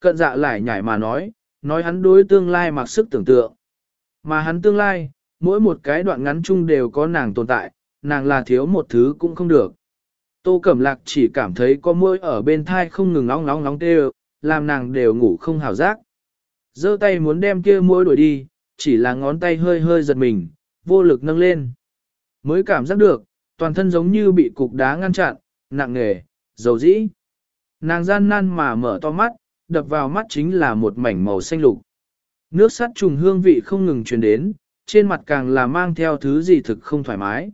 Cận dạ lại nhảy mà nói, nói hắn đối tương lai mặc sức tưởng tượng. Mà hắn tương lai, mỗi một cái đoạn ngắn chung đều có nàng tồn tại, nàng là thiếu một thứ cũng không được. Tô Cẩm Lạc chỉ cảm thấy có môi ở bên thai không ngừng nóng nóng nóng tê làm nàng đều ngủ không hào giác. giơ tay muốn đem kia môi đuổi đi, chỉ là ngón tay hơi hơi giật mình, vô lực nâng lên. Mới cảm giác được, toàn thân giống như bị cục đá ngăn chặn, nặng nề, dầu dĩ. Nàng gian nan mà mở to mắt, đập vào mắt chính là một mảnh màu xanh lục. Nước sắt trùng hương vị không ngừng truyền đến, trên mặt càng là mang theo thứ gì thực không thoải mái.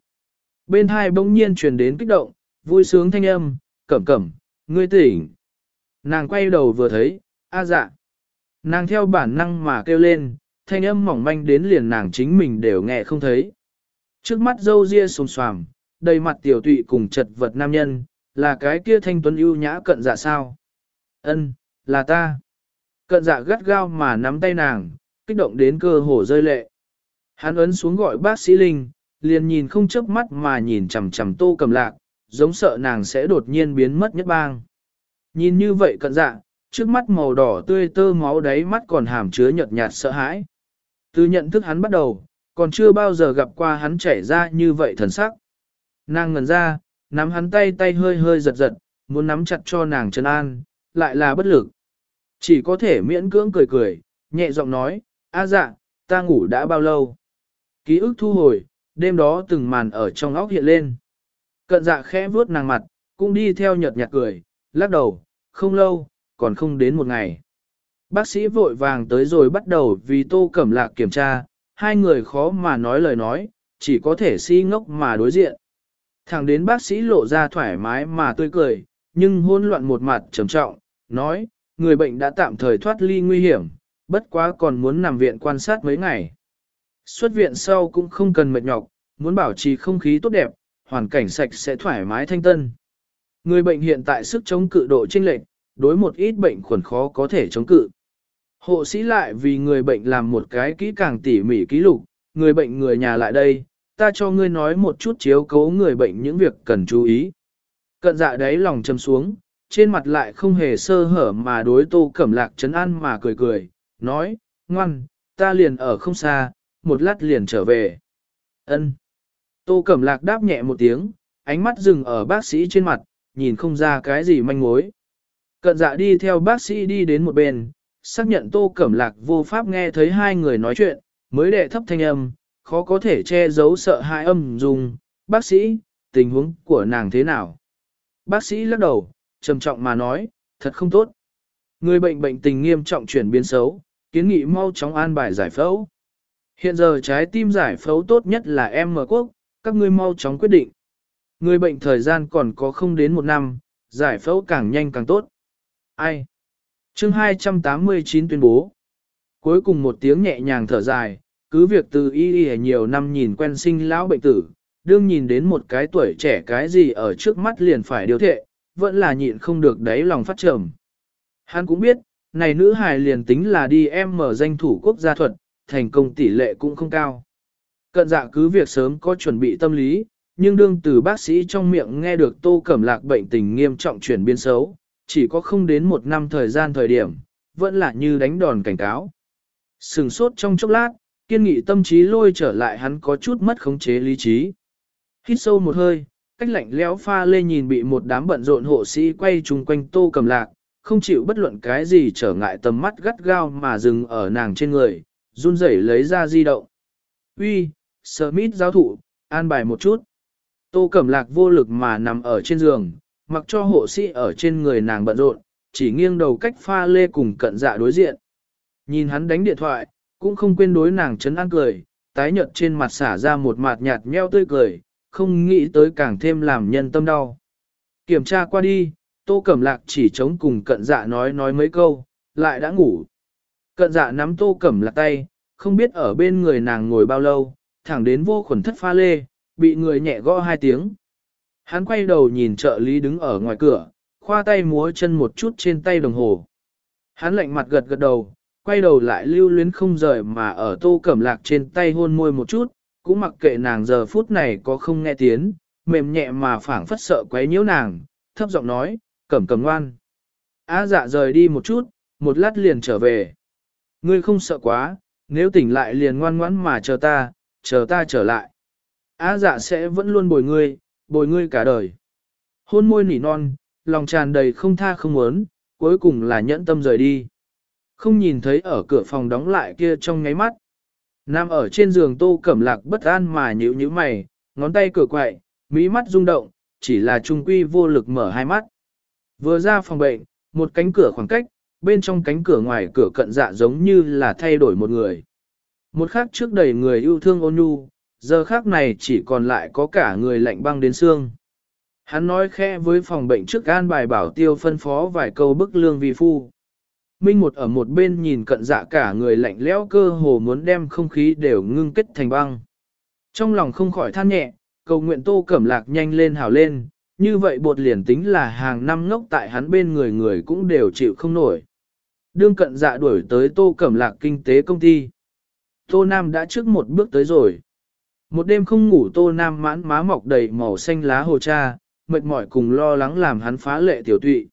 Bên hai bỗng nhiên truyền đến kích động, vui sướng thanh âm, cẩm cẩm, ngươi tỉnh. Nàng quay đầu vừa thấy, a dạ. Nàng theo bản năng mà kêu lên, thanh âm mỏng manh đến liền nàng chính mình đều nghe không thấy. Trước mắt dâu ria xồm xoàm, đầy mặt tiểu tụy cùng chật vật nam nhân, là cái kia thanh tuấn ưu nhã cận dạ sao? Ân, là ta. Cận dạ gắt gao mà nắm tay nàng, kích động đến cơ hồ rơi lệ. Hắn ấn xuống gọi bác sĩ Linh, liền nhìn không chớp mắt mà nhìn chằm chằm tô cầm lạc, giống sợ nàng sẽ đột nhiên biến mất nhất bang. Nhìn như vậy cận dạ, trước mắt màu đỏ tươi tơ máu đáy mắt còn hàm chứa nhợt nhạt sợ hãi. Từ nhận thức hắn bắt đầu, còn chưa bao giờ gặp qua hắn chảy ra như vậy thần sắc. Nàng ngần ra, nắm hắn tay tay hơi hơi giật giật, muốn nắm chặt cho nàng chân an, lại là bất lực. Chỉ có thể miễn cưỡng cười cười, nhẹ giọng nói, a dạ, ta ngủ đã bao lâu. Ký ức thu hồi, đêm đó từng màn ở trong óc hiện lên. Cận dạ khẽ vuốt nàng mặt, cũng đi theo nhợt nhạt cười, lắc đầu, không lâu, còn không đến một ngày. Bác sĩ vội vàng tới rồi bắt đầu vì tô cẩm lạc kiểm tra, hai người khó mà nói lời nói, chỉ có thể si ngốc mà đối diện. Thẳng đến bác sĩ lộ ra thoải mái mà tươi cười, nhưng hỗn loạn một mặt trầm trọng, nói, người bệnh đã tạm thời thoát ly nguy hiểm, bất quá còn muốn nằm viện quan sát mấy ngày. Xuất viện sau cũng không cần mệt nhọc, muốn bảo trì không khí tốt đẹp, hoàn cảnh sạch sẽ thoải mái thanh tân. Người bệnh hiện tại sức chống cự độ chênh lệch, đối một ít bệnh khuẩn khó có thể chống cự. Hộ sĩ lại vì người bệnh làm một cái kỹ càng tỉ mỉ ký lục, người bệnh người nhà lại đây, ta cho ngươi nói một chút chiếu cố người bệnh những việc cần chú ý. Cận dạ đấy lòng châm xuống, trên mặt lại không hề sơ hở mà đối tô cẩm lạc chấn an mà cười cười, nói, ngoan, ta liền ở không xa, một lát liền trở về. ân Tô cẩm lạc đáp nhẹ một tiếng, ánh mắt dừng ở bác sĩ trên mặt, nhìn không ra cái gì manh mối. Cận dạ đi theo bác sĩ đi đến một bên, xác nhận tô cẩm lạc vô pháp nghe thấy hai người nói chuyện, mới đệ thấp thanh âm, khó có thể che giấu sợ hãi âm dùng. Bác sĩ, tình huống của nàng thế nào? Bác sĩ lắc đầu, trầm trọng mà nói, thật không tốt. Người bệnh bệnh tình nghiêm trọng chuyển biến xấu, kiến nghị mau chóng an bài giải phẫu. Hiện giờ trái tim giải phẫu tốt nhất là em mở quốc, các ngươi mau chóng quyết định. Người bệnh thời gian còn có không đến một năm, giải phẫu càng nhanh càng tốt. Ai? Chương 289 tuyên bố. Cuối cùng một tiếng nhẹ nhàng thở dài, cứ việc từ y y nhiều năm nhìn quen sinh lão bệnh tử, đương nhìn đến một cái tuổi trẻ cái gì ở trước mắt liền phải điều thệ, vẫn là nhịn không được đáy lòng phát trầm. Hắn cũng biết, này nữ hài liền tính là đi em mở danh thủ quốc gia thuật, thành công tỷ lệ cũng không cao. Cận dạ cứ việc sớm có chuẩn bị tâm lý, nhưng đương từ bác sĩ trong miệng nghe được tô cẩm lạc bệnh tình nghiêm trọng chuyển biến xấu, chỉ có không đến một năm thời gian thời điểm, vẫn là như đánh đòn cảnh cáo. Sừng sốt trong chốc lát, kiên nghị tâm trí lôi trở lại hắn có chút mất khống chế lý trí. Hít sâu một hơi, cách lạnh lẽo pha lê nhìn bị một đám bận rộn hộ sĩ quay chung quanh tô cầm lạc, không chịu bất luận cái gì trở ngại tầm mắt gắt gao mà dừng ở nàng trên người, run rẩy lấy ra di động. Uy, Smith giáo thụ, an bài một chút. Tô Cẩm Lạc vô lực mà nằm ở trên giường, mặc cho hộ sĩ ở trên người nàng bận rộn, chỉ nghiêng đầu cách pha lê cùng cận dạ đối diện. Nhìn hắn đánh điện thoại, cũng không quên đối nàng chấn an cười, tái nhợt trên mặt xả ra một mặt nhạt nheo tươi cười, không nghĩ tới càng thêm làm nhân tâm đau. Kiểm tra qua đi, Tô Cẩm Lạc chỉ chống cùng cận dạ nói nói mấy câu, lại đã ngủ. Cận dạ nắm Tô Cẩm Lạc tay, không biết ở bên người nàng ngồi bao lâu, thẳng đến vô khuẩn thất pha lê, bị người nhẹ gõ hai tiếng. Hắn quay đầu nhìn trợ lý đứng ở ngoài cửa, khoa tay múa chân một chút trên tay đồng hồ. Hắn lạnh mặt gật gật đầu, quay đầu lại lưu luyến không rời mà ở tô cẩm lạc trên tay hôn môi một chút, cũng mặc kệ nàng giờ phút này có không nghe tiếng, mềm nhẹ mà phảng phất sợ quấy nhiễu nàng, thấp giọng nói, cẩm cẩm ngoan. Á dạ rời đi một chút, một lát liền trở về. Ngươi không sợ quá, nếu tỉnh lại liền ngoan ngoãn mà chờ ta, chờ ta trở lại. Á dạ sẽ vẫn luôn bồi ngươi, bồi ngươi cả đời. Hôn môi nỉ non, lòng tràn đầy không tha không muốn, cuối cùng là nhẫn tâm rời đi. Không nhìn thấy ở cửa phòng đóng lại kia trong ngáy mắt. Nam ở trên giường tô cẩm lạc bất an mà nhíu nhíu mày, ngón tay cửa quậy, mỹ mắt rung động, chỉ là trung quy vô lực mở hai mắt. Vừa ra phòng bệnh, một cánh cửa khoảng cách, bên trong cánh cửa ngoài cửa cận dạ giống như là thay đổi một người. Một khác trước đầy người yêu thương ôn nhu, giờ khác này chỉ còn lại có cả người lạnh băng đến xương. Hắn nói khẽ với phòng bệnh trước an bài bảo tiêu phân phó vài câu bức lương vi phu. Minh một ở một bên nhìn cận dạ cả người lạnh lẽo cơ hồ muốn đem không khí đều ngưng kết thành băng. Trong lòng không khỏi than nhẹ, cầu nguyện tô cẩm lạc nhanh lên hào lên, như vậy bột liền tính là hàng năm ngốc tại hắn bên người người cũng đều chịu không nổi. Đương cận dạ đuổi tới tô cẩm lạc kinh tế công ty. Tô Nam đã trước một bước tới rồi. Một đêm không ngủ Tô Nam mãn má mọc đầy màu xanh lá hồ cha, mệt mỏi cùng lo lắng làm hắn phá lệ tiểu tụy.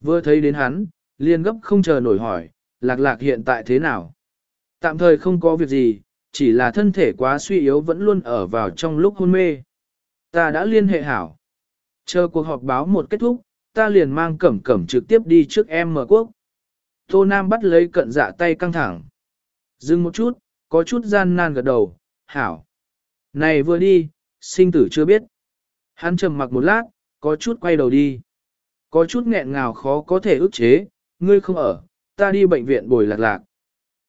Vừa thấy đến hắn, liền gấp không chờ nổi hỏi, lạc lạc hiện tại thế nào? Tạm thời không có việc gì, chỉ là thân thể quá suy yếu vẫn luôn ở vào trong lúc hôn mê. Ta đã liên hệ hảo. Chờ cuộc họp báo một kết thúc, ta liền mang cẩm cẩm trực tiếp đi trước em mở quốc. Tô Nam bắt lấy cận dạ tay căng thẳng. Dừng một chút, có chút gian nan gật đầu, hảo. Này vừa đi, sinh tử chưa biết. Hắn trầm mặc một lát, có chút quay đầu đi. Có chút nghẹn ngào khó có thể ức chế, ngươi không ở, ta đi bệnh viện bồi lạc lạc.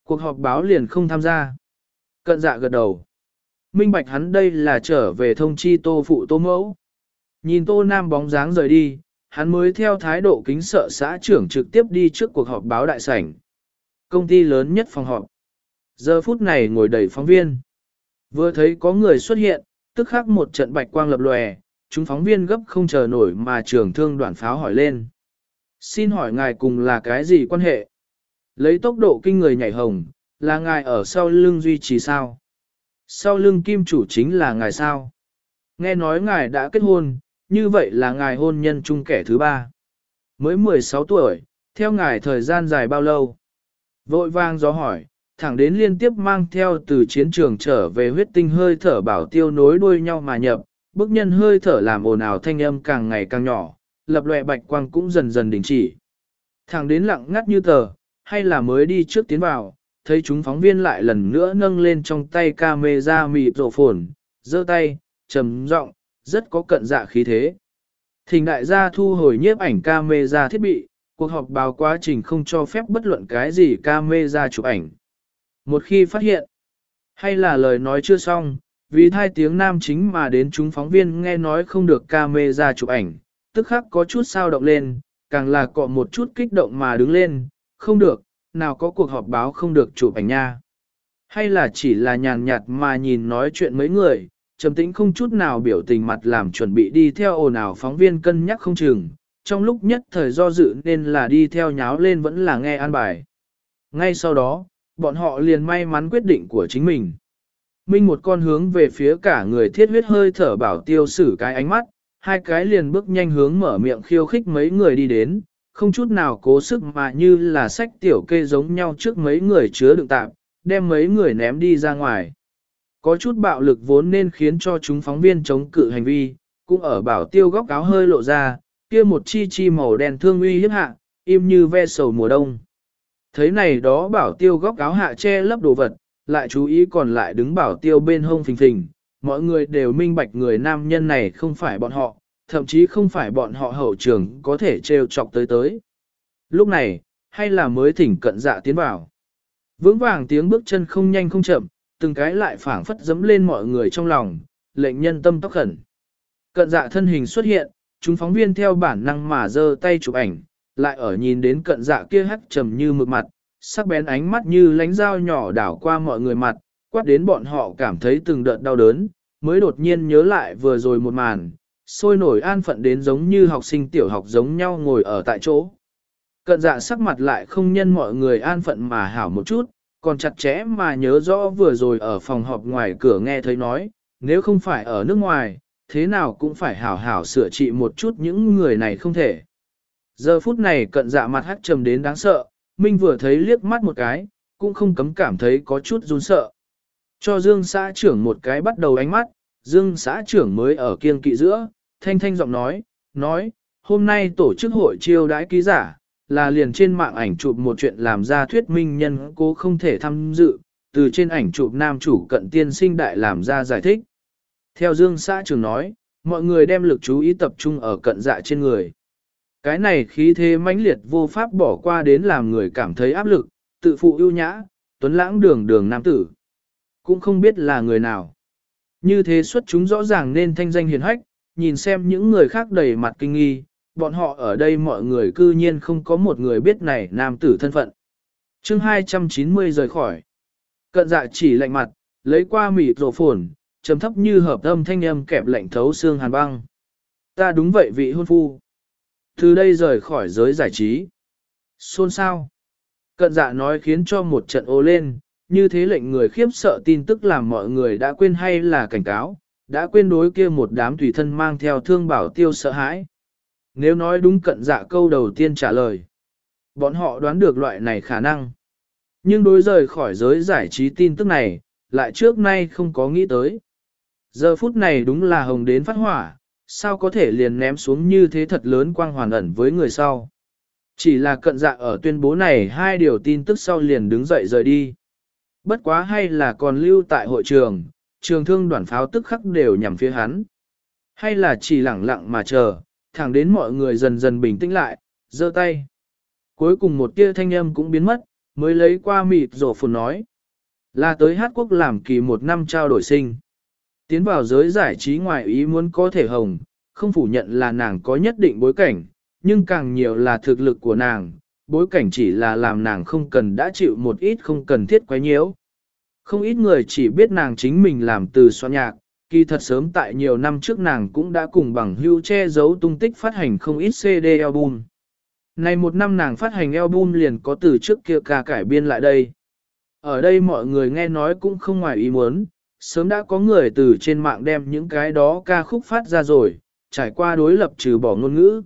Cuộc họp báo liền không tham gia. Cận dạ gật đầu. Minh bạch hắn đây là trở về thông chi tô phụ tô mẫu. Nhìn tô nam bóng dáng rời đi, hắn mới theo thái độ kính sợ xã trưởng trực tiếp đi trước cuộc họp báo đại sảnh. Công ty lớn nhất phòng họp. Giờ phút này ngồi đầy phóng viên. Vừa thấy có người xuất hiện, tức khắc một trận bạch quang lập lòe, chúng phóng viên gấp không chờ nổi mà trưởng thương đoàn pháo hỏi lên. Xin hỏi ngài cùng là cái gì quan hệ? Lấy tốc độ kinh người nhảy hồng, là ngài ở sau lưng duy trì sao? Sau lưng kim chủ chính là ngài sao? Nghe nói ngài đã kết hôn, như vậy là ngài hôn nhân chung kẻ thứ ba. Mới 16 tuổi, theo ngài thời gian dài bao lâu? Vội vang gió hỏi, thẳng đến liên tiếp mang theo từ chiến trường trở về huyết tinh hơi thở bảo tiêu nối đuôi nhau mà nhập, bức nhân hơi thở làm ồn ào thanh âm càng ngày càng nhỏ, lập lòe bạch quang cũng dần dần đình chỉ. Thẳng đến lặng ngắt như tờ, hay là mới đi trước tiến vào, thấy chúng phóng viên lại lần nữa nâng lên trong tay camera mịt rộ phồn, giơ tay, trầm giọng, rất có cận dạ khí thế. Thình đại gia thu hồi nhiếp ảnh camera thiết bị, cuộc họp báo quá trình không cho phép bất luận cái gì camera chụp ảnh. Một khi phát hiện, hay là lời nói chưa xong, vì thai tiếng nam chính mà đến chúng phóng viên nghe nói không được camera chụp ảnh, tức khắc có chút sao động lên, càng là cọ một chút kích động mà đứng lên, không được, nào có cuộc họp báo không được chụp ảnh nha. Hay là chỉ là nhàn nhạt mà nhìn nói chuyện mấy người, trầm tĩnh không chút nào biểu tình mặt làm chuẩn bị đi theo ồn ào phóng viên cân nhắc không chừng, trong lúc nhất thời do dự nên là đi theo nháo lên vẫn là nghe an bài. Ngay sau đó, bọn họ liền may mắn quyết định của chính mình. Minh một con hướng về phía cả người thiết huyết hơi thở bảo tiêu sử cái ánh mắt, hai cái liền bước nhanh hướng mở miệng khiêu khích mấy người đi đến, không chút nào cố sức mà như là sách tiểu kê giống nhau trước mấy người chứa đựng tạm, đem mấy người ném đi ra ngoài. Có chút bạo lực vốn nên khiến cho chúng phóng viên chống cự hành vi, cũng ở bảo tiêu góc áo hơi lộ ra, kia một chi chi màu đen thương uy hiếp hạ, im như ve sầu mùa đông. Thấy này đó bảo tiêu góc áo hạ che lấp đồ vật, lại chú ý còn lại đứng bảo tiêu bên hông phình phình, mọi người đều minh bạch người nam nhân này không phải bọn họ, thậm chí không phải bọn họ hậu trường có thể trêu chọc tới tới. Lúc này, hay là mới thỉnh cận dạ tiến vào. Vững vàng tiếng bước chân không nhanh không chậm, từng cái lại phảng phất dấm lên mọi người trong lòng, lệnh nhân tâm tóc khẩn. Cận dạ thân hình xuất hiện, chúng phóng viên theo bản năng mà giơ tay chụp ảnh, lại ở nhìn đến cận dạ kia hắc trầm như mực mặt, sắc bén ánh mắt như lánh dao nhỏ đảo qua mọi người mặt, quát đến bọn họ cảm thấy từng đợt đau đớn, mới đột nhiên nhớ lại vừa rồi một màn, sôi nổi an phận đến giống như học sinh tiểu học giống nhau ngồi ở tại chỗ. Cận dạ sắc mặt lại không nhân mọi người an phận mà hảo một chút, còn chặt chẽ mà nhớ rõ vừa rồi ở phòng họp ngoài cửa nghe thấy nói, nếu không phải ở nước ngoài, thế nào cũng phải hảo hảo sửa trị một chút những người này không thể. Giờ phút này cận dạ mặt hắt trầm đến đáng sợ, Minh vừa thấy liếc mắt một cái, cũng không cấm cảm thấy có chút run sợ. Cho Dương xã trưởng một cái bắt đầu ánh mắt, Dương xã trưởng mới ở kiên kỵ giữa, thanh thanh giọng nói, nói, hôm nay tổ chức hội chiêu đãi ký giả, là liền trên mạng ảnh chụp một chuyện làm ra thuyết minh nhân cố không thể tham dự, từ trên ảnh chụp nam chủ cận tiên sinh đại làm ra giải thích. Theo Dương xã trưởng nói, mọi người đem lực chú ý tập trung ở cận dạ trên người. Cái này khí thế mãnh liệt vô pháp bỏ qua đến làm người cảm thấy áp lực, tự phụ ưu nhã, tuấn lãng đường đường nam tử. Cũng không biết là người nào. Như thế xuất chúng rõ ràng nên thanh danh hiền hách, nhìn xem những người khác đầy mặt kinh nghi, bọn họ ở đây mọi người cư nhiên không có một người biết này nam tử thân phận. chương 290 rời khỏi. Cận dạ chỉ lạnh mặt, lấy qua mịt rổ phồn, trầm thấp như hợp âm thanh âm kẹp lạnh thấu xương hàn băng. Ta đúng vậy vị hôn phu. Từ đây rời khỏi giới giải trí. Xôn sao? Cận dạ nói khiến cho một trận ô lên, như thế lệnh người khiếp sợ tin tức làm mọi người đã quên hay là cảnh cáo, đã quên đối kia một đám tùy thân mang theo thương bảo tiêu sợ hãi. Nếu nói đúng cận dạ câu đầu tiên trả lời, bọn họ đoán được loại này khả năng. Nhưng đối rời khỏi giới giải trí tin tức này, lại trước nay không có nghĩ tới. Giờ phút này đúng là hồng đến phát hỏa, sao có thể liền ném xuống như thế thật lớn quang hoàn ẩn với người sau. Chỉ là cận dạ ở tuyên bố này hai điều tin tức sau liền đứng dậy rời đi. Bất quá hay là còn lưu tại hội trường, trường thương đoàn pháo tức khắc đều nhằm phía hắn. Hay là chỉ lẳng lặng mà chờ, thẳng đến mọi người dần dần bình tĩnh lại, giơ tay. Cuối cùng một tia thanh âm cũng biến mất, mới lấy qua mịt rổ phùn nói. Là tới hát quốc làm kỳ một năm trao đổi sinh. Tiến vào giới giải trí ngoài ý muốn có thể hồng, không phủ nhận là nàng có nhất định bối cảnh, nhưng càng nhiều là thực lực của nàng, bối cảnh chỉ là làm nàng không cần đã chịu một ít không cần thiết quấy nhiễu. Không ít người chỉ biết nàng chính mình làm từ soạn nhạc, kỳ thật sớm tại nhiều năm trước nàng cũng đã cùng bằng hưu che giấu tung tích phát hành không ít CD album. Này một năm nàng phát hành album liền có từ trước kia ca cải biên lại đây. Ở đây mọi người nghe nói cũng không ngoài ý muốn, sớm đã có người từ trên mạng đem những cái đó ca khúc phát ra rồi, trải qua đối lập trừ bỏ ngôn ngữ.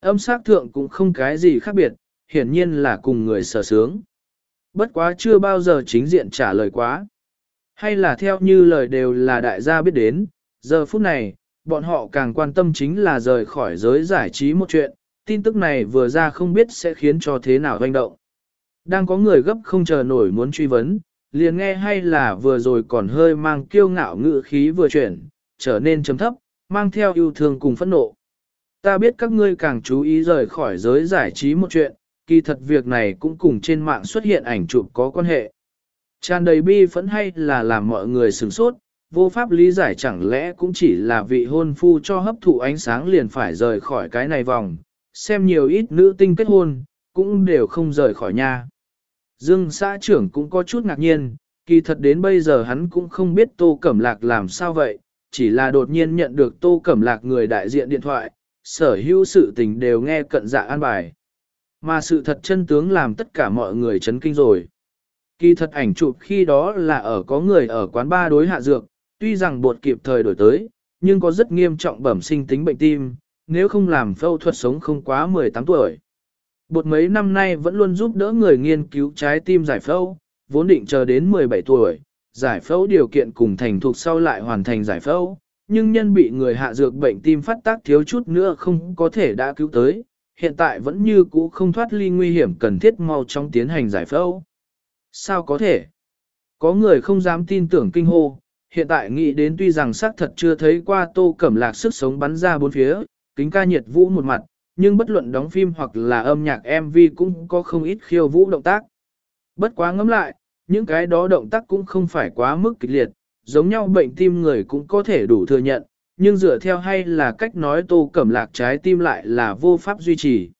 Âm sắc thượng cũng không cái gì khác biệt, hiển nhiên là cùng người sở sướng. Bất quá chưa bao giờ chính diện trả lời quá. Hay là theo như lời đều là đại gia biết đến, giờ phút này, bọn họ càng quan tâm chính là rời khỏi giới giải trí một chuyện, tin tức này vừa ra không biết sẽ khiến cho thế nào doanh động. Đang có người gấp không chờ nổi muốn truy vấn, liền nghe hay là vừa rồi còn hơi mang kiêu ngạo ngữ khí vừa chuyển, trở nên chấm thấp, mang theo yêu thương cùng phẫn nộ. Ta biết các ngươi càng chú ý rời khỏi giới giải trí một chuyện, kỳ thật việc này cũng cùng trên mạng xuất hiện ảnh chụp có quan hệ. Tràn đầy bi phẫn hay là làm mọi người sửng sốt, vô pháp lý giải chẳng lẽ cũng chỉ là vị hôn phu cho hấp thụ ánh sáng liền phải rời khỏi cái này vòng, xem nhiều ít nữ tinh kết hôn, cũng đều không rời khỏi nhà. Dương xã trưởng cũng có chút ngạc nhiên, kỳ thật đến bây giờ hắn cũng không biết Tô Cẩm Lạc làm sao vậy, chỉ là đột nhiên nhận được Tô Cẩm Lạc người đại diện điện thoại, sở hữu sự tình đều nghe cận dạ an bài. Mà sự thật chân tướng làm tất cả mọi người chấn kinh rồi. Kỳ thật ảnh chụp khi đó là ở có người ở quán ba đối hạ dược, tuy rằng bột kịp thời đổi tới, nhưng có rất nghiêm trọng bẩm sinh tính bệnh tim, nếu không làm phẫu thuật sống không quá 18 tuổi. Bột mấy năm nay vẫn luôn giúp đỡ người nghiên cứu trái tim giải phẫu, vốn định chờ đến 17 tuổi, giải phẫu điều kiện cùng thành thuộc sau lại hoàn thành giải phẫu, nhưng nhân bị người hạ dược bệnh tim phát tác thiếu chút nữa không có thể đã cứu tới, hiện tại vẫn như cũ không thoát ly nguy hiểm cần thiết mau trong tiến hành giải phẫu. Sao có thể? Có người không dám tin tưởng kinh hô, hiện tại nghĩ đến tuy rằng xác thật chưa thấy qua tô cẩm lạc sức sống bắn ra bốn phía, kính ca nhiệt vũ một mặt, nhưng bất luận đóng phim hoặc là âm nhạc MV cũng có không ít khiêu vũ động tác. Bất quá ngẫm lại, những cái đó động tác cũng không phải quá mức kịch liệt, giống nhau bệnh tim người cũng có thể đủ thừa nhận, nhưng dựa theo hay là cách nói tô cẩm lạc trái tim lại là vô pháp duy trì.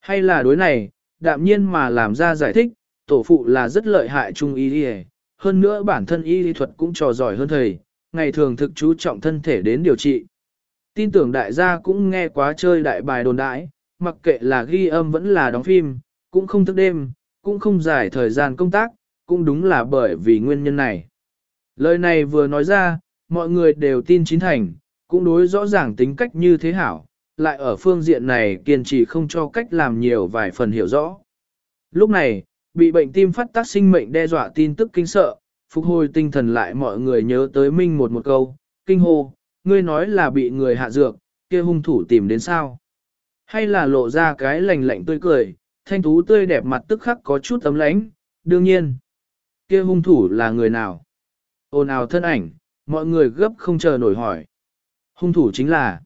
Hay là đối này, đạm nhiên mà làm ra giải thích, tổ phụ là rất lợi hại trung y đi hơn nữa bản thân y lý thuật cũng trò giỏi hơn thầy, ngày thường thực chú trọng thân thể đến điều trị. Tin tưởng đại gia cũng nghe quá chơi đại bài đồn đãi, mặc kệ là ghi âm vẫn là đóng phim, cũng không thức đêm, cũng không giải thời gian công tác, cũng đúng là bởi vì nguyên nhân này. Lời này vừa nói ra, mọi người đều tin chính thành, cũng đối rõ ràng tính cách như thế hảo, lại ở phương diện này kiên trì không cho cách làm nhiều vài phần hiểu rõ. Lúc này, bị bệnh tim phát tác sinh mệnh đe dọa tin tức kinh sợ, phục hồi tinh thần lại mọi người nhớ tới Minh một một câu, kinh hô, ngươi nói là bị người hạ dược, kia hung thủ tìm đến sao? Hay là lộ ra cái lành lạnh tươi cười, thanh tú tươi đẹp mặt tức khắc có chút tấm lánh, đương nhiên. kia hung thủ là người nào? Ôn ào thân ảnh, mọi người gấp không chờ nổi hỏi. Hung thủ chính là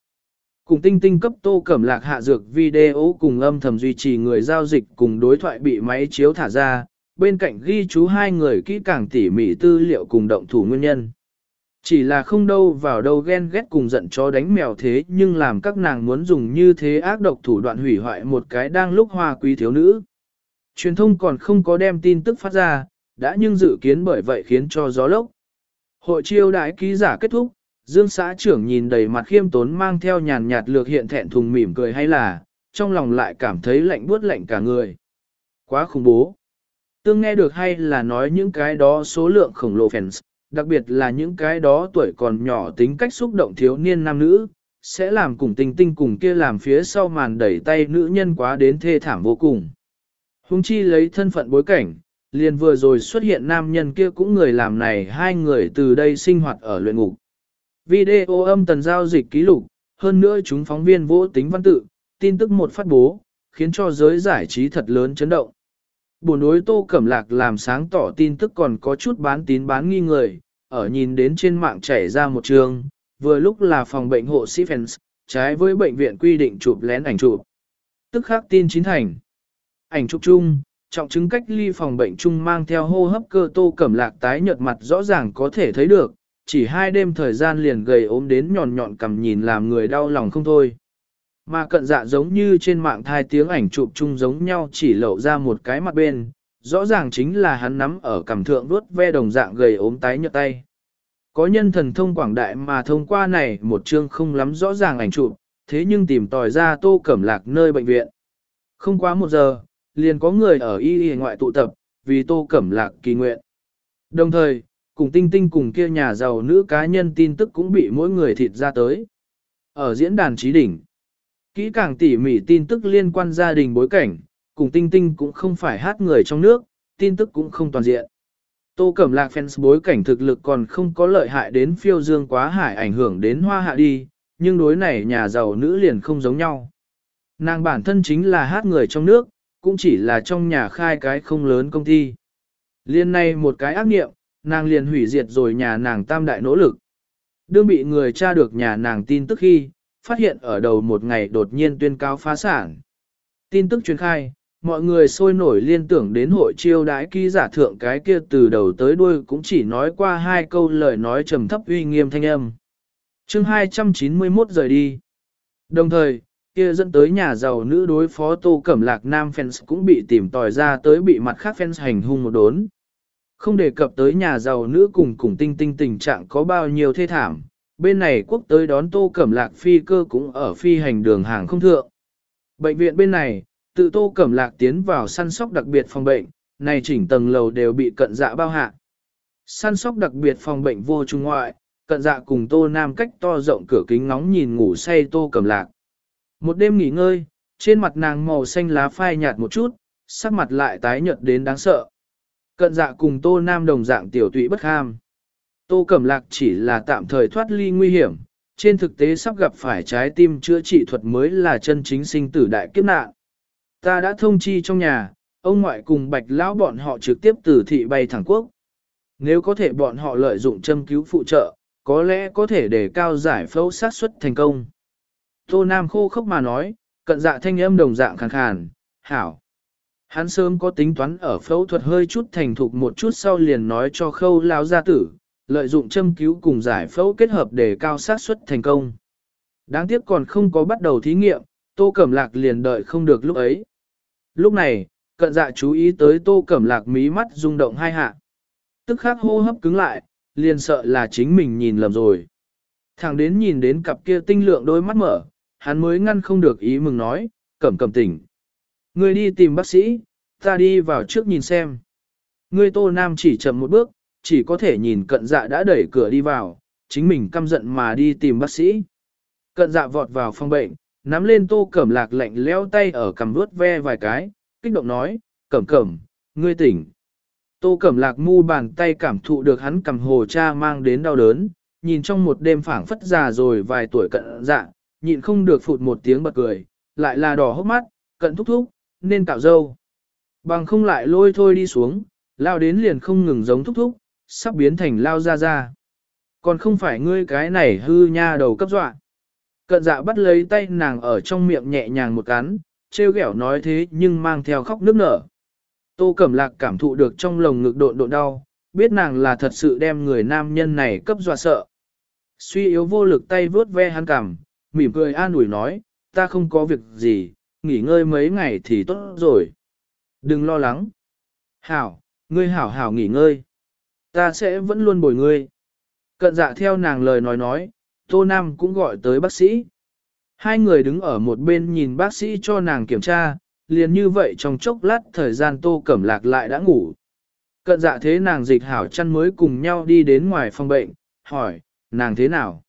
cùng tinh tinh cấp tô cẩm lạc hạ dược video cùng âm thầm duy trì người giao dịch cùng đối thoại bị máy chiếu thả ra, bên cạnh ghi chú hai người kỹ càng tỉ mỉ tư liệu cùng động thủ nguyên nhân. Chỉ là không đâu vào đâu ghen ghét cùng giận chó đánh mèo thế nhưng làm các nàng muốn dùng như thế ác độc thủ đoạn hủy hoại một cái đang lúc hoa quý thiếu nữ. Truyền thông còn không có đem tin tức phát ra, đã nhưng dự kiến bởi vậy khiến cho gió lốc. Hội chiêu đãi ký giả kết thúc, Dương xã trưởng nhìn đầy mặt khiêm tốn mang theo nhàn nhạt lược hiện thẹn thùng mỉm cười hay là, trong lòng lại cảm thấy lạnh buốt lạnh cả người. Quá khủng bố. Tương nghe được hay là nói những cái đó số lượng khổng lồ fans, đặc biệt là những cái đó tuổi còn nhỏ tính cách xúc động thiếu niên nam nữ, sẽ làm cùng tình tinh cùng kia làm phía sau màn đẩy tay nữ nhân quá đến thê thảm vô cùng. Hùng chi lấy thân phận bối cảnh, liền vừa rồi xuất hiện nam nhân kia cũng người làm này hai người từ đây sinh hoạt ở luyện ngục. Video âm tần giao dịch ký lục, hơn nữa chúng phóng viên vô tính văn tự, tin tức một phát bố, khiến cho giới giải trí thật lớn chấn động. Buồn đối tô cẩm lạc làm sáng tỏ tin tức còn có chút bán tín bán nghi người, ở nhìn đến trên mạng chảy ra một trường, vừa lúc là phòng bệnh hộ sĩ fans, trái với bệnh viện quy định chụp lén ảnh chụp. Tức khắc tin chính thành. Ảnh chụp chung, trọng chứng cách ly phòng bệnh chung mang theo hô hấp cơ tô cẩm lạc tái nhợt mặt rõ ràng có thể thấy được, chỉ hai đêm thời gian liền gầy ốm đến nhọn nhọn cầm nhìn làm người đau lòng không thôi. Mà cận dạ giống như trên mạng thai tiếng ảnh chụp chung giống nhau chỉ lộ ra một cái mặt bên, rõ ràng chính là hắn nắm ở cằm thượng đuốt ve đồng dạng gầy ốm tái nhợt tay. Có nhân thần thông quảng đại mà thông qua này một chương không lắm rõ ràng ảnh chụp, thế nhưng tìm tòi ra tô cẩm lạc nơi bệnh viện. Không quá một giờ, liền có người ở y y ngoại tụ tập, vì tô cẩm lạc kỳ nguyện. Đồng thời, cùng tinh tinh cùng kia nhà giàu nữ cá nhân tin tức cũng bị mỗi người thịt ra tới. Ở diễn đàn trí đỉnh, kỹ càng tỉ mỉ tin tức liên quan gia đình bối cảnh, cùng tinh tinh cũng không phải hát người trong nước, tin tức cũng không toàn diện. Tô Cẩm Lạc fans bối cảnh thực lực còn không có lợi hại đến phiêu dương quá hải ảnh hưởng đến hoa hạ đi, nhưng đối này nhà giàu nữ liền không giống nhau. Nàng bản thân chính là hát người trong nước, cũng chỉ là trong nhà khai cái không lớn công ty. Liên này một cái ác nghiệm, nàng liền hủy diệt rồi nhà nàng tam đại nỗ lực. Đương bị người tra được nhà nàng tin tức khi, phát hiện ở đầu một ngày đột nhiên tuyên cáo phá sản. Tin tức truyền khai, mọi người sôi nổi liên tưởng đến hội chiêu đãi ký giả thượng cái kia từ đầu tới đuôi cũng chỉ nói qua hai câu lời nói trầm thấp uy nghiêm thanh âm. chương 291 rời đi. Đồng thời, kia dẫn tới nhà giàu nữ đối phó tô cẩm lạc nam fans cũng bị tìm tòi ra tới bị mặt khác fans hành hung một đốn. Không đề cập tới nhà giàu nữ cùng cùng tinh tinh tình trạng có bao nhiêu thê thảm, bên này quốc tới đón tô cẩm lạc phi cơ cũng ở phi hành đường hàng không thượng. Bệnh viện bên này, tự tô cẩm lạc tiến vào săn sóc đặc biệt phòng bệnh, này chỉnh tầng lầu đều bị cận dạ bao hạ. Săn sóc đặc biệt phòng bệnh vô trung ngoại, cận dạ cùng tô nam cách to rộng cửa kính ngóng nhìn ngủ say tô cẩm lạc. Một đêm nghỉ ngơi, trên mặt nàng màu xanh lá phai nhạt một chút, sắc mặt lại tái nhợt đến đáng sợ. Cận dạ cùng tô nam đồng dạng tiểu tụy bất ham. Tô Cẩm Lạc chỉ là tạm thời thoát ly nguy hiểm, trên thực tế sắp gặp phải trái tim chữa trị thuật mới là chân chính sinh tử đại kiếp nạn. Ta đã thông chi trong nhà, ông ngoại cùng bạch lão bọn họ trực tiếp từ thị bay thẳng quốc. Nếu có thể bọn họ lợi dụng châm cứu phụ trợ, có lẽ có thể để cao giải phẫu sát suất thành công. Tô Nam khô khốc mà nói, cận dạ thanh âm đồng dạng khàn khàn, hảo. Hắn sớm có tính toán ở phẫu thuật hơi chút thành thục một chút sau liền nói cho khâu lao gia tử, lợi dụng châm cứu cùng giải phẫu kết hợp để cao xác suất thành công. Đáng tiếc còn không có bắt đầu thí nghiệm, Tô Cẩm Lạc liền đợi không được lúc ấy. Lúc này, cận dạ chú ý tới Tô Cẩm Lạc mí mắt rung động hai hạ. Tức khắc hô hấp cứng lại, liền sợ là chính mình nhìn lầm rồi. Thẳng đến nhìn đến cặp kia tinh lượng đôi mắt mở, hắn mới ngăn không được ý mừng nói, Cẩm Cẩm tỉnh. Ngươi đi tìm bác sĩ, ta đi vào trước nhìn xem. Ngươi Tô Nam chỉ chậm một bước, chỉ có thể nhìn cận dạ đã đẩy cửa đi vào, chính mình căm giận mà đi tìm bác sĩ. Cận dạ vọt vào phòng bệnh, nắm lên tô cẩm lạc lạnh leo tay ở cầm vuốt ve vài cái, kích động nói, cẩm cẩm, ngươi tỉnh. Tô cẩm lạc mu bàn tay cảm thụ được hắn cầm hồ cha mang đến đau đớn, nhìn trong một đêm phảng phất già rồi vài tuổi cận dạ, nhịn không được phụt một tiếng bật cười, lại là đỏ hốc mắt, cận thúc thúc, nên cạo dâu. Bằng không lại lôi thôi đi xuống, lao đến liền không ngừng giống thúc thúc, sắp biến thành lao ra ra. Còn không phải ngươi cái này hư nha đầu cấp dọa. Cận dạ bắt lấy tay nàng ở trong miệng nhẹ nhàng một cắn, trêu ghẹo nói thế nhưng mang theo khóc nước nở. Tô Cẩm Lạc cảm thụ được trong lồng ngực độn độn đau, biết nàng là thật sự đem người nam nhân này cấp dọa sợ. Suy yếu vô lực tay vướt ve hắn cằm, mỉm cười an ủi nói, ta không có việc gì, nghỉ ngơi mấy ngày thì tốt rồi. Đừng lo lắng. Hảo, ngươi hảo hảo nghỉ ngơi. Ta sẽ vẫn luôn bồi ngươi. Cận dạ theo nàng lời nói nói, Tô Nam cũng gọi tới bác sĩ. Hai người đứng ở một bên nhìn bác sĩ cho nàng kiểm tra, liền như vậy trong chốc lát thời gian Tô Cẩm Lạc lại đã ngủ. Cận dạ thế nàng dịch hảo chăn mới cùng nhau đi đến ngoài phòng bệnh, hỏi, nàng thế nào?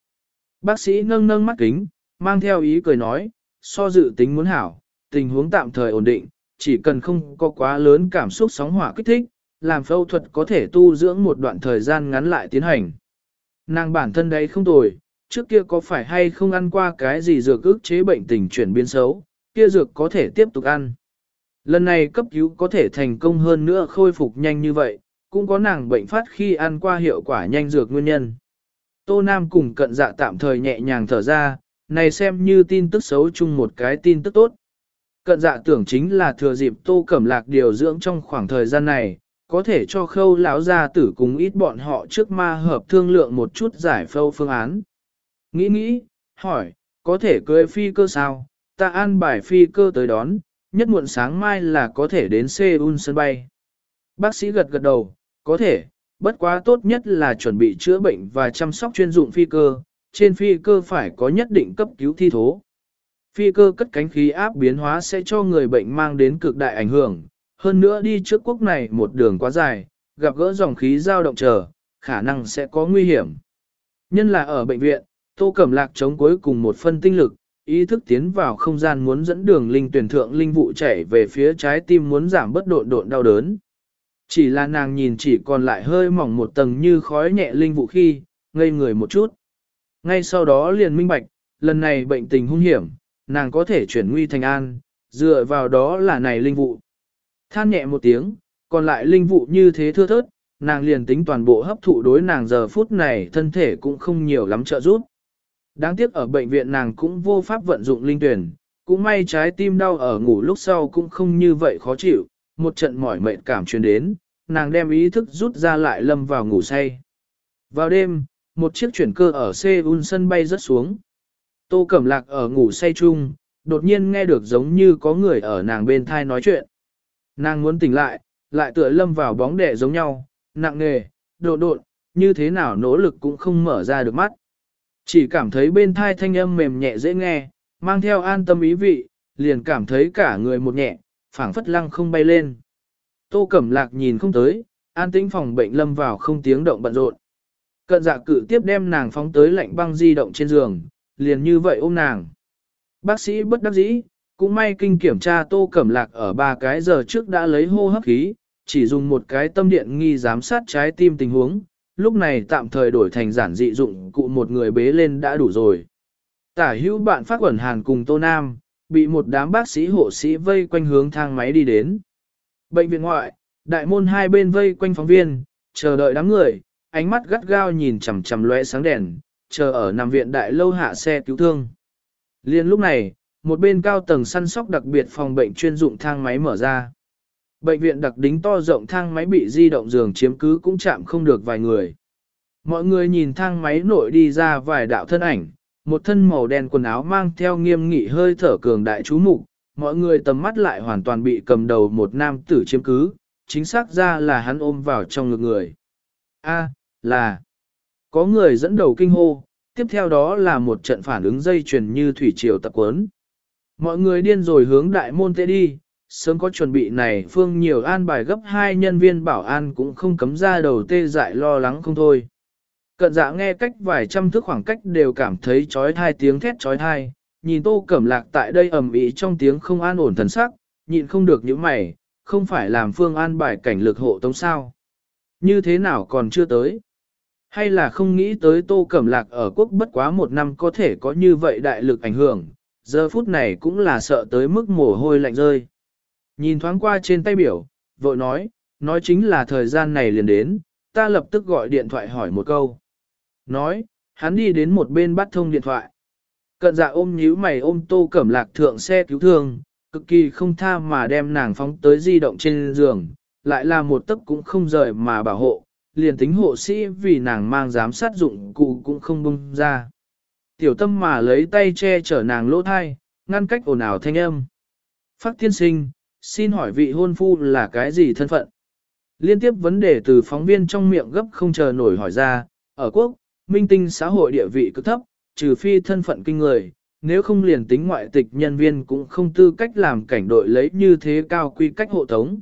Bác sĩ nâng nâng mắt kính, mang theo ý cười nói, so dự tính muốn hảo, tình huống tạm thời ổn định, chỉ cần không có quá lớn cảm xúc sóng hỏa kích thích, làm phẫu thuật có thể tu dưỡng một đoạn thời gian ngắn lại tiến hành. Nàng bản thân đấy không tồi, trước kia có phải hay không ăn qua cái gì dược ức chế bệnh tình chuyển biến xấu, kia dược có thể tiếp tục ăn. Lần này cấp cứu có thể thành công hơn nữa khôi phục nhanh như vậy, cũng có nàng bệnh phát khi ăn qua hiệu quả nhanh dược nguyên nhân. Tô Nam cùng cận dạ tạm thời nhẹ nhàng thở ra, này xem như tin tức xấu chung một cái tin tức tốt. Cận dạ tưởng chính là thừa dịp Tô Cẩm Lạc điều dưỡng trong khoảng thời gian này, có thể cho khâu lão gia tử cùng ít bọn họ trước ma hợp thương lượng một chút giải phâu phương án. Nghĩ nghĩ, hỏi, có thể cưới phi cơ sao, ta an bài phi cơ tới đón, nhất muộn sáng mai là có thể đến Seoul sân bay. Bác sĩ gật gật đầu, có thể, bất quá tốt nhất là chuẩn bị chữa bệnh và chăm sóc chuyên dụng phi cơ, trên phi cơ phải có nhất định cấp cứu thi thố. Phi cơ cất cánh khí áp biến hóa sẽ cho người bệnh mang đến cực đại ảnh hưởng, hơn nữa đi trước quốc này một đường quá dài, gặp gỡ dòng khí dao động chờ, khả năng sẽ có nguy hiểm. Nhân là ở bệnh viện, Tô Cẩm Lạc chống cuối cùng một phân tinh lực, ý thức tiến vào không gian muốn dẫn đường linh tuyển thượng linh vụ chảy về phía trái tim muốn giảm bất độn độn đau đớn. Chỉ là nàng nhìn chỉ còn lại hơi mỏng một tầng như khói nhẹ linh vụ khi, ngây người một chút. Ngay sau đó liền minh bạch, lần này bệnh tình hung hiểm, nàng có thể chuyển nguy thành an, dựa vào đó là này linh vụ. Than nhẹ một tiếng, còn lại linh vụ như thế thưa thớt, nàng liền tính toàn bộ hấp thụ đối nàng giờ phút này thân thể cũng không nhiều lắm trợ giúp. Đáng tiếc ở bệnh viện nàng cũng vô pháp vận dụng linh tuyển, cũng may trái tim đau ở ngủ lúc sau cũng không như vậy khó chịu, một trận mỏi mệt cảm truyền đến, nàng đem ý thức rút ra lại lâm vào ngủ say. Vào đêm, một chiếc chuyển cơ ở Seoul sân bay rớt xuống. Tô Cẩm Lạc ở ngủ say chung, đột nhiên nghe được giống như có người ở nàng bên thai nói chuyện. Nàng muốn tỉnh lại, lại tựa lâm vào bóng đẻ giống nhau, nặng nề, độ độn, như thế nào nỗ lực cũng không mở ra được mắt. Chỉ cảm thấy bên thai thanh âm mềm nhẹ dễ nghe, mang theo an tâm ý vị, liền cảm thấy cả người một nhẹ, phảng phất lăng không bay lên. Tô Cẩm Lạc nhìn không tới, an tĩnh phòng bệnh lâm vào không tiếng động bận rộn. Cận dạ cử tiếp đem nàng phóng tới lạnh băng di động trên giường, liền như vậy ôm nàng. Bác sĩ bất đắc dĩ, cũng may kinh kiểm tra Tô Cẩm Lạc ở ba cái giờ trước đã lấy hô hấp khí, chỉ dùng một cái tâm điện nghi giám sát trái tim tình huống, lúc này tạm thời đổi thành giản dị dụng cụ một người bế lên đã đủ rồi. Tả hữu bạn phát quẩn hàn cùng Tô Nam, bị một đám bác sĩ hộ sĩ vây quanh hướng thang máy đi đến. Bệnh viện ngoại, đại môn hai bên vây quanh phóng viên, chờ đợi đám người, ánh mắt gắt gao nhìn chằm chằm lóe sáng đèn, chờ ở nằm viện đại lâu hạ xe cứu thương. Liên lúc này, một bên cao tầng săn sóc đặc biệt phòng bệnh chuyên dụng thang máy mở ra. Bệnh viện đặc đính to rộng thang máy bị di động giường chiếm cứ cũng chạm không được vài người. Mọi người nhìn thang máy nội đi ra vài đạo thân ảnh, một thân màu đen quần áo mang theo nghiêm nghị hơi thở cường đại chú mục, mọi người tầm mắt lại hoàn toàn bị cầm đầu một nam tử chiếm cứ, chính xác ra là hắn ôm vào trong ngực người. A, là, có người dẫn đầu kinh hô, tiếp theo đó là một trận phản ứng dây chuyền như thủy triều tập quấn. Mọi người điên rồi hướng đại môn tê đi, sớm có chuẩn bị này phương nhiều an bài gấp hai nhân viên bảo an cũng không cấm ra đầu tê dại lo lắng không thôi. Cận dạ nghe cách vài trăm thước khoảng cách đều cảm thấy trói thai tiếng thét trói thai, nhìn tô cẩm lạc tại đây ầm ĩ trong tiếng không an ổn thần sắc, nhịn không được những mày, không phải làm phương an bài cảnh lực hộ tống sao. Như thế nào còn chưa tới? Hay là không nghĩ tới Tô Cẩm Lạc ở quốc bất quá một năm có thể có như vậy đại lực ảnh hưởng, giờ phút này cũng là sợ tới mức mồ hôi lạnh rơi. Nhìn thoáng qua trên tay biểu, vội nói, nói chính là thời gian này liền đến, ta lập tức gọi điện thoại hỏi một câu. Nói, hắn đi đến một bên bắt thông điện thoại. Cận dạ ôm nhíu mày ôm tô cẩm lạc thượng xe cứu thương, cực kỳ không tha mà đem nàng phóng tới di động trên giường, lại là một tấc cũng không rời mà bảo hộ, liền tính hộ sĩ vì nàng mang giám sát dụng cụ cũng không bung ra. Tiểu tâm mà lấy tay che chở nàng lỗ thai, ngăn cách ồn ào thanh âm. Phát tiên sinh, xin hỏi vị hôn phu là cái gì thân phận? Liên tiếp vấn đề từ phóng viên trong miệng gấp không chờ nổi hỏi ra, ở quốc, minh tinh xã hội địa vị cực thấp, trừ phi thân phận kinh người, nếu không liền tính ngoại tịch nhân viên cũng không tư cách làm cảnh đội lấy như thế cao quy cách hộ tống.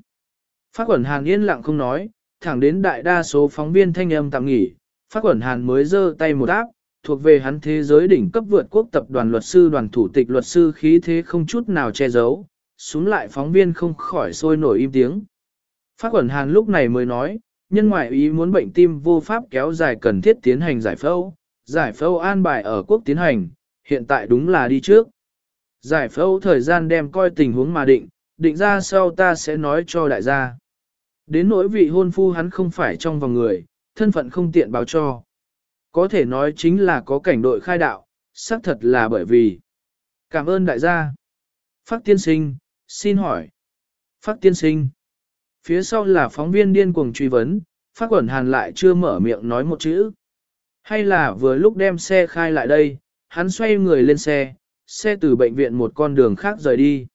Phát quẩn hàng yên lặng không nói, thẳng đến đại đa số phóng viên thanh âm tạm nghỉ, Phát quẩn hàn mới giơ tay một áp, thuộc về hắn thế giới đỉnh cấp vượt quốc tập đoàn luật sư đoàn thủ tịch luật sư khí thế không chút nào che giấu, xuống lại phóng viên không khỏi sôi nổi im tiếng. Phát quẩn hàn lúc này mới nói, nhân ngoại ý muốn bệnh tim vô pháp kéo dài cần thiết tiến hành giải phẫu, giải phẫu an bài ở quốc tiến hành, hiện tại đúng là đi trước. Giải phẫu thời gian đem coi tình huống mà định, định ra sau ta sẽ nói cho đại gia. Đến nỗi vị hôn phu hắn không phải trong vòng người, thân phận không tiện báo cho. Có thể nói chính là có cảnh đội khai đạo, xác thật là bởi vì. Cảm ơn đại gia. Phát tiên sinh, xin hỏi. Phát tiên sinh. Phía sau là phóng viên điên cuồng truy vấn, Phát quẩn hàn lại chưa mở miệng nói một chữ. Hay là vừa lúc đem xe khai lại đây, hắn xoay người lên xe, xe từ bệnh viện một con đường khác rời đi.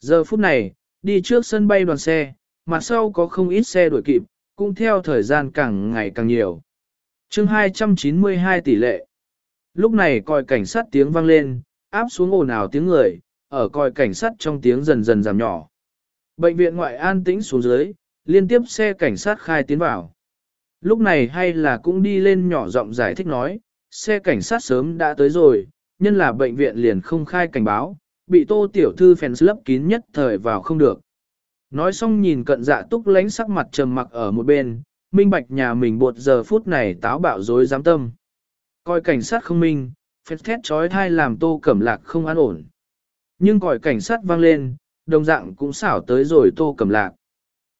Giờ phút này, đi trước sân bay đoàn xe, mặt sau có không ít xe đuổi kịp, cũng theo thời gian càng ngày càng nhiều. chương 292 tỷ lệ. Lúc này còi cảnh sát tiếng vang lên, áp xuống ồn ào tiếng người, ở còi cảnh sát trong tiếng dần dần giảm nhỏ. Bệnh viện ngoại an tĩnh xuống dưới, liên tiếp xe cảnh sát khai tiến vào. Lúc này hay là cũng đi lên nhỏ giọng giải thích nói, xe cảnh sát sớm đã tới rồi, nhân là bệnh viện liền không khai cảnh báo, bị tô tiểu thư phèn lấp kín nhất thời vào không được. Nói xong nhìn cận dạ túc lánh sắc mặt trầm mặc ở một bên, minh bạch nhà mình bột giờ phút này táo bạo dối dám tâm. Coi cảnh sát không minh, phết thét trói thai làm tô cẩm lạc không an ổn. Nhưng còi cảnh sát vang lên, đồng dạng cũng xảo tới rồi tô cẩm lạc.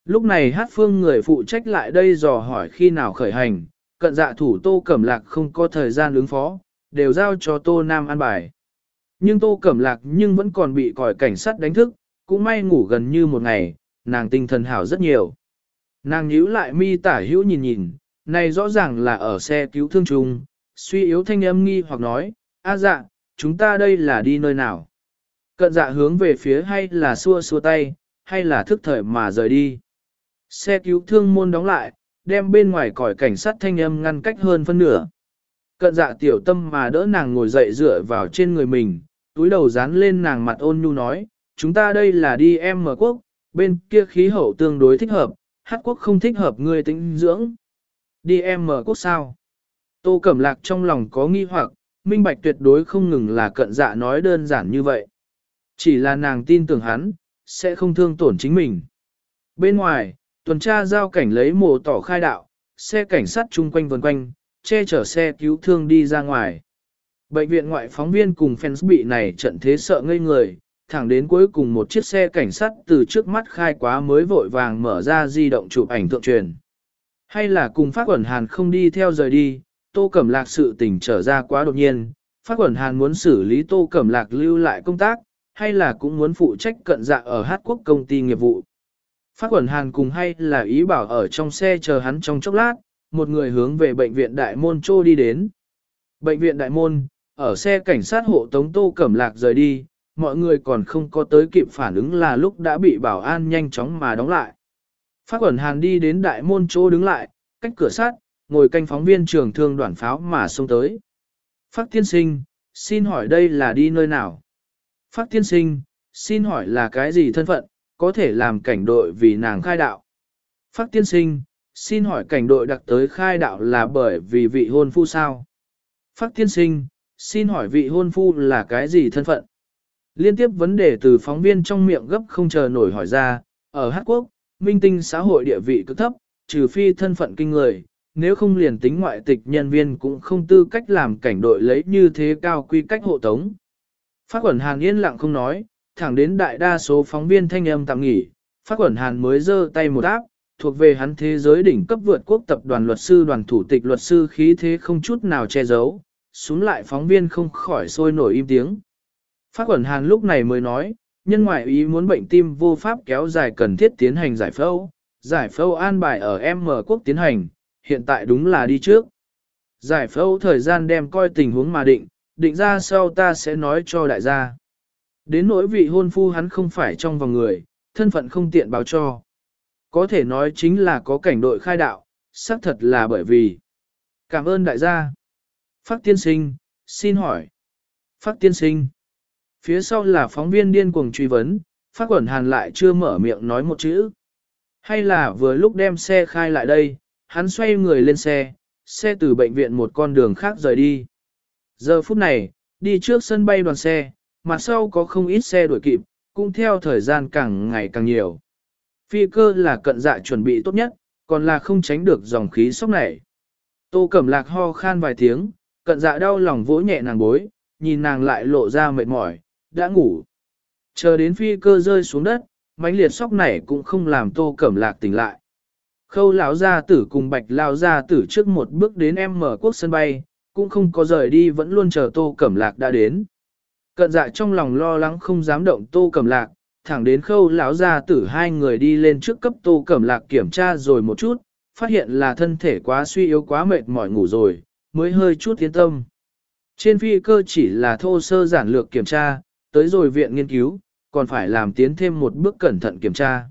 Lúc này hát phương người phụ trách lại đây dò hỏi khi nào khởi hành, cận dạ thủ tô cẩm lạc không có thời gian ứng phó, đều giao cho tô nam an bài. Nhưng tô cẩm lạc nhưng vẫn còn bị còi cảnh sát đánh thức, cũng may ngủ gần như một ngày, nàng tinh thần hảo rất nhiều. Nàng nhíu lại mi tả hữu nhìn nhìn, này rõ ràng là ở xe cứu thương chung, suy yếu thanh âm nghi hoặc nói, a dạ, chúng ta đây là đi nơi nào? Cận dạ hướng về phía hay là xua xua tay, hay là thức thời mà rời đi. Xe cứu thương môn đóng lại, đem bên ngoài còi cảnh sát thanh âm ngăn cách hơn phân nửa. Cận dạ tiểu tâm mà đỡ nàng ngồi dậy dựa vào trên người mình, túi đầu dán lên nàng mặt ôn nhu nói, chúng ta đây là đi em mở quốc, bên kia khí hậu tương đối thích hợp, hát quốc không thích hợp người tính dưỡng. Đi em mở quốc sao? Tô Cẩm Lạc trong lòng có nghi hoặc, minh bạch tuyệt đối không ngừng là cận dạ nói đơn giản như vậy. Chỉ là nàng tin tưởng hắn, sẽ không thương tổn chính mình. Bên ngoài, tuần tra giao cảnh lấy mồ tỏ khai đạo, xe cảnh sát chung quanh vần quanh, che chở xe cứu thương đi ra ngoài. Bệnh viện ngoại phóng viên cùng fans bị này trận thế sợ ngây người, thẳng đến cuối cùng một chiếc xe cảnh sát từ trước mắt khai quá mới vội vàng mở ra di động chụp ảnh thượng truyền. Hay là cùng phát quẩn hàn không đi theo rời đi, tô cẩm lạc sự tình trở ra quá đột nhiên, phát quẩn hàn muốn xử lý tô cẩm lạc lưu lại công tác, hay là cũng muốn phụ trách cận dạ ở hát quốc công ty nghiệp vụ. Phát quẩn hàn cùng hay là ý bảo ở trong xe chờ hắn trong chốc lát, một người hướng về bệnh viện Đại Môn Chô đi đến. Bệnh viện Đại Môn, ở xe cảnh sát hộ tống Tô Cẩm Lạc rời đi, mọi người còn không có tới kịp phản ứng là lúc đã bị bảo an nhanh chóng mà đóng lại. Phát quẩn hàn đi đến Đại Môn chỗ đứng lại, cách cửa sát, ngồi canh phóng viên trường thương đoàn pháo mà xông tới. Phát tiên sinh, xin hỏi đây là đi nơi nào? Phát tiên sinh, xin hỏi là cái gì thân phận, có thể làm cảnh đội vì nàng khai đạo? Phát tiên sinh, xin hỏi cảnh đội đặc tới khai đạo là bởi vì vị hôn phu sao? Phát tiên sinh, xin hỏi vị hôn phu là cái gì thân phận? Liên tiếp vấn đề từ phóng viên trong miệng gấp không chờ nổi hỏi ra, Ở Hát Quốc, minh tinh xã hội địa vị cực thấp, trừ phi thân phận kinh người, nếu không liền tính ngoại tịch nhân viên cũng không tư cách làm cảnh đội lấy như thế cao quy cách hộ tống. Phát quẩn Hàn yên lặng không nói, thẳng đến đại đa số phóng viên thanh âm tạm nghỉ, Phát quẩn Hàn mới giơ tay một áp, thuộc về hắn thế giới đỉnh cấp vượt quốc tập đoàn luật sư đoàn thủ tịch luật sư khí thế không chút nào che giấu, xuống lại phóng viên không khỏi sôi nổi im tiếng. Phát quẩn Hàn lúc này mới nói, nhân ngoại ý muốn bệnh tim vô pháp kéo dài cần thiết tiến hành giải phẫu, giải phẫu an bài ở M quốc tiến hành, hiện tại đúng là đi trước. Giải phẫu thời gian đem coi tình huống mà định, định ra sau ta sẽ nói cho đại gia. Đến nỗi vị hôn phu hắn không phải trong vòng người, thân phận không tiện báo cho. Có thể nói chính là có cảnh đội khai đạo, xác thật là bởi vì. Cảm ơn đại gia. Phát tiên sinh, xin hỏi. Phát tiên sinh. Phía sau là phóng viên điên cuồng truy vấn, phát quẩn hàn lại chưa mở miệng nói một chữ. Hay là vừa lúc đem xe khai lại đây, hắn xoay người lên xe, xe từ bệnh viện một con đường khác rời đi. Giờ phút này, đi trước sân bay đoàn xe, mặt sau có không ít xe đuổi kịp, cũng theo thời gian càng ngày càng nhiều. Phi cơ là cận dạ chuẩn bị tốt nhất, còn là không tránh được dòng khí sốc này. Tô Cẩm Lạc ho khan vài tiếng, cận dạ đau lòng vỗ nhẹ nàng bối, nhìn nàng lại lộ ra mệt mỏi, đã ngủ. Chờ đến phi cơ rơi xuống đất, mãnh liệt sốc này cũng không làm Tô Cẩm Lạc tỉnh lại. Khâu lão gia tử cùng bạch lão gia tử trước một bước đến em mở quốc sân bay, cũng không có rời đi vẫn luôn chờ Tô Cẩm Lạc đã đến. Cận dạ trong lòng lo lắng không dám động Tô Cẩm Lạc, thẳng đến khâu lão gia tử hai người đi lên trước cấp Tô Cẩm Lạc kiểm tra rồi một chút, phát hiện là thân thể quá suy yếu quá mệt mỏi ngủ rồi, mới hơi chút tiến tâm. Trên phi cơ chỉ là thô sơ giản lược kiểm tra, tới rồi viện nghiên cứu, còn phải làm tiến thêm một bước cẩn thận kiểm tra.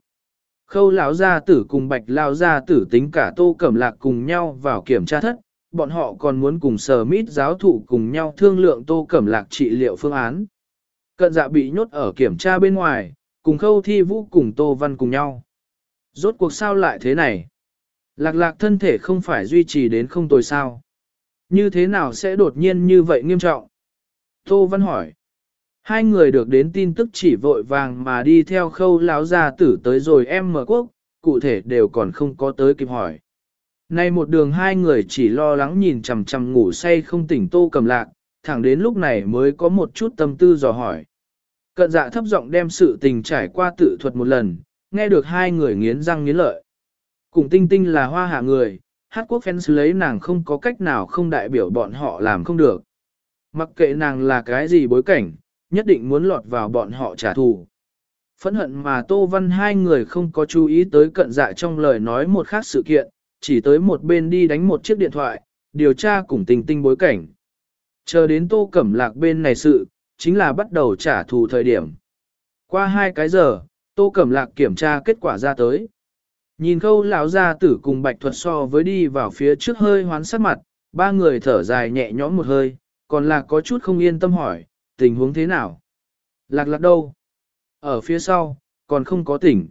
Khâu lão gia tử cùng bạch lão gia tử tính cả tô cẩm lạc cùng nhau vào kiểm tra thất, bọn họ còn muốn cùng sở mít giáo thụ cùng nhau thương lượng tô cẩm lạc trị liệu phương án. Cận dạ bị nhốt ở kiểm tra bên ngoài, cùng khâu thi vũ cùng tô văn cùng nhau. Rốt cuộc sao lại thế này? Lạc lạc thân thể không phải duy trì đến không tồi sao. Như thế nào sẽ đột nhiên như vậy nghiêm trọng? Tô văn hỏi. Hai người được đến tin tức chỉ vội vàng mà đi theo khâu lão gia tử tới rồi em mở quốc, cụ thể đều còn không có tới kịp hỏi. Nay một đường hai người chỉ lo lắng nhìn chằm chằm ngủ say không tỉnh tô cầm lạc, thẳng đến lúc này mới có một chút tâm tư dò hỏi. Cận dạ thấp giọng đem sự tình trải qua tự thuật một lần, nghe được hai người nghiến răng nghiến lợi. Cùng tinh tinh là hoa hạ người, hát quốc fans lấy nàng không có cách nào không đại biểu bọn họ làm không được. Mặc kệ nàng là cái gì bối cảnh, nhất định muốn lọt vào bọn họ trả thù. Phẫn hận mà Tô Văn hai người không có chú ý tới cận dạ trong lời nói một khác sự kiện, chỉ tới một bên đi đánh một chiếc điện thoại, điều tra cùng tình tinh bối cảnh. Chờ đến Tô Cẩm Lạc bên này sự, chính là bắt đầu trả thù thời điểm. Qua hai cái giờ, Tô Cẩm Lạc kiểm tra kết quả ra tới. Nhìn khâu lão gia tử cùng bạch thuật so với đi vào phía trước hơi hoán sát mặt, ba người thở dài nhẹ nhõm một hơi, còn là có chút không yên tâm hỏi, tình huống thế nào? Lạc lạc đâu? Ở phía sau, còn không có tỉnh.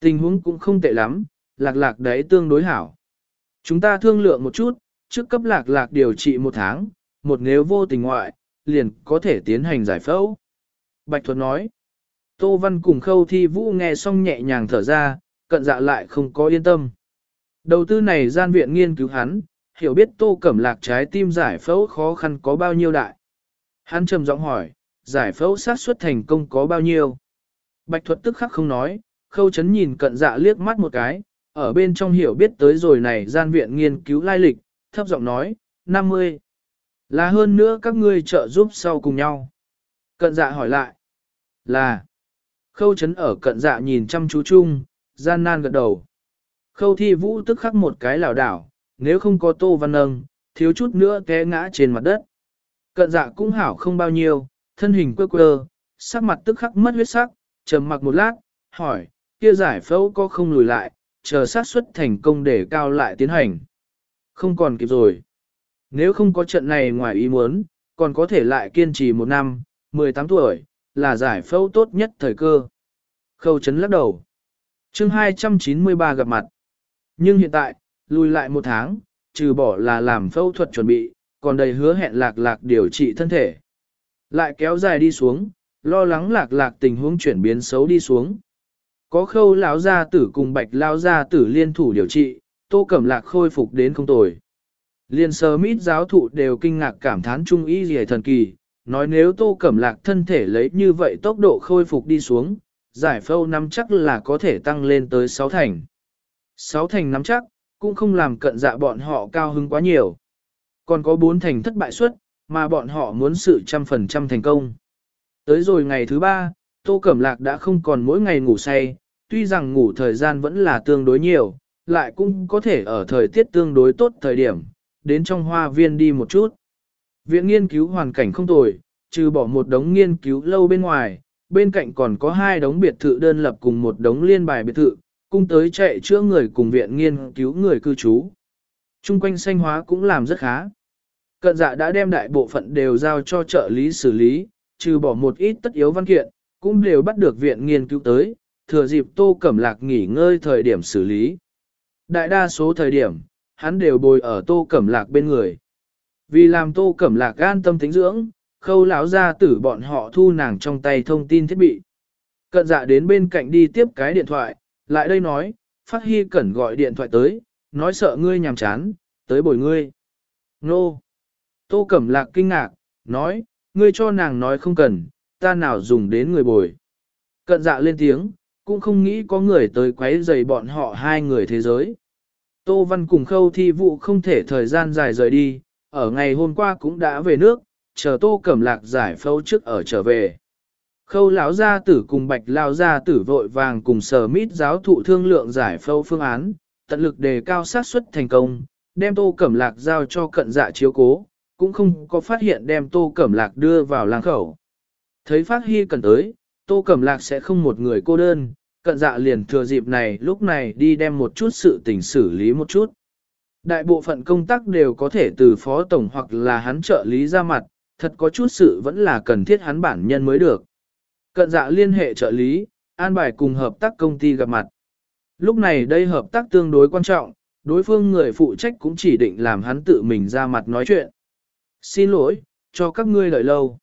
Tình huống cũng không tệ lắm, lạc lạc đấy tương đối hảo. Chúng ta thương lượng một chút, trước cấp lạc lạc điều trị một tháng, một nếu vô tình ngoại, liền có thể tiến hành giải phẫu. Bạch thuật nói. Tô Văn cùng khâu thi vũ nghe xong nhẹ nhàng thở ra, cận dạ lại không có yên tâm. Đầu tư này gian viện nghiên cứu hắn, hiểu biết tô cẩm lạc trái tim giải phẫu khó khăn có bao nhiêu đại. Hắn trầm giọng hỏi, giải phẫu sát suất thành công có bao nhiêu? Bạch thuật tức khắc không nói, khâu chấn nhìn cận dạ liếc mắt một cái, ở bên trong hiểu biết tới rồi này gian viện nghiên cứu lai lịch, thấp giọng nói, 50. Là hơn nữa các ngươi trợ giúp sau cùng nhau. Cận dạ hỏi lại, là, khâu chấn ở cận dạ nhìn chăm chú chung, gian nan gật đầu. Khâu thi vũ tức khắc một cái lảo đảo, nếu không có tô văn nâng, thiếu chút nữa té ngã trên mặt đất. Cận dạ cũng hảo không bao nhiêu, thân hình quơ quơ, sắc mặt tức khắc mất huyết sắc, trầm mặc một lát, hỏi, kia giải phẫu có không lùi lại, chờ sát suất thành công để cao lại tiến hành. Không còn kịp rồi. Nếu không có trận này ngoài ý muốn, còn có thể lại kiên trì một năm, 18 tuổi, là giải phẫu tốt nhất thời cơ. Khâu chấn lắc đầu. chương 293 gặp mặt. Nhưng hiện tại, lùi lại một tháng, trừ bỏ là làm phẫu thuật chuẩn bị, còn đầy hứa hẹn lạc lạc điều trị thân thể. Lại kéo dài đi xuống, lo lắng lạc lạc tình huống chuyển biến xấu đi xuống. Có khâu lão gia tử cùng bạch lão gia tử liên thủ điều trị, tô cẩm lạc khôi phục đến không tồi. Liên sơ mít giáo thụ đều kinh ngạc cảm thán trung y gì thần kỳ, nói nếu tô cẩm lạc thân thể lấy như vậy tốc độ khôi phục đi xuống, giải phâu nắm chắc là có thể tăng lên tới 6 thành. 6 thành nắm chắc, cũng không làm cận dạ bọn họ cao hứng quá nhiều. Còn có bốn thành thất bại suất, mà bọn họ muốn sự trăm phần trăm thành công. Tới rồi ngày thứ ba, Tô Cẩm Lạc đã không còn mỗi ngày ngủ say, tuy rằng ngủ thời gian vẫn là tương đối nhiều, lại cũng có thể ở thời tiết tương đối tốt thời điểm, đến trong hoa viên đi một chút. Viện nghiên cứu hoàn cảnh không tồi, trừ bỏ một đống nghiên cứu lâu bên ngoài, bên cạnh còn có hai đống biệt thự đơn lập cùng một đống liên bài biệt thự, cung tới chạy chữa người cùng viện nghiên cứu người cư trú. Trung quanh xanh hóa cũng làm rất khá. Cận dạ đã đem đại bộ phận đều giao cho trợ lý xử lý, trừ bỏ một ít tất yếu văn kiện, cũng đều bắt được viện nghiên cứu tới, thừa dịp tô cẩm lạc nghỉ ngơi thời điểm xử lý. Đại đa số thời điểm, hắn đều bồi ở tô cẩm lạc bên người. Vì làm tô cẩm lạc an tâm tính dưỡng, khâu lão ra tử bọn họ thu nàng trong tay thông tin thiết bị. Cận dạ đến bên cạnh đi tiếp cái điện thoại, lại đây nói, phát hy cẩn gọi điện thoại tới, nói sợ ngươi nhàm chán, tới bồi ngươi. Nô! Tô Cẩm Lạc kinh ngạc, nói, ngươi cho nàng nói không cần, ta nào dùng đến người bồi. Cận dạ lên tiếng, cũng không nghĩ có người tới quấy rầy bọn họ hai người thế giới. Tô Văn cùng khâu thi vụ không thể thời gian dài rời đi, ở ngày hôm qua cũng đã về nước, chờ Tô Cẩm Lạc giải phẫu trước ở trở về. Khâu lão gia tử cùng bạch lão gia tử vội vàng cùng sở mít giáo thụ thương lượng giải phẫu phương án, tận lực đề cao xác suất thành công, đem Tô Cẩm Lạc giao cho cận dạ chiếu cố, cũng không có phát hiện đem Tô Cẩm Lạc đưa vào làng khẩu. Thấy phát hy cần tới, Tô Cẩm Lạc sẽ không một người cô đơn, cận dạ liền thừa dịp này lúc này đi đem một chút sự tình xử lý một chút. Đại bộ phận công tác đều có thể từ phó tổng hoặc là hắn trợ lý ra mặt, thật có chút sự vẫn là cần thiết hắn bản nhân mới được. Cận dạ liên hệ trợ lý, an bài cùng hợp tác công ty gặp mặt. Lúc này đây hợp tác tương đối quan trọng, đối phương người phụ trách cũng chỉ định làm hắn tự mình ra mặt nói chuyện. Xin lỗi, cho các ngươi đợi lâu.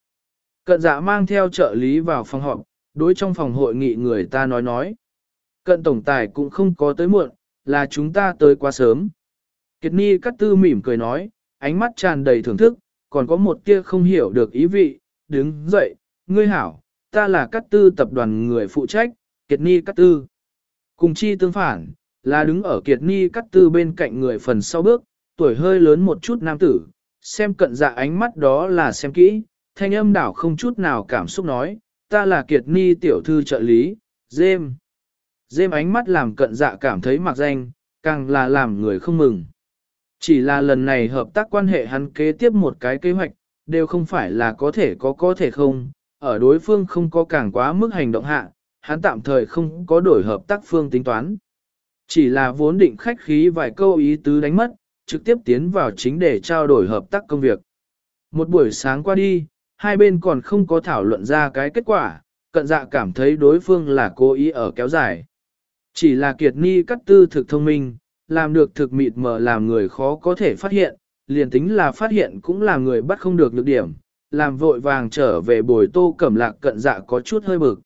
Cận dạ mang theo trợ lý vào phòng họp, đối trong phòng hội nghị người ta nói nói. Cận tổng tài cũng không có tới muộn, là chúng ta tới quá sớm. Kiệt Ni cắt tư mỉm cười nói, ánh mắt tràn đầy thưởng thức, còn có một tia không hiểu được ý vị, đứng dậy, ngươi hảo, ta là cắt tư tập đoàn người phụ trách, Kiệt Ni cắt tư. Cùng chi tương phản, là đứng ở Kiệt Ni cắt tư bên cạnh người phần sau bước, tuổi hơi lớn một chút nam tử, xem cận dạ ánh mắt đó là xem kỹ, thanh âm đảo không chút nào cảm xúc nói, ta là Kiệt Ni tiểu thư trợ lý, dêm. Dêm ánh mắt làm cận dạ cảm thấy mặc danh, càng là làm người không mừng. Chỉ là lần này hợp tác quan hệ hắn kế tiếp một cái kế hoạch, đều không phải là có thể có có thể không, ở đối phương không có càng quá mức hành động hạ, hắn tạm thời không có đổi hợp tác phương tính toán. Chỉ là vốn định khách khí vài câu ý tứ đánh mất, trực tiếp tiến vào chính để trao đổi hợp tác công việc. Một buổi sáng qua đi, hai bên còn không có thảo luận ra cái kết quả, cận dạ cảm thấy đối phương là cố ý ở kéo dài. Chỉ là kiệt ni cắt tư thực thông minh, làm được thực mịt mờ làm người khó có thể phát hiện, liền tính là phát hiện cũng là người bắt không được lược điểm, làm vội vàng trở về bồi tô cẩm lạc cận dạ có chút hơi bực.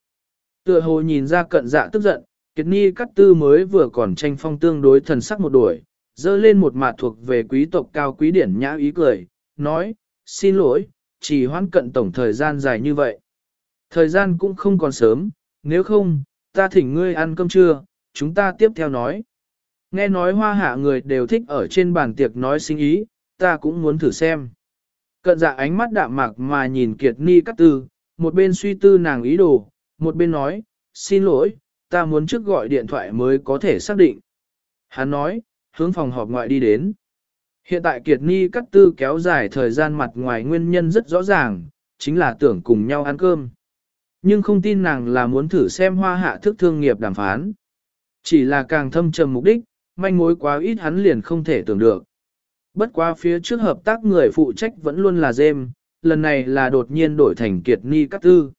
Tựa hồ nhìn ra cận dạ tức giận, kiệt ni Cát tư mới vừa còn tranh phong tương đối thần sắc một đuổi, dơ lên một mặt thuộc về quý tộc cao quý điển nhã ý cười, nói, xin lỗi, chỉ hoãn cận tổng thời gian dài như vậy. Thời gian cũng không còn sớm, nếu không, ta thỉnh ngươi ăn cơm trưa, chúng ta tiếp theo nói. Nghe nói hoa hạ người đều thích ở trên bàn tiệc nói sinh ý, ta cũng muốn thử xem. Cận dạ ánh mắt đạm mạc mà nhìn Kiệt Ni Cát tư, một bên suy tư nàng ý đồ, một bên nói, xin lỗi, ta muốn trước gọi điện thoại mới có thể xác định. Hắn nói, hướng phòng họp ngoại đi đến. Hiện tại Kiệt Ni cắt tư kéo dài thời gian mặt ngoài nguyên nhân rất rõ ràng, chính là tưởng cùng nhau ăn cơm. Nhưng không tin nàng là muốn thử xem hoa hạ thức thương nghiệp đàm phán. Chỉ là càng thâm trầm mục đích, manh mối quá ít hắn liền không thể tưởng được. Bất quá phía trước hợp tác người phụ trách vẫn luôn là Dêm, lần này là đột nhiên đổi thành Kiệt Ni Cát Tư.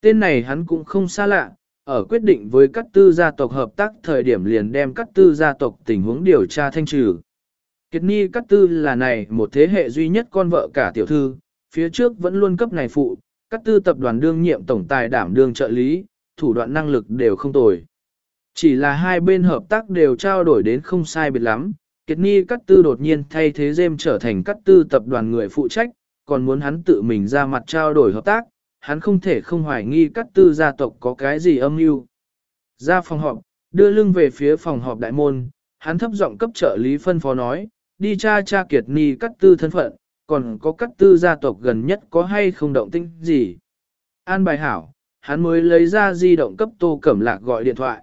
Tên này hắn cũng không xa lạ, ở quyết định với Cát Tư gia tộc hợp tác thời điểm liền đem Cát Tư gia tộc tình huống điều tra thanh trừ. Kiệt Ni Cát Tư là này một thế hệ duy nhất con vợ cả tiểu thư, phía trước vẫn luôn cấp này phụ, Cát Tư tập đoàn đương nhiệm tổng tài đảm đương trợ lý, thủ đoạn năng lực đều không tồi. Chỉ là hai bên hợp tác đều trao đổi đến không sai biệt lắm, Kiệt Ni Cát Tư đột nhiên thay thế Dêm trở thành Cát Tư tập đoàn người phụ trách, còn muốn hắn tự mình ra mặt trao đổi hợp tác, hắn không thể không hoài nghi các Tư gia tộc có cái gì âm mưu. Ra phòng họp, đưa lưng về phía phòng họp đại môn, hắn thấp giọng cấp trợ lý phân phó nói, đi tra tra Kiệt Ni Cắt Tư thân phận, còn có Cắt Tư gia tộc gần nhất có hay không động tĩnh gì. An bài hảo, hắn mới lấy ra di động cấp Tô Cẩm Lạc gọi điện thoại.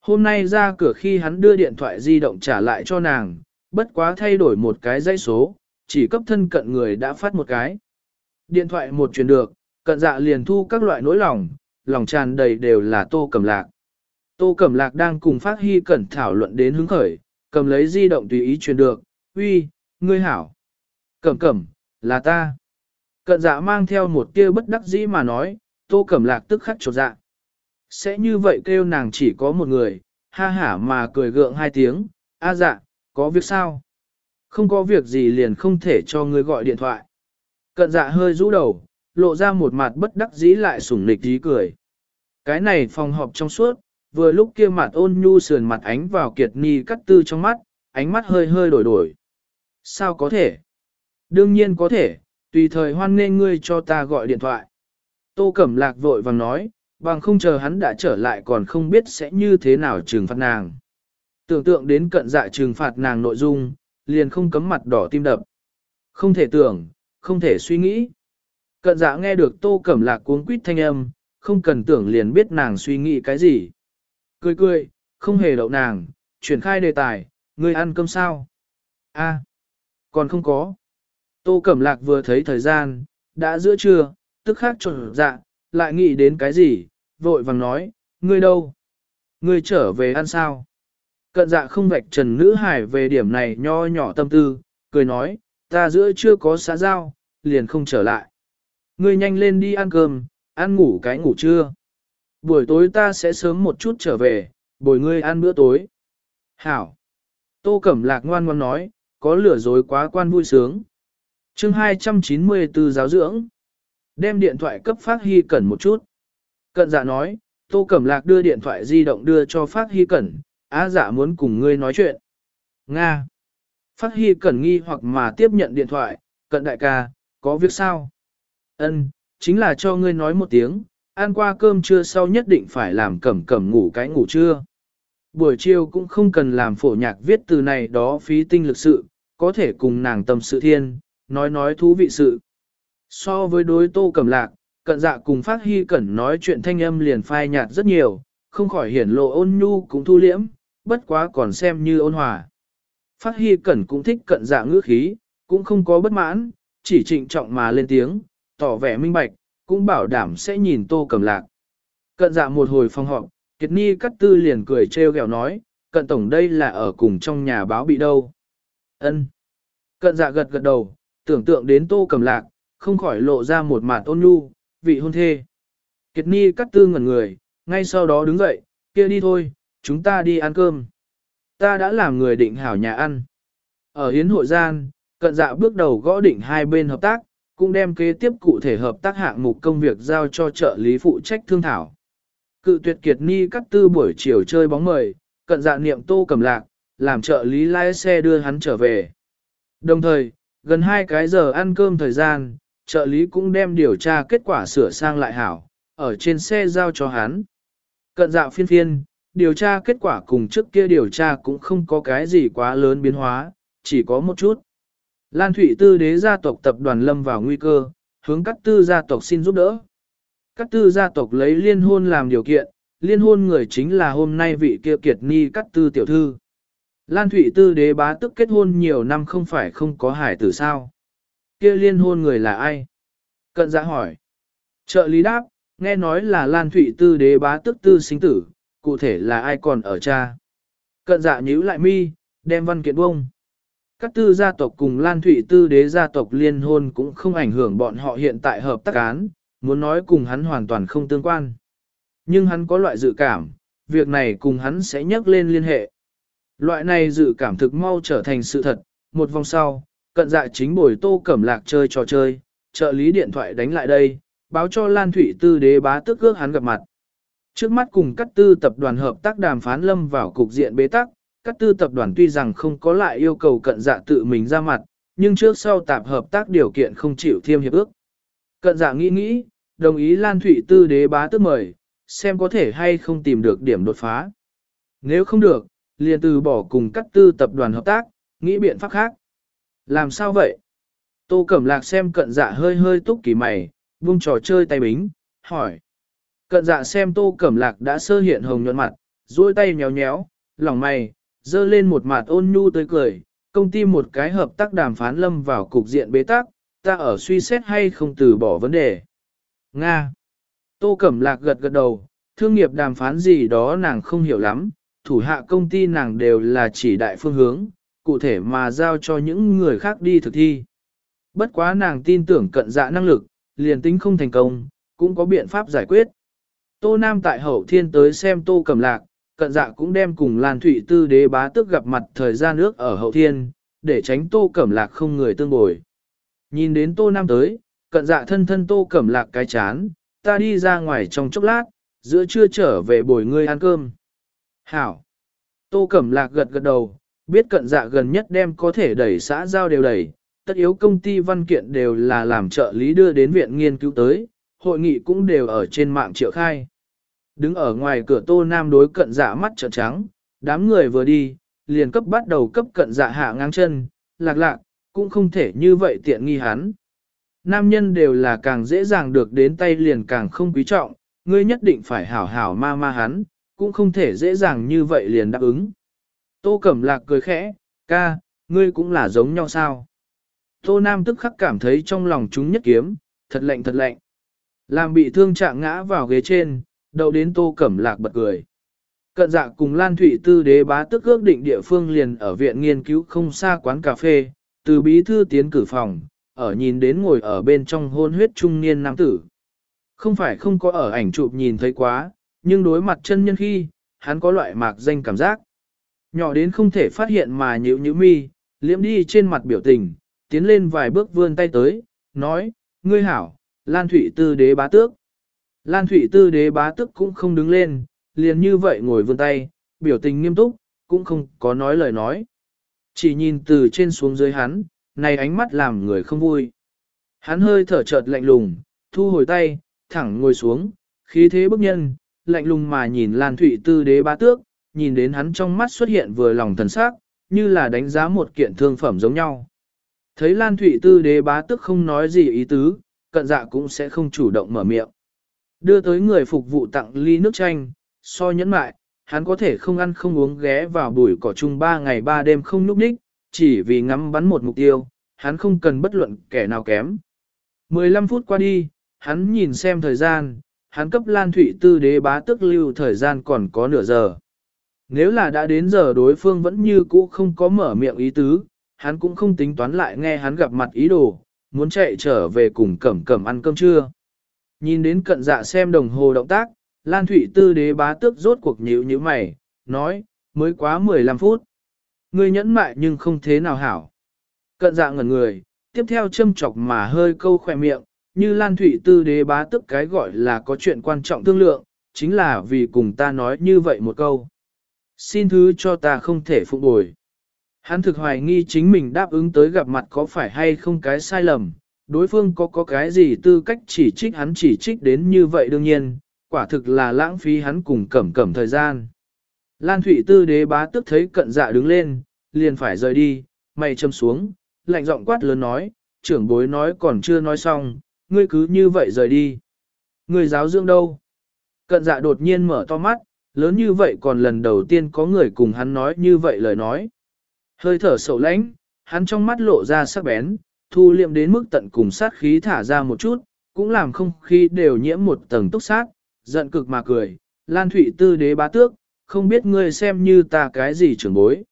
Hôm nay ra cửa khi hắn đưa điện thoại di động trả lại cho nàng, bất quá thay đổi một cái dãy số, chỉ cấp thân cận người đã phát một cái. Điện thoại một truyền được, cận dạ liền thu các loại nỗi lòng, lòng tràn đầy đều là tô cẩm lạc. Tô cẩm lạc đang cùng phát hy cẩn thảo luận đến hứng khởi, cầm lấy di động tùy ý truyền được, uy, ngươi hảo. Cẩm cẩm, là ta. Cận dạ mang theo một tia bất đắc dĩ mà nói, tô cẩm lạc tức khắc trột dạ. Sẽ như vậy kêu nàng chỉ có một người, ha hả mà cười gượng hai tiếng, a dạ, có việc sao? Không có việc gì liền không thể cho ngươi gọi điện thoại. Cận dạ hơi rũ đầu, lộ ra một mặt bất đắc dĩ lại sủng nịch dí cười. Cái này phòng họp trong suốt, vừa lúc kia mặt ôn nhu sườn mặt ánh vào kiệt ni cắt tư trong mắt, ánh mắt hơi hơi đổi đổi. Sao có thể? Đương nhiên có thể, tùy thời hoan nghênh ngươi cho ta gọi điện thoại. Tô Cẩm Lạc vội vàng nói, bằng không chờ hắn đã trở lại còn không biết sẽ như thế nào trừng phạt nàng. Tưởng tượng đến cận dạ trừng phạt nàng nội dung, liền không cấm mặt đỏ tim đập. Không thể tưởng, không thể suy nghĩ. Cận dạ nghe được tô cẩm lạc cuống quýt thanh âm, không cần tưởng liền biết nàng suy nghĩ cái gì. Cười cười, không hề đậu nàng, chuyển khai đề tài, ngươi ăn cơm sao? A, còn không có. Tô cẩm lạc vừa thấy thời gian, đã giữa trưa, tức khắc trộn dạ, lại nghĩ đến cái gì, vội vàng nói, ngươi đâu? Ngươi trở về ăn sao? Cận dạ không vạch trần nữ hải về điểm này nho nhỏ tâm tư, cười nói, ta giữa chưa có xã giao, liền không trở lại. Ngươi nhanh lên đi ăn cơm, ăn ngủ cái ngủ trưa. Buổi tối ta sẽ sớm một chút trở về, bồi ngươi ăn bữa tối. Hảo. Tô Cẩm Lạc ngoan ngoan nói, có lửa dối quá quan vui sướng. chương 294 giáo dưỡng. Đem điện thoại cấp phát hy cẩn một chút. Cận dạ nói, Tô Cẩm Lạc đưa điện thoại di động đưa cho phát hy cẩn, á dạ muốn cùng ngươi nói chuyện. Nga. Phát hy cẩn nghi hoặc mà tiếp nhận điện thoại, cận đại ca, có việc sao? Ân, chính là cho ngươi nói một tiếng, ăn qua cơm trưa sau nhất định phải làm cẩm cẩm ngủ cái ngủ trưa. Buổi chiều cũng không cần làm phổ nhạc viết từ này đó phí tinh lực sự, có thể cùng nàng tâm sự thiên, nói nói thú vị sự. So với đối tô cẩm lạc, cận dạ cùng phát hy cẩn nói chuyện thanh âm liền phai nhạt rất nhiều, không khỏi hiển lộ ôn nhu cũng thu liễm, bất quá còn xem như ôn hòa. Phát hy cẩn cũng thích cận dạ ngữ khí, cũng không có bất mãn, chỉ trịnh trọng mà lên tiếng, tỏ vẻ minh bạch, cũng bảo đảm sẽ nhìn tô cầm lạc. Cận dạ một hồi phong họp, Kiệt Ni cắt tư liền cười trêu ghẹo nói, cận tổng đây là ở cùng trong nhà báo bị đâu. ân Cận dạ gật gật đầu, tưởng tượng đến tô cầm lạc, không khỏi lộ ra một mặt ôn nhu, vị hôn thê. Kiệt Ni cắt tư ngẩn người, ngay sau đó đứng dậy, kia đi thôi, chúng ta đi ăn cơm. Ta đã làm người định hảo nhà ăn. Ở hiến hội gian, cận dạ bước đầu gõ định hai bên hợp tác, cũng đem kế tiếp cụ thể hợp tác hạng mục công việc giao cho trợ lý phụ trách thương thảo. Cự tuyệt kiệt ni cắt tư buổi chiều chơi bóng mời, cận dạ niệm tô cầm lạc, làm trợ lý lái xe đưa hắn trở về. Đồng thời, gần hai cái giờ ăn cơm thời gian, trợ lý cũng đem điều tra kết quả sửa sang lại hảo, ở trên xe giao cho hắn. Cận dạ phiên phiên, điều tra kết quả cùng trước kia điều tra cũng không có cái gì quá lớn biến hóa, chỉ có một chút. Lan Thụy Tư đế gia tộc tập đoàn lâm vào nguy cơ, hướng các tư gia tộc xin giúp đỡ. Các tư gia tộc lấy liên hôn làm điều kiện, liên hôn người chính là hôm nay vị kia kiệt ni các tư tiểu thư. Lan Thụy Tư đế bá tức kết hôn nhiều năm không phải không có hải tử sao. Kia liên hôn người là ai? Cận dạ hỏi. Trợ lý đáp, nghe nói là Lan Thụy Tư đế bá tức tư sinh tử, cụ thể là ai còn ở cha. Cận dạ nhíu lại mi, đem văn kiện bông. Các tư gia tộc cùng Lan Thụy Tư đế gia tộc liên hôn cũng không ảnh hưởng bọn họ hiện tại hợp tác án, muốn nói cùng hắn hoàn toàn không tương quan. Nhưng hắn có loại dự cảm, việc này cùng hắn sẽ nhắc lên liên hệ. Loại này dự cảm thực mau trở thành sự thật, một vòng sau, cận dạ chính bồi tô cẩm lạc chơi trò chơi, trợ lý điện thoại đánh lại đây, báo cho Lan Thụy Tư đế bá tức ước hắn gặp mặt. Trước mắt cùng các tư tập đoàn hợp tác đàm phán lâm vào cục diện bế tắc, các tư tập đoàn tuy rằng không có lại yêu cầu cận dạ tự mình ra mặt, nhưng trước sau tạp hợp tác điều kiện không chịu thiêm hiệp ước. Cận dạ nghĩ nghĩ, đồng ý Lan Thụy Tư đế bá tức mời, xem có thể hay không tìm được điểm đột phá. Nếu không được, liền từ bỏ cùng các tư tập đoàn hợp tác, nghĩ biện pháp khác. Làm sao vậy? Tô Cẩm Lạc xem cận dạ hơi hơi túc kỳ mày, vung trò chơi tay bính, hỏi. Cận dạ xem Tô Cẩm Lạc đã sơ hiện hồng nhuận mặt, duỗi tay nhéo nhéo, lòng mày, dơ lên một mặt ôn nhu tươi cười, công ty một cái hợp tác đàm phán lâm vào cục diện bế tắc, ta ở suy xét hay không từ bỏ vấn đề. Nga. Tô Cẩm Lạc gật gật đầu, thương nghiệp đàm phán gì đó nàng không hiểu lắm, thủ hạ công ty nàng đều là chỉ đại phương hướng, cụ thể mà giao cho những người khác đi thực thi. Bất quá nàng tin tưởng cận dạ năng lực, liền tính không thành công, cũng có biện pháp giải quyết. Tô Nam tại hậu thiên tới xem Tô Cẩm Lạc, cận dạ cũng đem cùng Lan Thụy Tư đế bá tức gặp mặt thời gian nước ở hậu thiên, để tránh Tô Cẩm Lạc không người tương bồi. Nhìn đến Tô Nam tới, cận dạ thân thân Tô Cẩm Lạc cái chán, ta đi ra ngoài trong chốc lát, giữa trưa trở về bồi ngươi ăn cơm. Hảo! Tô Cẩm Lạc gật gật đầu, biết cận dạ gần nhất đem có thể đẩy xã giao đều đẩy, tất yếu công ty văn kiện đều là làm trợ lý đưa đến viện nghiên cứu tới, hội nghị cũng đều ở trên mạng triệu khai. Đứng ở ngoài cửa tô nam đối cận dạ mắt trợn trắng, đám người vừa đi, liền cấp bắt đầu cấp cận dạ hạ ngang chân, lạc lạc, cũng không thể như vậy tiện nghi hắn. Nam nhân đều là càng dễ dàng được đến tay liền càng không quý trọng, ngươi nhất định phải hảo hảo ma ma hắn, cũng không thể dễ dàng như vậy liền đáp ứng. Tô Cẩm Lạc cười khẽ, ca, ngươi cũng là giống nhau sao? Tô Nam tức khắc cảm thấy trong lòng chúng nhất kiếm, thật lạnh thật lạnh. Làm bị thương trạng ngã vào ghế trên, đầu đến Tô Cẩm Lạc bật cười. Cận dạ cùng Lan Thụy Tư đế bá tức ước định địa phương liền ở viện nghiên cứu không xa quán cà phê, từ bí thư tiến cử phòng, ở nhìn đến ngồi ở bên trong hôn huyết trung niên nam tử. Không phải không có ở ảnh chụp nhìn thấy quá, nhưng đối mặt chân nhân khi, hắn có loại mạc danh cảm giác. Nhỏ đến không thể phát hiện mà nhữ nhữ mi, liễm đi trên mặt biểu tình, tiến lên vài bước vươn tay tới, nói, ngươi hảo, Lan Thụy Tư đế bá tước. Lan Thụy Tư đế bá tước cũng không đứng lên, liền như vậy ngồi vươn tay, biểu tình nghiêm túc, cũng không có nói lời nói. Chỉ nhìn từ trên xuống dưới hắn, này ánh mắt làm người không vui. Hắn hơi thở chợt lạnh lùng, thu hồi tay, thẳng ngồi xuống, khí thế bức nhân, lạnh lùng mà nhìn Lan Thụy Tư đế bá tước, nhìn đến hắn trong mắt xuất hiện vừa lòng thần sắc, như là đánh giá một kiện thương phẩm giống nhau. Thấy Lan Thụy Tư đế bá tước không nói gì ý tứ, cận dạ cũng sẽ không chủ động mở miệng. Đưa tới người phục vụ tặng ly nước chanh, so nhẫn mại, hắn có thể không ăn không uống ghé vào bụi cỏ chung ba ngày ba đêm không núp ních, chỉ vì ngắm bắn một mục tiêu, hắn không cần bất luận kẻ nào kém. 15 phút qua đi, hắn nhìn xem thời gian, hắn cấp Lan Thụy Tư đế bá tức lưu thời gian còn có nửa giờ. Nếu là đã đến giờ đối phương vẫn như cũ không có mở miệng ý tứ, hắn cũng không tính toán lại nghe hắn gặp mặt ý đồ, muốn chạy trở về cùng cẩm cẩm ăn cơm trưa. Nhìn đến cận dạ xem đồng hồ động tác, Lan Thụy Tư đế bá tước rốt cuộc nhíu như mày, nói, mới quá 15 phút. Ngươi nhẫn mại nhưng không thế nào hảo. Cận dạ ngẩn người, tiếp theo châm chọc mà hơi câu khỏe miệng, như Lan Thụy Tư đế bá tức cái gọi là có chuyện quan trọng thương lượng, chính là vì cùng ta nói như vậy một câu. Xin thứ cho ta không thể phụ bồi. Hắn thực hoài nghi chính mình đáp ứng tới gặp mặt có phải hay không cái sai lầm, đối phương có có cái gì tư cách chỉ trích hắn chỉ trích đến như vậy đương nhiên, quả thực là lãng phí hắn cùng cẩm cẩm thời gian. Lan Thụy Tư đế bá tức thấy cận dạ đứng lên, liền phải rời đi, mày châm xuống, lạnh giọng quát lớn nói, trưởng bối nói còn chưa nói xong, ngươi cứ như vậy rời đi. Người giáo dưỡng đâu? Cận dạ đột nhiên mở to mắt, lớn như vậy còn lần đầu tiên có người cùng hắn nói như vậy lời nói. Hơi thở sầu lãnh, hắn trong mắt lộ ra sắc bén, thu liệm đến mức tận cùng sát khí thả ra một chút, cũng làm không khí đều nhiễm một tầng túc sát, giận cực mà cười, Lan Thụy Tư đế bá tước, không biết ngươi xem như ta cái gì trưởng bối.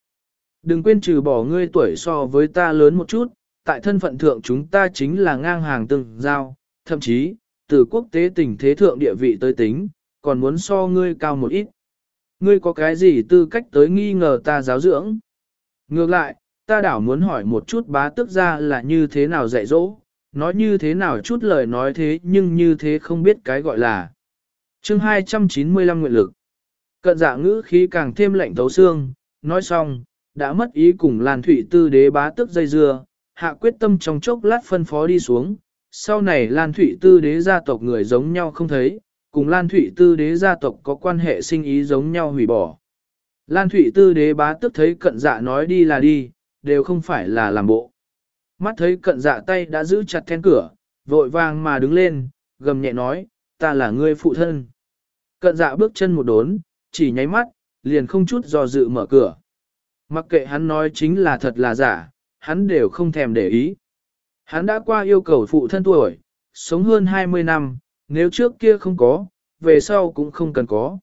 Đừng quên trừ bỏ ngươi tuổi so với ta lớn một chút, tại thân phận thượng chúng ta chính là ngang hàng từng giao, thậm chí, từ quốc tế tình thế thượng địa vị tới tính, còn muốn so ngươi cao một ít. Ngươi có cái gì tư cách tới nghi ngờ ta giáo dưỡng? Ngược lại, ta đảo muốn hỏi một chút bá tước ra là như thế nào dạy dỗ, nói như thế nào chút lời nói thế nhưng như thế không biết cái gọi là. chương 295 nguyện lực. Cận dạ ngữ khí càng thêm lạnh thấu xương, nói xong, đã mất ý cùng Lan thủy Tư đế bá tước dây dưa, hạ quyết tâm trong chốc lát phân phó đi xuống. Sau này Lan thủy Tư đế gia tộc người giống nhau không thấy, cùng Lan Thụy Tư đế gia tộc có quan hệ sinh ý giống nhau hủy bỏ. Lan Thụy Tư đế bá tức thấy cận dạ nói đi là đi, đều không phải là làm bộ. Mắt thấy cận dạ tay đã giữ chặt then cửa, vội vàng mà đứng lên, gầm nhẹ nói, ta là ngươi phụ thân. Cận dạ bước chân một đốn, chỉ nháy mắt, liền không chút do dự mở cửa. Mặc kệ hắn nói chính là thật là giả, hắn đều không thèm để ý. Hắn đã qua yêu cầu phụ thân tuổi, sống hơn 20 năm, nếu trước kia không có, về sau cũng không cần có.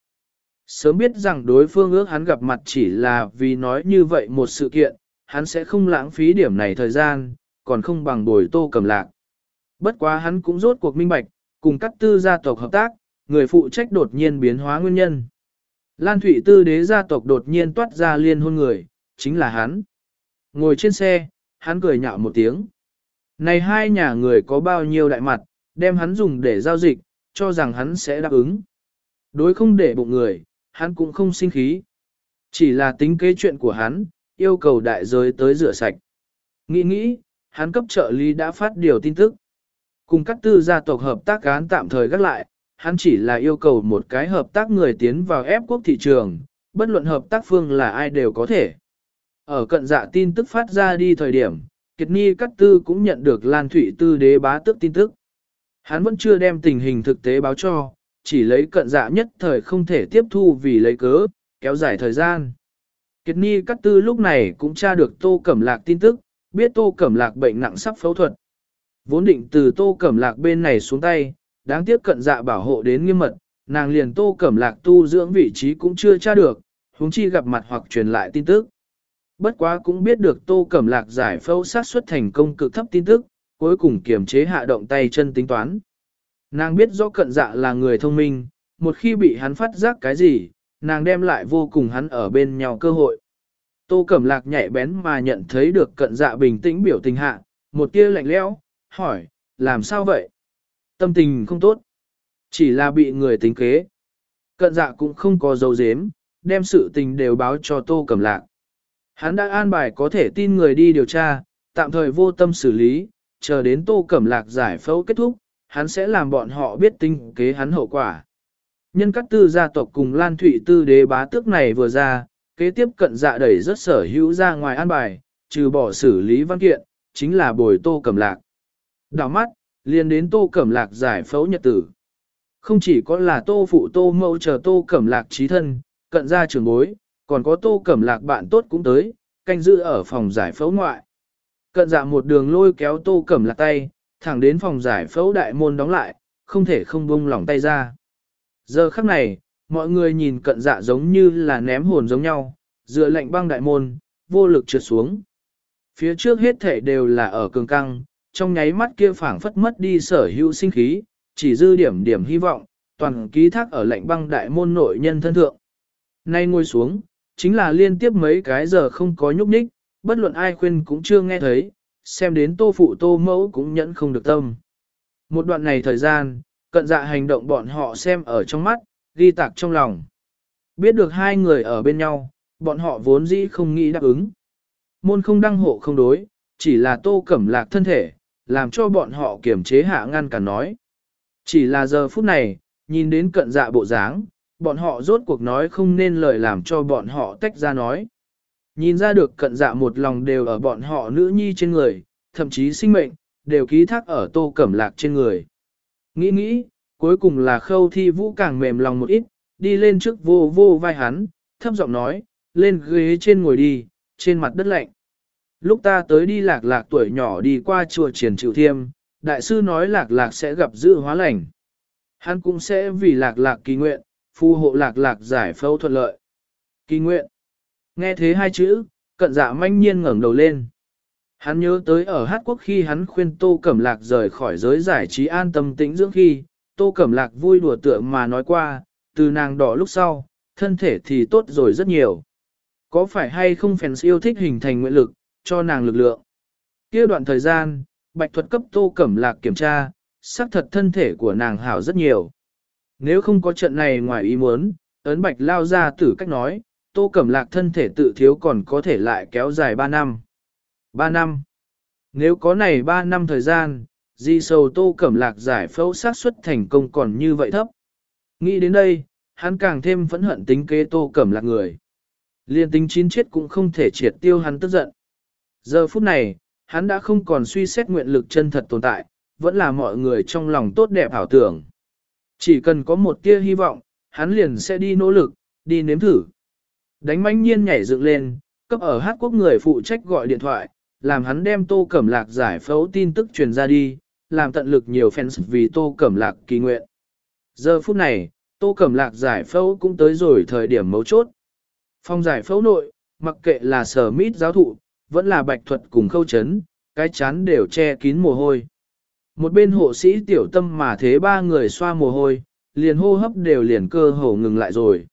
Sớm biết rằng đối phương ước hắn gặp mặt chỉ là vì nói như vậy một sự kiện, hắn sẽ không lãng phí điểm này thời gian, còn không bằng bồi tô cầm lạc. Bất quá hắn cũng rốt cuộc minh bạch, cùng các tư gia tộc hợp tác, người phụ trách đột nhiên biến hóa nguyên nhân. Lan Thụy Tư đế gia tộc đột nhiên toát ra liên hôn người, chính là hắn. Ngồi trên xe, hắn cười nhạo một tiếng. Này hai nhà người có bao nhiêu đại mặt, đem hắn dùng để giao dịch, cho rằng hắn sẽ đáp ứng. Đối không để bụng người, hắn cũng không sinh khí. Chỉ là tính kế chuyện của hắn, yêu cầu đại giới tới rửa sạch. Nghĩ nghĩ, hắn cấp trợ lý đã phát điều tin tức. Cùng các tư gia tộc hợp tác án tạm thời gác lại, hắn chỉ là yêu cầu một cái hợp tác người tiến vào ép quốc thị trường, bất luận hợp tác phương là ai đều có thể. Ở cận dạ tin tức phát ra đi thời điểm, Kiệt Ni Cát Tư cũng nhận được Lan Thụy Tư đế bá tức tin tức. Hắn vẫn chưa đem tình hình thực tế báo cho, chỉ lấy cận dạ nhất thời không thể tiếp thu vì lấy cớ, kéo dài thời gian. Kiệt Ni Cát Tư lúc này cũng tra được Tô Cẩm Lạc tin tức, biết Tô Cẩm Lạc bệnh nặng sắp phẫu thuật. Vốn định từ Tô Cẩm Lạc bên này xuống tay, đáng tiếc cận dạ bảo hộ đến nghiêm mật, nàng liền Tô Cẩm Lạc tu dưỡng vị trí cũng chưa tra được, huống chi gặp mặt hoặc truyền lại tin tức. Bất quá cũng biết được Tô Cẩm Lạc giải phẫu sát xuất thành công cực thấp tin tức, cuối cùng kiềm chế hạ động tay chân tính toán. Nàng biết rõ cận dạ là người thông minh, một khi bị hắn phát giác cái gì, nàng đem lại vô cùng hắn ở bên nhau cơ hội. Tô Cẩm Lạc nhạy bén mà nhận thấy được cận dạ bình tĩnh biểu tình hạ, một tia lạnh lẽo, hỏi, làm sao vậy? Tâm tình không tốt, chỉ là bị người tính kế. Cận dạ cũng không có dấu dếm, đem sự tình đều báo cho Tô Cẩm Lạc. Hắn đã an bài có thể tin người đi điều tra, tạm thời vô tâm xử lý, chờ đến Tô Cẩm Lạc giải phẫu kết thúc, hắn sẽ làm bọn họ biết tính kế hắn hậu quả. Nhân các tư gia tộc cùng Lan Thụy tư đế bá tước này vừa ra, kế tiếp cận dạ đẩy rất sở hữu ra ngoài an bài, trừ bỏ xử lý văn kiện, chính là bồi Tô Cẩm Lạc. Đảo mắt, liền đến Tô Cẩm Lạc giải phẫu nhật tử. Không chỉ có là Tô phụ Tô mẫu chờ Tô Cẩm Lạc trí thân, cận gia trường bối, còn có Tô Cẩm Lạc bạn tốt cũng tới, canh giữ ở phòng giải phẫu ngoại. Cận dạ một đường lôi kéo Tô Cẩm Lạc tay, thẳng đến phòng giải phẫu đại môn đóng lại, không thể không buông lỏng tay ra. Giờ khắc này, mọi người nhìn cận dạ giống như là ném hồn giống nhau, dựa lệnh băng đại môn, vô lực trượt xuống. Phía trước hết thể đều là ở cường căng, trong nháy mắt kia phảng phất mất đi sở hữu sinh khí, chỉ dư điểm điểm hy vọng, toàn ký thác ở lệnh băng đại môn nội nhân thân thượng. Nay ngồi xuống, chính là liên tiếp mấy cái giờ không có nhúc nhích, bất luận ai khuyên cũng chưa nghe thấy, xem đến tô phụ tô mẫu cũng nhẫn không được tâm. Một đoạn này thời gian, cận dạ hành động bọn họ xem ở trong mắt, ghi tạc trong lòng. Biết được hai người ở bên nhau, bọn họ vốn dĩ không nghĩ đáp ứng. Môn không đăng hộ không đối, chỉ là tô cẩm lạc thân thể, làm cho bọn họ kiềm chế hạ ngăn cả nói. Chỉ là giờ phút này, nhìn đến cận dạ bộ dáng, bọn họ rốt cuộc nói không nên lời làm cho bọn họ tách ra nói. Nhìn ra được cận dạ một lòng đều ở bọn họ nữ nhi trên người, thậm chí sinh mệnh, đều ký thác ở tô cẩm lạc trên người. Nghĩ nghĩ, cuối cùng là khâu thi vũ càng mềm lòng một ít, đi lên trước vô vô vai hắn, thấp giọng nói, lên ghế trên ngồi đi, trên mặt đất lạnh. Lúc ta tới đi lạc lạc tuổi nhỏ đi qua chùa triển triệu thiêm, đại sư nói lạc lạc sẽ gặp dự hóa lành. Hắn cũng sẽ vì lạc lạc kỳ nguyện, phù hộ lạc lạc giải phẫu thuận lợi. Kỳ nguyện. Nghe thế hai chữ, cận dạ manh nhiên ngẩng đầu lên. Hắn nhớ tới ở Hát Quốc khi hắn khuyên Tô Cẩm Lạc rời khỏi giới giải trí an tâm tĩnh dưỡng khi, Tô Cẩm Lạc vui đùa tựa mà nói qua, từ nàng đỏ lúc sau, thân thể thì tốt rồi rất nhiều. Có phải hay không phèn yêu thích hình thành nguyện lực, cho nàng lực lượng. kia đoạn thời gian, bạch thuật cấp Tô Cẩm Lạc kiểm tra, xác thật thân thể của nàng hảo rất nhiều. Nếu không có trận này ngoài ý muốn, ấn bạch lao ra tử cách nói, tô cẩm lạc thân thể tự thiếu còn có thể lại kéo dài 3 năm. 3 năm. Nếu có này 3 năm thời gian, di sầu tô cẩm lạc giải phẫu xác suất thành công còn như vậy thấp. Nghĩ đến đây, hắn càng thêm phẫn hận tính kế tô cẩm lạc người. Liên tính chín chết cũng không thể triệt tiêu hắn tức giận. Giờ phút này, hắn đã không còn suy xét nguyện lực chân thật tồn tại, vẫn là mọi người trong lòng tốt đẹp ảo tưởng. Chỉ cần có một tia hy vọng, hắn liền sẽ đi nỗ lực, đi nếm thử. Đánh manh nhiên nhảy dựng lên, cấp ở hát quốc người phụ trách gọi điện thoại, làm hắn đem tô cẩm lạc giải phẫu tin tức truyền ra đi, làm tận lực nhiều fans vì tô cẩm lạc kỳ nguyện. Giờ phút này, tô cẩm lạc giải phẫu cũng tới rồi thời điểm mấu chốt. Phong giải phẫu nội, mặc kệ là sở mít giáo thụ, vẫn là bạch thuật cùng khâu chấn, cái chán đều che kín mồ hôi. Một bên hộ sĩ tiểu tâm mà thế ba người xoa mồ hôi, liền hô hấp đều liền cơ hồ ngừng lại rồi.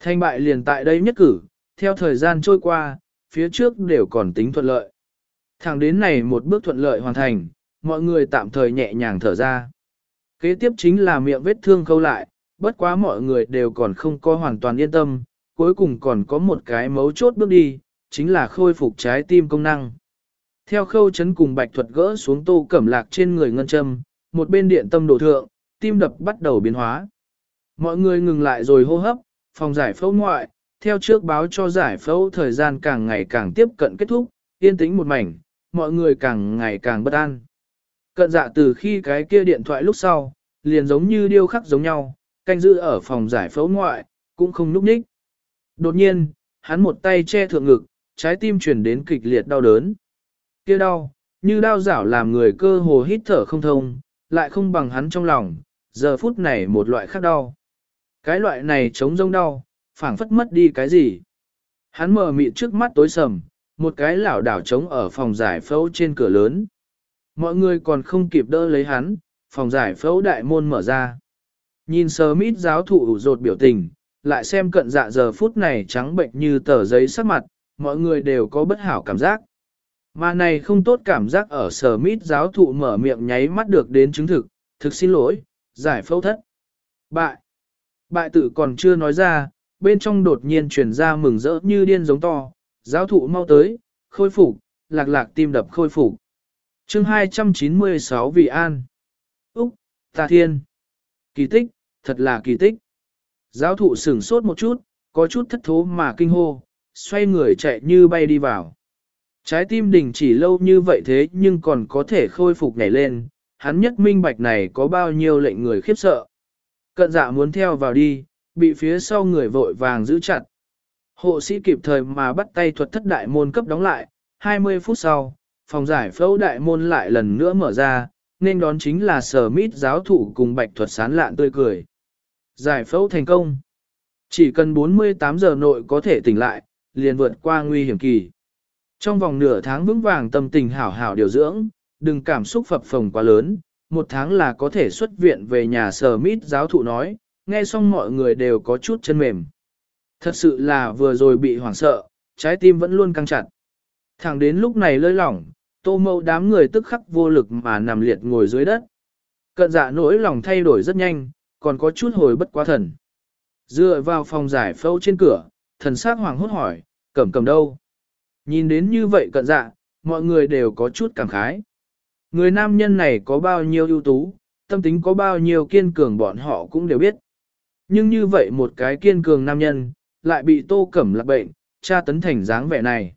Thanh bại liền tại đây nhất cử, theo thời gian trôi qua, phía trước đều còn tính thuận lợi. Thẳng đến này một bước thuận lợi hoàn thành, mọi người tạm thời nhẹ nhàng thở ra. Kế tiếp chính là miệng vết thương khâu lại, bất quá mọi người đều còn không có hoàn toàn yên tâm, cuối cùng còn có một cái mấu chốt bước đi, chính là khôi phục trái tim công năng. Theo khâu chấn cùng bạch thuật gỡ xuống tô cẩm lạc trên người ngân châm, một bên điện tâm đổ thượng, tim đập bắt đầu biến hóa. Mọi người ngừng lại rồi hô hấp, phòng giải phẫu ngoại, theo trước báo cho giải phẫu thời gian càng ngày càng tiếp cận kết thúc, yên tĩnh một mảnh, mọi người càng ngày càng bất an. Cận dạ từ khi cái kia điện thoại lúc sau, liền giống như điêu khắc giống nhau, canh giữ ở phòng giải phẫu ngoại, cũng không núp ních. Đột nhiên, hắn một tay che thượng ngực, trái tim chuyển đến kịch liệt đau đớn. Kia đau, như đau rảo làm người cơ hồ hít thở không thông, lại không bằng hắn trong lòng, giờ phút này một loại khác đau. Cái loại này chống rông đau, phảng phất mất đi cái gì. Hắn mở mịn trước mắt tối sầm, một cái lảo đảo trống ở phòng giải phẫu trên cửa lớn. Mọi người còn không kịp đỡ lấy hắn, phòng giải phẫu đại môn mở ra. Nhìn sờ mít giáo thụ ủ rột biểu tình, lại xem cận dạ giờ phút này trắng bệnh như tờ giấy sắc mặt, mọi người đều có bất hảo cảm giác. Mà này không tốt cảm giác ở sờ mít giáo thụ mở miệng nháy mắt được đến chứng thực, thực xin lỗi, giải phẫu thất. Bại. Bại tự còn chưa nói ra, bên trong đột nhiên truyền ra mừng rỡ như điên giống to, giáo thụ mau tới, khôi phục, lạc lạc tim đập khôi phục. chương 296 Vị An. Úc, Tà Thiên. Kỳ tích, thật là kỳ tích. Giáo thụ sửng sốt một chút, có chút thất thố mà kinh hô, xoay người chạy như bay đi vào. Trái tim đình chỉ lâu như vậy thế nhưng còn có thể khôi phục nhảy lên, hắn nhất minh bạch này có bao nhiêu lệnh người khiếp sợ. Cận dạ muốn theo vào đi, bị phía sau người vội vàng giữ chặt. Hộ sĩ kịp thời mà bắt tay thuật thất đại môn cấp đóng lại, 20 phút sau, phòng giải phẫu đại môn lại lần nữa mở ra, nên đón chính là sở mít giáo thủ cùng bạch thuật sán lạn tươi cười. Giải phẫu thành công. Chỉ cần 48 giờ nội có thể tỉnh lại, liền vượt qua nguy hiểm kỳ. Trong vòng nửa tháng vững vàng tâm tình hảo hảo điều dưỡng, đừng cảm xúc phập phồng quá lớn, một tháng là có thể xuất viện về nhà sở mít giáo thụ nói, nghe xong mọi người đều có chút chân mềm. Thật sự là vừa rồi bị hoảng sợ, trái tim vẫn luôn căng chặt. Thẳng đến lúc này lơi lỏng, tô mâu đám người tức khắc vô lực mà nằm liệt ngồi dưới đất. Cận dạ nỗi lòng thay đổi rất nhanh, còn có chút hồi bất quá thần. Dựa vào phòng giải phẫu trên cửa, thần sắc hoàng hốt hỏi, cẩm cầm đâu? Nhìn đến như vậy cận dạ, mọi người đều có chút cảm khái. Người nam nhân này có bao nhiêu ưu tú, tâm tính có bao nhiêu kiên cường bọn họ cũng đều biết. Nhưng như vậy một cái kiên cường nam nhân, lại bị tô cẩm lạc bệnh, cha tấn thành dáng vẻ này.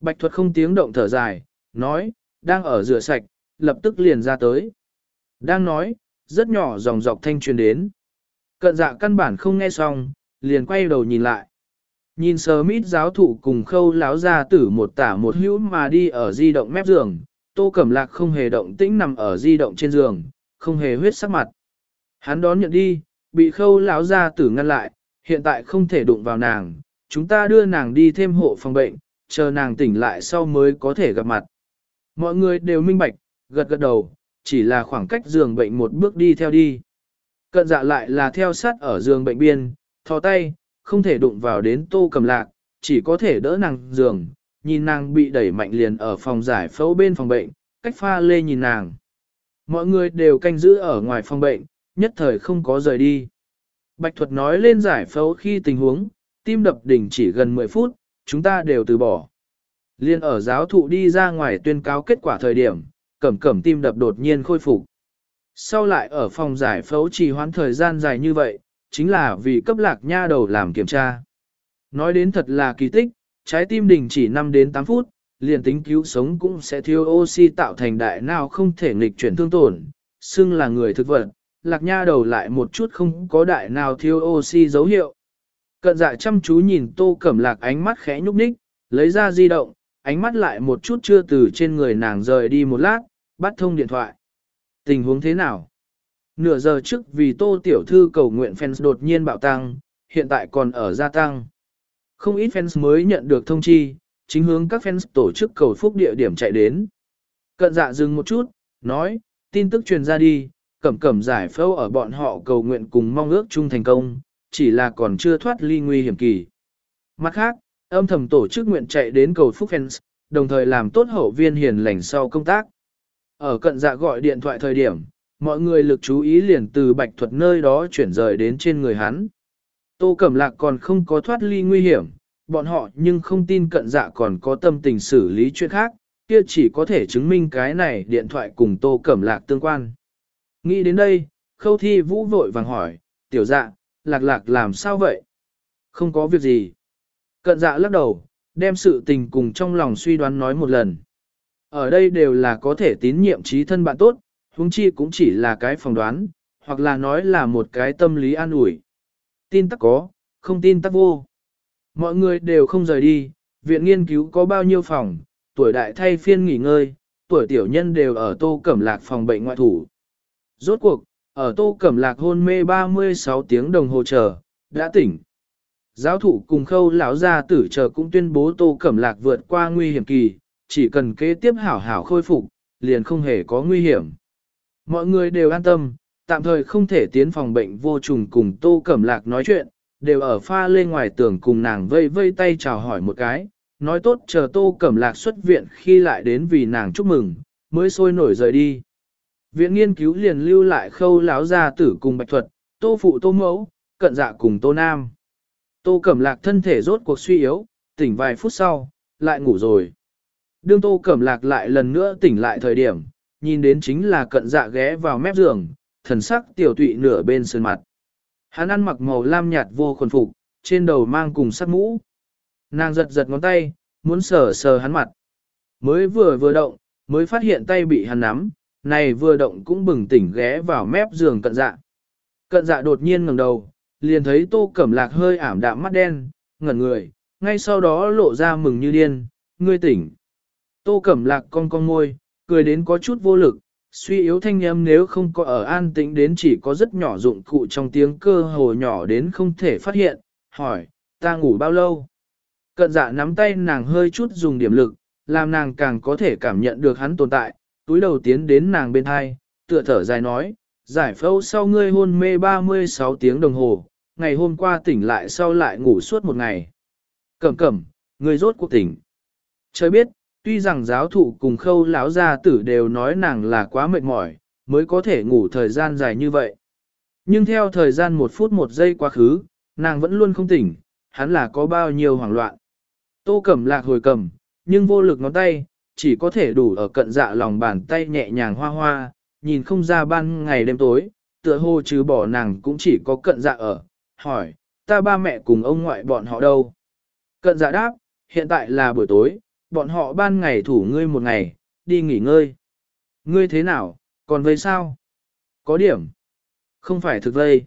Bạch thuật không tiếng động thở dài, nói, đang ở rửa sạch, lập tức liền ra tới. Đang nói, rất nhỏ dòng dọc thanh truyền đến. Cận dạ căn bản không nghe xong, liền quay đầu nhìn lại. Nhìn sờ mít giáo thụ cùng khâu láo ra tử một tả một hữu mà đi ở di động mép giường, tô cẩm lạc không hề động tĩnh nằm ở di động trên giường, không hề huyết sắc mặt. Hắn đón nhận đi, bị khâu láo ra tử ngăn lại, hiện tại không thể đụng vào nàng, chúng ta đưa nàng đi thêm hộ phòng bệnh, chờ nàng tỉnh lại sau mới có thể gặp mặt. Mọi người đều minh bạch, gật gật đầu, chỉ là khoảng cách giường bệnh một bước đi theo đi. Cận dạ lại là theo sát ở giường bệnh biên, thò tay, không thể đụng vào đến tô cầm lạc, chỉ có thể đỡ nàng giường, nhìn nàng bị đẩy mạnh liền ở phòng giải phẫu bên phòng bệnh, cách pha lê nhìn nàng. Mọi người đều canh giữ ở ngoài phòng bệnh, nhất thời không có rời đi. Bạch thuật nói lên giải phẫu khi tình huống, tim đập đỉnh chỉ gần 10 phút, chúng ta đều từ bỏ. Liên ở giáo thụ đi ra ngoài tuyên cáo kết quả thời điểm, cẩm cẩm tim đập đột nhiên khôi phục. Sau lại ở phòng giải phẫu trì hoãn thời gian dài như vậy, chính là vì cấp lạc nha đầu làm kiểm tra. Nói đến thật là kỳ tích, trái tim đình chỉ 5 đến 8 phút, liền tính cứu sống cũng sẽ thiếu oxy tạo thành đại nào không thể nghịch chuyển thương tổn, xưng là người thực vật, lạc nha đầu lại một chút không có đại nào thiếu oxy dấu hiệu. Cận dạ chăm chú nhìn tô cẩm lạc ánh mắt khẽ nhúc nhích, lấy ra di động, ánh mắt lại một chút chưa từ trên người nàng rời đi một lát, bắt thông điện thoại. Tình huống thế nào? Nửa giờ trước vì tô tiểu thư cầu nguyện fans đột nhiên bạo tăng, hiện tại còn ở gia tăng. Không ít fans mới nhận được thông chi, chính hướng các fans tổ chức cầu phúc địa điểm chạy đến. Cận dạ dừng một chút, nói, tin tức truyền ra đi, cẩm cẩm giải phẫu ở bọn họ cầu nguyện cùng mong ước chung thành công, chỉ là còn chưa thoát ly nguy hiểm kỳ. Mặt khác, âm thầm tổ chức nguyện chạy đến cầu phúc fans, đồng thời làm tốt hậu viên hiền lành sau công tác. Ở cận dạ gọi điện thoại thời điểm, mọi người lực chú ý liền từ bạch thuật nơi đó chuyển rời đến trên người hắn. Tô Cẩm Lạc còn không có thoát ly nguy hiểm, bọn họ nhưng không tin cận dạ còn có tâm tình xử lý chuyện khác, kia chỉ có thể chứng minh cái này điện thoại cùng Tô Cẩm Lạc tương quan. Nghĩ đến đây, khâu thi vũ vội vàng hỏi, tiểu dạ, lạc lạc làm sao vậy? Không có việc gì. Cận dạ lắc đầu, đem sự tình cùng trong lòng suy đoán nói một lần. Ở đây đều là có thể tín nhiệm trí thân bạn tốt, huống chi cũng chỉ là cái phỏng đoán, hoặc là nói là một cái tâm lý an ủi. Tin tắc có, không tin tắc vô. Mọi người đều không rời đi, viện nghiên cứu có bao nhiêu phòng, tuổi đại thay phiên nghỉ ngơi, tuổi tiểu nhân đều ở tô cẩm lạc phòng bệnh ngoại thủ. Rốt cuộc, ở tô cẩm lạc hôn mê 36 tiếng đồng hồ chờ, đã tỉnh. Giáo Thụ cùng khâu lão gia tử chờ cũng tuyên bố tô cẩm lạc vượt qua nguy hiểm kỳ, chỉ cần kế tiếp hảo hảo khôi phục, liền không hề có nguy hiểm. Mọi người đều an tâm, tạm thời không thể tiến phòng bệnh vô trùng cùng tô cẩm lạc nói chuyện, đều ở pha lên ngoài tường cùng nàng vây vây tay chào hỏi một cái, nói tốt chờ tô cẩm lạc xuất viện khi lại đến vì nàng chúc mừng, mới sôi nổi rời đi. Viện nghiên cứu liền lưu lại khâu láo gia tử cùng bạch thuật, tô phụ tô mẫu, cận dạ cùng tô nam. Tô cẩm lạc thân thể rốt cuộc suy yếu, tỉnh vài phút sau, lại ngủ rồi. Đương tô cẩm lạc lại lần nữa tỉnh lại thời điểm, nhìn đến chính là cận dạ ghé vào mép giường, thần sắc tiểu tụy nửa bên sơn mặt. Hắn ăn mặc màu lam nhạt vô khuẩn phục, trên đầu mang cùng sắt mũ. Nàng giật giật ngón tay, muốn sờ sờ hắn mặt. Mới vừa vừa động, mới phát hiện tay bị hắn nắm, này vừa động cũng bừng tỉnh ghé vào mép giường cận dạ. Cận dạ đột nhiên ngẩng đầu, liền thấy tô cẩm lạc hơi ảm đạm mắt đen, ngẩn người, ngay sau đó lộ ra mừng như điên, ngươi tỉnh. Tô cẩm lạc con con môi, cười đến có chút vô lực, suy yếu thanh âm nếu không có ở an tĩnh đến chỉ có rất nhỏ dụng cụ trong tiếng cơ hồ nhỏ đến không thể phát hiện, hỏi, ta ngủ bao lâu? Cận dạ nắm tay nàng hơi chút dùng điểm lực, làm nàng càng có thể cảm nhận được hắn tồn tại, túi đầu tiến đến nàng bên hai, tựa thở dài nói, giải phẫu sau ngươi hôn mê 36 tiếng đồng hồ, ngày hôm qua tỉnh lại sau lại ngủ suốt một ngày. Cẩm cẩm, ngươi rốt cuộc tỉnh. Trời biết, tuy rằng giáo thụ cùng khâu lão gia tử đều nói nàng là quá mệt mỏi, mới có thể ngủ thời gian dài như vậy. Nhưng theo thời gian một phút một giây quá khứ, nàng vẫn luôn không tỉnh, hắn là có bao nhiêu hoảng loạn. Tô cẩm lạc hồi cầm, nhưng vô lực ngón tay, chỉ có thể đủ ở cận dạ lòng bàn tay nhẹ nhàng hoa hoa, nhìn không ra ban ngày đêm tối, tựa hồ trừ bỏ nàng cũng chỉ có cận dạ ở, hỏi, ta ba mẹ cùng ông ngoại bọn họ đâu? Cận dạ đáp, hiện tại là buổi tối, bọn họ ban ngày thủ ngươi một ngày, đi nghỉ ngơi. Ngươi thế nào, còn vây sao? Có điểm. Không phải thực vây.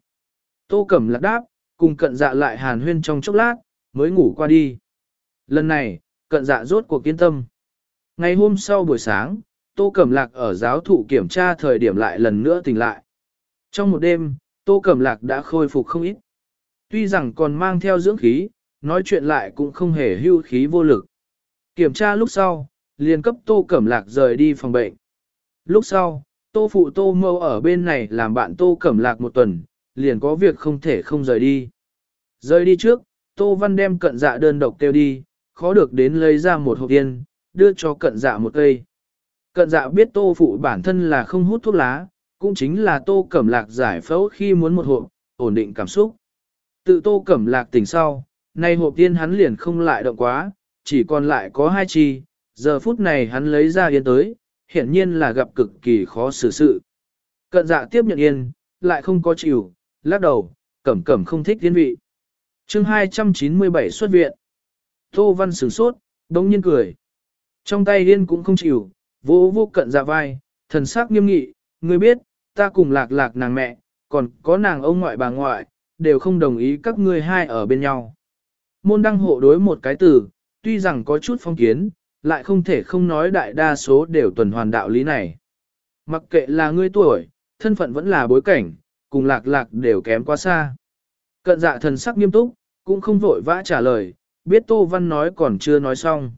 Tô Cẩm lạc đáp, cùng cận dạ lại hàn huyên trong chốc lát, mới ngủ qua đi. Lần này, cận dạ rốt cuộc kiên tâm. Ngày hôm sau buổi sáng, Tô Cẩm Lạc ở giáo thụ kiểm tra thời điểm lại lần nữa tỉnh lại. Trong một đêm, Tô Cẩm Lạc đã khôi phục không ít. Tuy rằng còn mang theo dưỡng khí, nói chuyện lại cũng không hề hưu khí vô lực. Kiểm tra lúc sau, liền cấp Tô Cẩm Lạc rời đi phòng bệnh. Lúc sau, Tô Phụ Tô Mâu ở bên này làm bạn Tô Cẩm Lạc một tuần, liền có việc không thể không rời đi. Rời đi trước, Tô Văn đem cận dạ đơn độc tiêu đi, khó được đến lấy ra một hộp tiên, đưa cho cận dạ một cây. Cận dạ biết Tô Phụ bản thân là không hút thuốc lá, cũng chính là tô cẩm lạc giải phẫu khi muốn một hộp, ổn định cảm xúc. Tự tô cẩm lạc tỉnh sau, nay hộp tiên hắn liền không lại động quá, chỉ còn lại có hai chi, giờ phút này hắn lấy ra yên tới, hiển nhiên là gặp cực kỳ khó xử sự. Cận dạ tiếp nhận yên, lại không có chịu, lắc đầu, cẩm cẩm không thích tiến vị. chương 297 xuất viện. Tô Văn sửng sốt, đống nhiên cười. Trong tay yên cũng không chịu, vô vô cận dạ vai, thần sắc nghiêm nghị, ngươi biết, ta cùng lạc lạc nàng mẹ, còn có nàng ông ngoại bà ngoại, đều không đồng ý các ngươi hai ở bên nhau. Môn đăng hộ đối một cái từ, tuy rằng có chút phong kiến, lại không thể không nói đại đa số đều tuần hoàn đạo lý này. Mặc kệ là ngươi tuổi, thân phận vẫn là bối cảnh, cùng lạc lạc đều kém quá xa. Cận dạ thần sắc nghiêm túc, cũng không vội vã trả lời, biết Tô Văn nói còn chưa nói xong.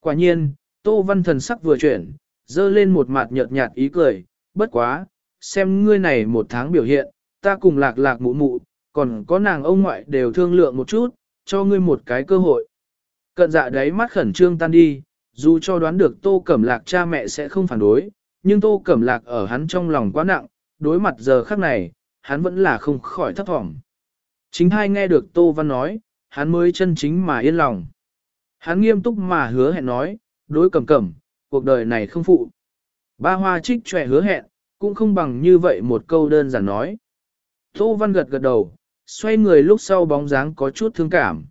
Quả nhiên, Tô Văn thần sắc vừa chuyển, dơ lên một mặt nhợt nhạt ý cười, bất quá, xem ngươi này một tháng biểu hiện, ta cùng lạc lạc mụ mụ, còn có nàng ông ngoại đều thương lượng một chút, cho ngươi một cái cơ hội. Cận dạ đấy mắt khẩn trương tan đi, dù cho đoán được Tô Cẩm Lạc cha mẹ sẽ không phản đối, nhưng Tô Cẩm Lạc ở hắn trong lòng quá nặng, đối mặt giờ khắc này, hắn vẫn là không khỏi thấp thỏm. Chính hai nghe được Tô Văn nói, hắn mới chân chính mà yên lòng. Hắn nghiêm túc mà hứa hẹn nói, đối cẩm cẩm, cuộc đời này không phụ. Ba hoa trích trẻ hứa hẹn, cũng không bằng như vậy một câu đơn giản nói. Tô Văn gật gật đầu, xoay người lúc sau bóng dáng có chút thương cảm.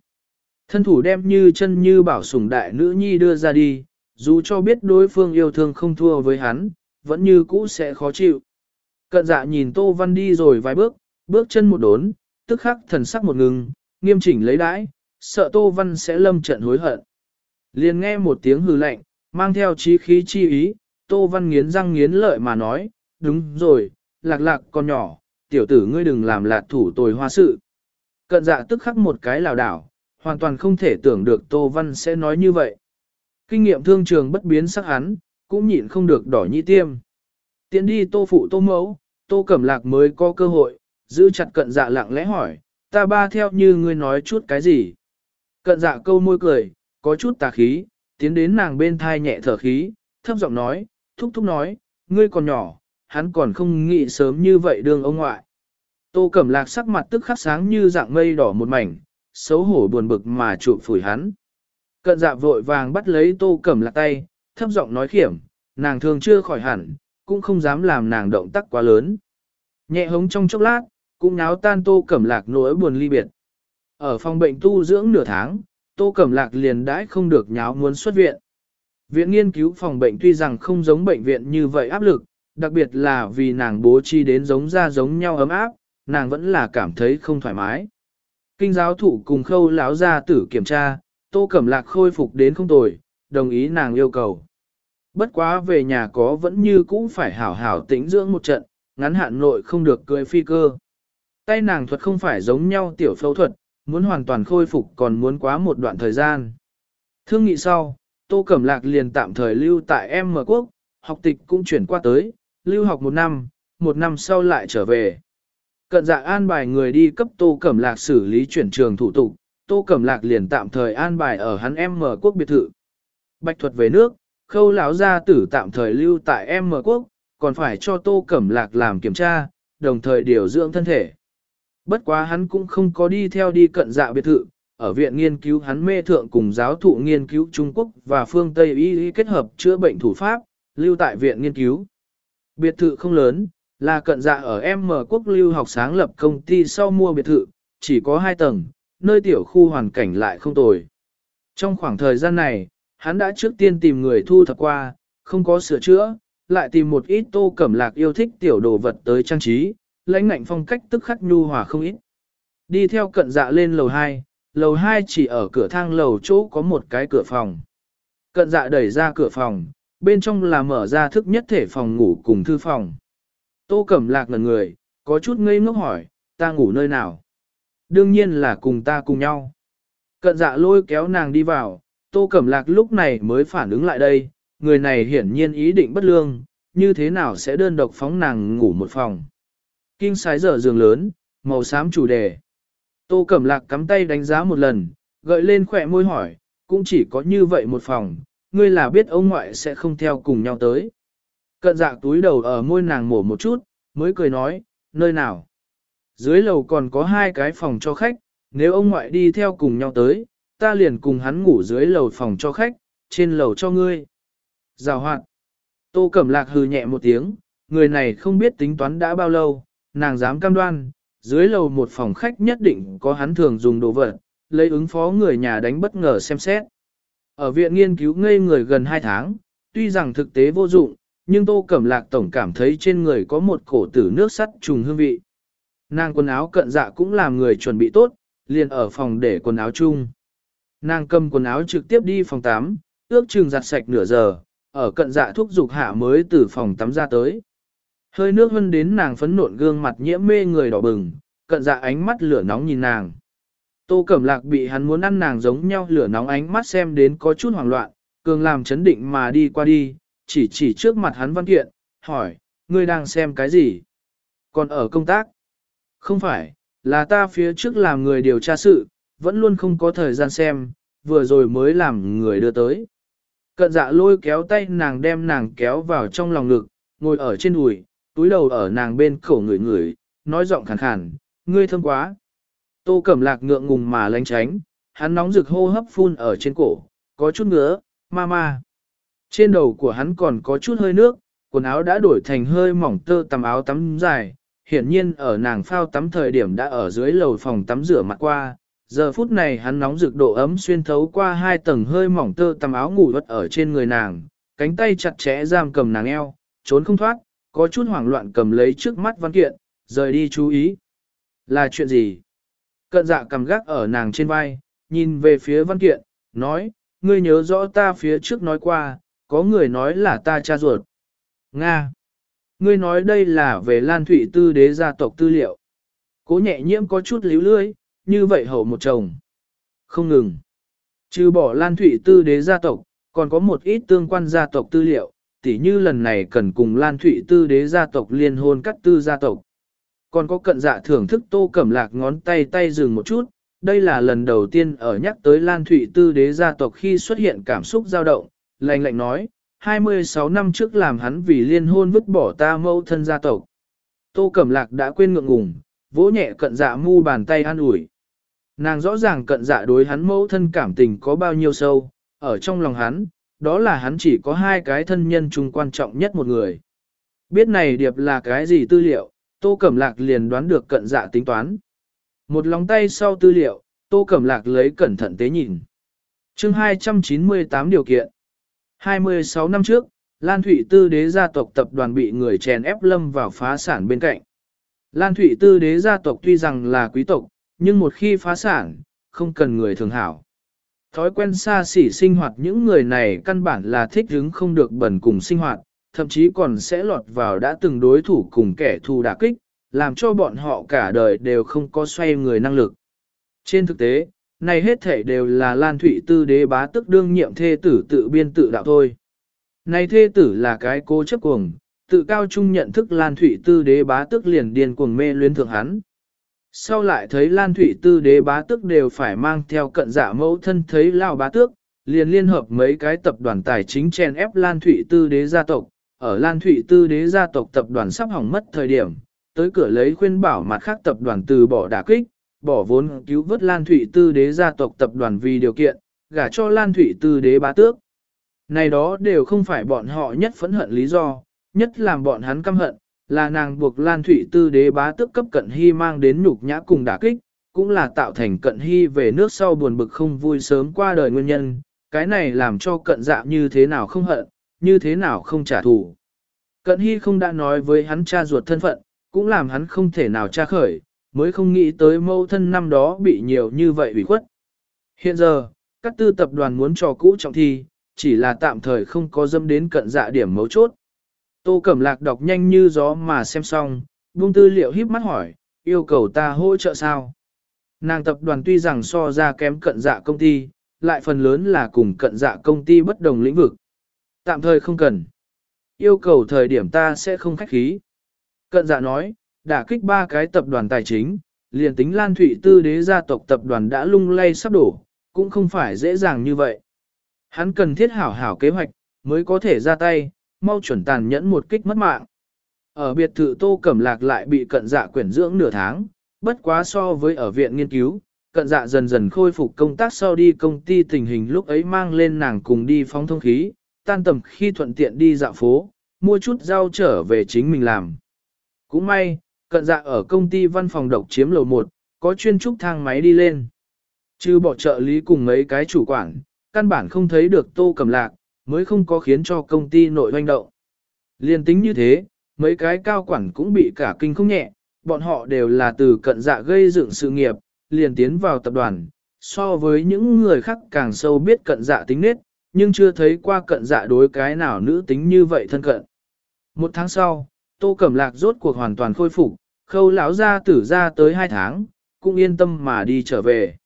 Thân thủ đem như chân như bảo sủng đại nữ nhi đưa ra đi, dù cho biết đối phương yêu thương không thua với hắn, vẫn như cũ sẽ khó chịu. Cận dạ nhìn Tô Văn đi rồi vài bước, bước chân một đốn, tức khắc thần sắc một ngừng, nghiêm chỉnh lấy đãi, sợ Tô Văn sẽ lâm trận hối hận. Liền nghe một tiếng hừ lạnh, mang theo chí khí chi ý, Tô Văn nghiến răng nghiến lợi mà nói, đúng rồi, lạc lạc con nhỏ, tiểu tử ngươi đừng làm lạc thủ tồi hoa sự. Cận dạ tức khắc một cái lào đảo, hoàn toàn không thể tưởng được Tô Văn sẽ nói như vậy. Kinh nghiệm thương trường bất biến sắc hắn, cũng nhịn không được đỏ nhị tiêm. Tiến đi tô phụ tô mẫu, tô cẩm lạc mới có cơ hội, giữ chặt cận dạ lặng lẽ hỏi, ta ba theo như ngươi nói chút cái gì. Cận dạ câu môi cười, có chút tà khí, tiến đến nàng bên thai nhẹ thở khí, thấp giọng nói, thúc thúc nói, ngươi còn nhỏ, hắn còn không nghĩ sớm như vậy đương ông ngoại. Tô cẩm lạc sắc mặt tức khắc sáng như dạng mây đỏ một mảnh, xấu hổ buồn bực mà trụ phủi hắn. Cận dạ vội vàng bắt lấy tô cẩm lạc tay, thấp giọng nói khiểm, nàng thường chưa khỏi hẳn, cũng không dám làm nàng động tác quá lớn. Nhẹ hống trong chốc lát, cũng náo tan tô cẩm lạc nỗi buồn ly biệt. Ở phòng bệnh tu dưỡng nửa tháng, tô cẩm lạc liền đãi không được nháo muốn xuất viện. Viện nghiên cứu phòng bệnh tuy rằng không giống bệnh viện như vậy áp lực, đặc biệt là vì nàng bố trí đến giống ra giống nhau ấm áp, nàng vẫn là cảm thấy không thoải mái. Kinh giáo thủ cùng khâu láo ra tử kiểm tra, tô cẩm lạc khôi phục đến không tồi, đồng ý nàng yêu cầu. Bất quá về nhà có vẫn như cũ phải hảo hảo tĩnh dưỡng một trận, ngắn hạn nội không được cười phi cơ. Tay nàng thuật không phải giống nhau tiểu phẫu thuật, muốn hoàn toàn khôi phục còn muốn quá một đoạn thời gian. Thương nghị sau, Tô Cẩm Lạc liền tạm thời lưu tại M quốc, học tịch cũng chuyển qua tới, lưu học một năm, một năm sau lại trở về. Cận dạ an bài người đi cấp Tô Cẩm Lạc xử lý chuyển trường thủ tục, Tô Cẩm Lạc liền tạm thời an bài ở hắn M quốc biệt thự. Bạch thuật về nước, khâu lão gia tử tạm thời lưu tại M quốc, còn phải cho Tô Cẩm Lạc làm kiểm tra, đồng thời điều dưỡng thân thể. Bất quá hắn cũng không có đi theo đi cận dạ biệt thự, ở viện nghiên cứu hắn mê thượng cùng giáo thụ nghiên cứu Trung Quốc và phương Tây y kết hợp chữa bệnh thủ pháp, lưu tại viện nghiên cứu. Biệt thự không lớn, là cận dạ ở M quốc lưu học sáng lập công ty sau mua biệt thự, chỉ có hai tầng, nơi tiểu khu hoàn cảnh lại không tồi. Trong khoảng thời gian này, hắn đã trước tiên tìm người thu thập qua, không có sửa chữa, lại tìm một ít tô cẩm lạc yêu thích tiểu đồ vật tới trang trí, lãnh ngạnh phong cách tức khắc nhu hòa không ít. Đi theo cận dạ lên lầu 2, lầu 2 chỉ ở cửa thang lầu chỗ có một cái cửa phòng. Cận dạ đẩy ra cửa phòng, bên trong là mở ra thức nhất thể phòng ngủ cùng thư phòng. Tô cẩm lạc ngần người, có chút ngây ngốc hỏi, ta ngủ nơi nào? Đương nhiên là cùng ta cùng nhau. Cận dạ lôi kéo nàng đi vào, Tô Cẩm Lạc lúc này mới phản ứng lại đây, người này hiển nhiên ý định bất lương, như thế nào sẽ đơn độc phóng nàng ngủ một phòng. Kinh sái dở giường lớn, màu xám chủ đề. Tô Cẩm Lạc cắm tay đánh giá một lần, gợi lên khỏe môi hỏi, cũng chỉ có như vậy một phòng, ngươi là biết ông ngoại sẽ không theo cùng nhau tới. Cận dạ túi đầu ở môi nàng mổ một chút, mới cười nói, nơi nào? Dưới lầu còn có hai cái phòng cho khách, nếu ông ngoại đi theo cùng nhau tới, ta liền cùng hắn ngủ dưới lầu phòng cho khách, trên lầu cho ngươi. Giào hoạt. Tô Cẩm Lạc hừ nhẹ một tiếng, người này không biết tính toán đã bao lâu, nàng dám cam đoan, dưới lầu một phòng khách nhất định có hắn thường dùng đồ vật, lấy ứng phó người nhà đánh bất ngờ xem xét. Ở viện nghiên cứu ngây người gần 2 tháng, tuy rằng thực tế vô dụng, nhưng Tô Cẩm Lạc tổng cảm thấy trên người có một cổ tử nước sắt trùng hương vị. Nàng quần áo cận dạ cũng làm người chuẩn bị tốt, liền ở phòng để quần áo chung. Nàng cầm quần áo trực tiếp đi phòng tắm, ước chừng giặt sạch nửa giờ, ở cận dạ thuốc dục hạ mới từ phòng tắm ra tới. Hơi nước hân đến nàng phấn nộn gương mặt nhiễm mê người đỏ bừng, cận dạ ánh mắt lửa nóng nhìn nàng. Tô Cẩm Lạc bị hắn muốn ăn nàng giống nhau lửa nóng ánh mắt xem đến có chút hoảng loạn, cường làm chấn định mà đi qua đi, chỉ chỉ trước mặt hắn văn kiện, hỏi, ngươi đang xem cái gì? Còn ở công tác? Không phải, là ta phía trước làm người điều tra sự, vẫn luôn không có thời gian xem, vừa rồi mới làm người đưa tới. Cận dạ lôi kéo tay nàng đem nàng kéo vào trong lòng ngực, ngồi ở trên đùi, túi đầu ở nàng bên cổ người người, nói giọng khàn khàn, ngươi thơm quá. Tô Cẩm Lạc ngượng ngùng mà lánh tránh, hắn nóng rực hô hấp phun ở trên cổ, có chút ngứa, ma ma. Trên đầu của hắn còn có chút hơi nước, quần áo đã đổi thành hơi mỏng tơ tầm áo tắm dài, hiển nhiên ở nàng phao tắm thời điểm đã ở dưới lầu phòng tắm rửa mặt qua. Giờ phút này hắn nóng rực độ ấm xuyên thấu qua hai tầng hơi mỏng tơ tầm áo ngủ vật ở trên người nàng, cánh tay chặt chẽ giam cầm nàng eo, trốn không thoát, có chút hoảng loạn cầm lấy trước mắt văn kiện, rời đi chú ý. Là chuyện gì? Cận dạ cầm gác ở nàng trên vai, nhìn về phía văn kiện, nói, ngươi nhớ rõ ta phía trước nói qua, có người nói là ta cha ruột. Nga. Ngươi nói đây là về Lan Thụy Tư đế gia tộc tư liệu. Cố nhẹ nhiễm có chút líu lưới, như vậy hậu một chồng. Không ngừng. Trừ bỏ Lan Thụy Tư đế gia tộc, còn có một ít tương quan gia tộc tư liệu, tỉ như lần này cần cùng Lan Thụy Tư đế gia tộc liên hôn cắt tư gia tộc. Còn có cận dạ thưởng thức tô cẩm lạc ngón tay tay dừng một chút, đây là lần đầu tiên ở nhắc tới Lan Thụy Tư đế gia tộc khi xuất hiện cảm xúc dao động, lạnh lạnh nói, 26 năm trước làm hắn vì liên hôn vứt bỏ ta mâu thân gia tộc. Tô Cẩm Lạc đã quên ngượng ngùng, vỗ nhẹ cận dạ mu bàn tay an ủi. Nàng rõ ràng cận dạ đối hắn mẫu thân cảm tình có bao nhiêu sâu, ở trong lòng hắn, đó là hắn chỉ có hai cái thân nhân chung quan trọng nhất một người. Biết này điệp là cái gì tư liệu, Tô Cẩm Lạc liền đoán được cận dạ tính toán. Một lòng tay sau tư liệu, Tô Cẩm Lạc lấy cẩn thận tế nhìn. chương 298 điều kiện. 26 năm trước, Lan Thụy Tư đế gia tộc tập đoàn bị người chèn ép lâm vào phá sản bên cạnh. Lan Thụy Tư đế gia tộc tuy rằng là quý tộc, nhưng một khi phá sản, không cần người thường hảo. Thói quen xa xỉ sinh hoạt những người này căn bản là thích hứng không được bẩn cùng sinh hoạt, thậm chí còn sẽ lọt vào đã từng đối thủ cùng kẻ thù đả kích, làm cho bọn họ cả đời đều không có xoay người năng lực. Trên thực tế, này hết thể đều là Lan Thụy Tư đế bá tức đương nhiệm thê tử tự biên tự đạo thôi. Này thê tử là cái cô chấp cuồng, tự cao trung nhận thức Lan Thụy Tư đế bá tức liền điên cuồng mê luyến thượng hắn. Sau lại thấy Lan Thụy Tư đế bá Tước đều phải mang theo cận giả mẫu thân thấy lao bá tước, liền liên hợp mấy cái tập đoàn tài chính chen ép Lan Thụy Tư đế gia tộc, ở Lan Thụy Tư đế gia tộc tập đoàn sắp hỏng mất thời điểm, tới cửa lấy khuyên bảo mặt khác tập đoàn từ bỏ đả kích, bỏ vốn cứu vớt Lan Thụy Tư đế gia tộc tập đoàn vì điều kiện, gả cho Lan Thụy Tư đế bá tước. Này đó đều không phải bọn họ nhất phẫn hận lý do, nhất làm bọn hắn căm hận, là nàng buộc Lan Thụy Tư đế bá tước cấp cận hy mang đến nhục nhã cùng đả kích, cũng là tạo thành cận hy về nước sau buồn bực không vui sớm qua đời nguyên nhân, cái này làm cho cận dạ như thế nào không hận, như thế nào không trả thù. Cận hy không đã nói với hắn cha ruột thân phận, cũng làm hắn không thể nào tra khởi, mới không nghĩ tới mâu thân năm đó bị nhiều như vậy ủy khuất. Hiện giờ, các tư tập đoàn muốn cho cũ trọng thi, chỉ là tạm thời không có dâm đến cận dạ điểm mấu chốt. Tô Cẩm Lạc đọc nhanh như gió mà xem xong, buông tư liệu híp mắt hỏi, yêu cầu ta hỗ trợ sao? Nàng tập đoàn tuy rằng so ra kém cận dạ công ty, lại phần lớn là cùng cận dạ công ty bất đồng lĩnh vực. Tạm thời không cần. Yêu cầu thời điểm ta sẽ không khách khí. Cận dạ nói, đã kích ba cái tập đoàn tài chính, liền tính Lan Thụy Tư đế gia tộc tập đoàn đã lung lay sắp đổ, cũng không phải dễ dàng như vậy. Hắn cần thiết hảo hảo kế hoạch, mới có thể ra tay, mau chuẩn tàn nhẫn một kích mất mạng. Ở biệt thự Tô Cẩm Lạc lại bị cận dạ quyển dưỡng nửa tháng, bất quá so với ở viện nghiên cứu, cận dạ dần dần khôi phục công tác sau đi công ty tình hình lúc ấy mang lên nàng cùng đi phóng thông khí, tan tầm khi thuận tiện đi dạo phố, mua chút rau trở về chính mình làm. Cũng may, cận dạ ở công ty văn phòng độc chiếm lầu 1, có chuyên trúc thang máy đi lên. Chứ bỏ trợ lý cùng mấy cái chủ quản, căn bản không thấy được tô cầm lạc, mới không có khiến cho công ty nội hoành động. Liên tính như thế, mấy cái cao quản cũng bị cả kinh không nhẹ, bọn họ đều là từ cận dạ gây dựng sự nghiệp, liền tiến vào tập đoàn, so với những người khác càng sâu biết cận dạ tính nết, nhưng chưa thấy qua cận dạ đối cái nào nữ tính như vậy thân cận. Một tháng sau, Tô Cẩm Lạc rốt cuộc hoàn toàn khôi phục, khâu lão ra tử ra tới hai tháng, cũng yên tâm mà đi trở về.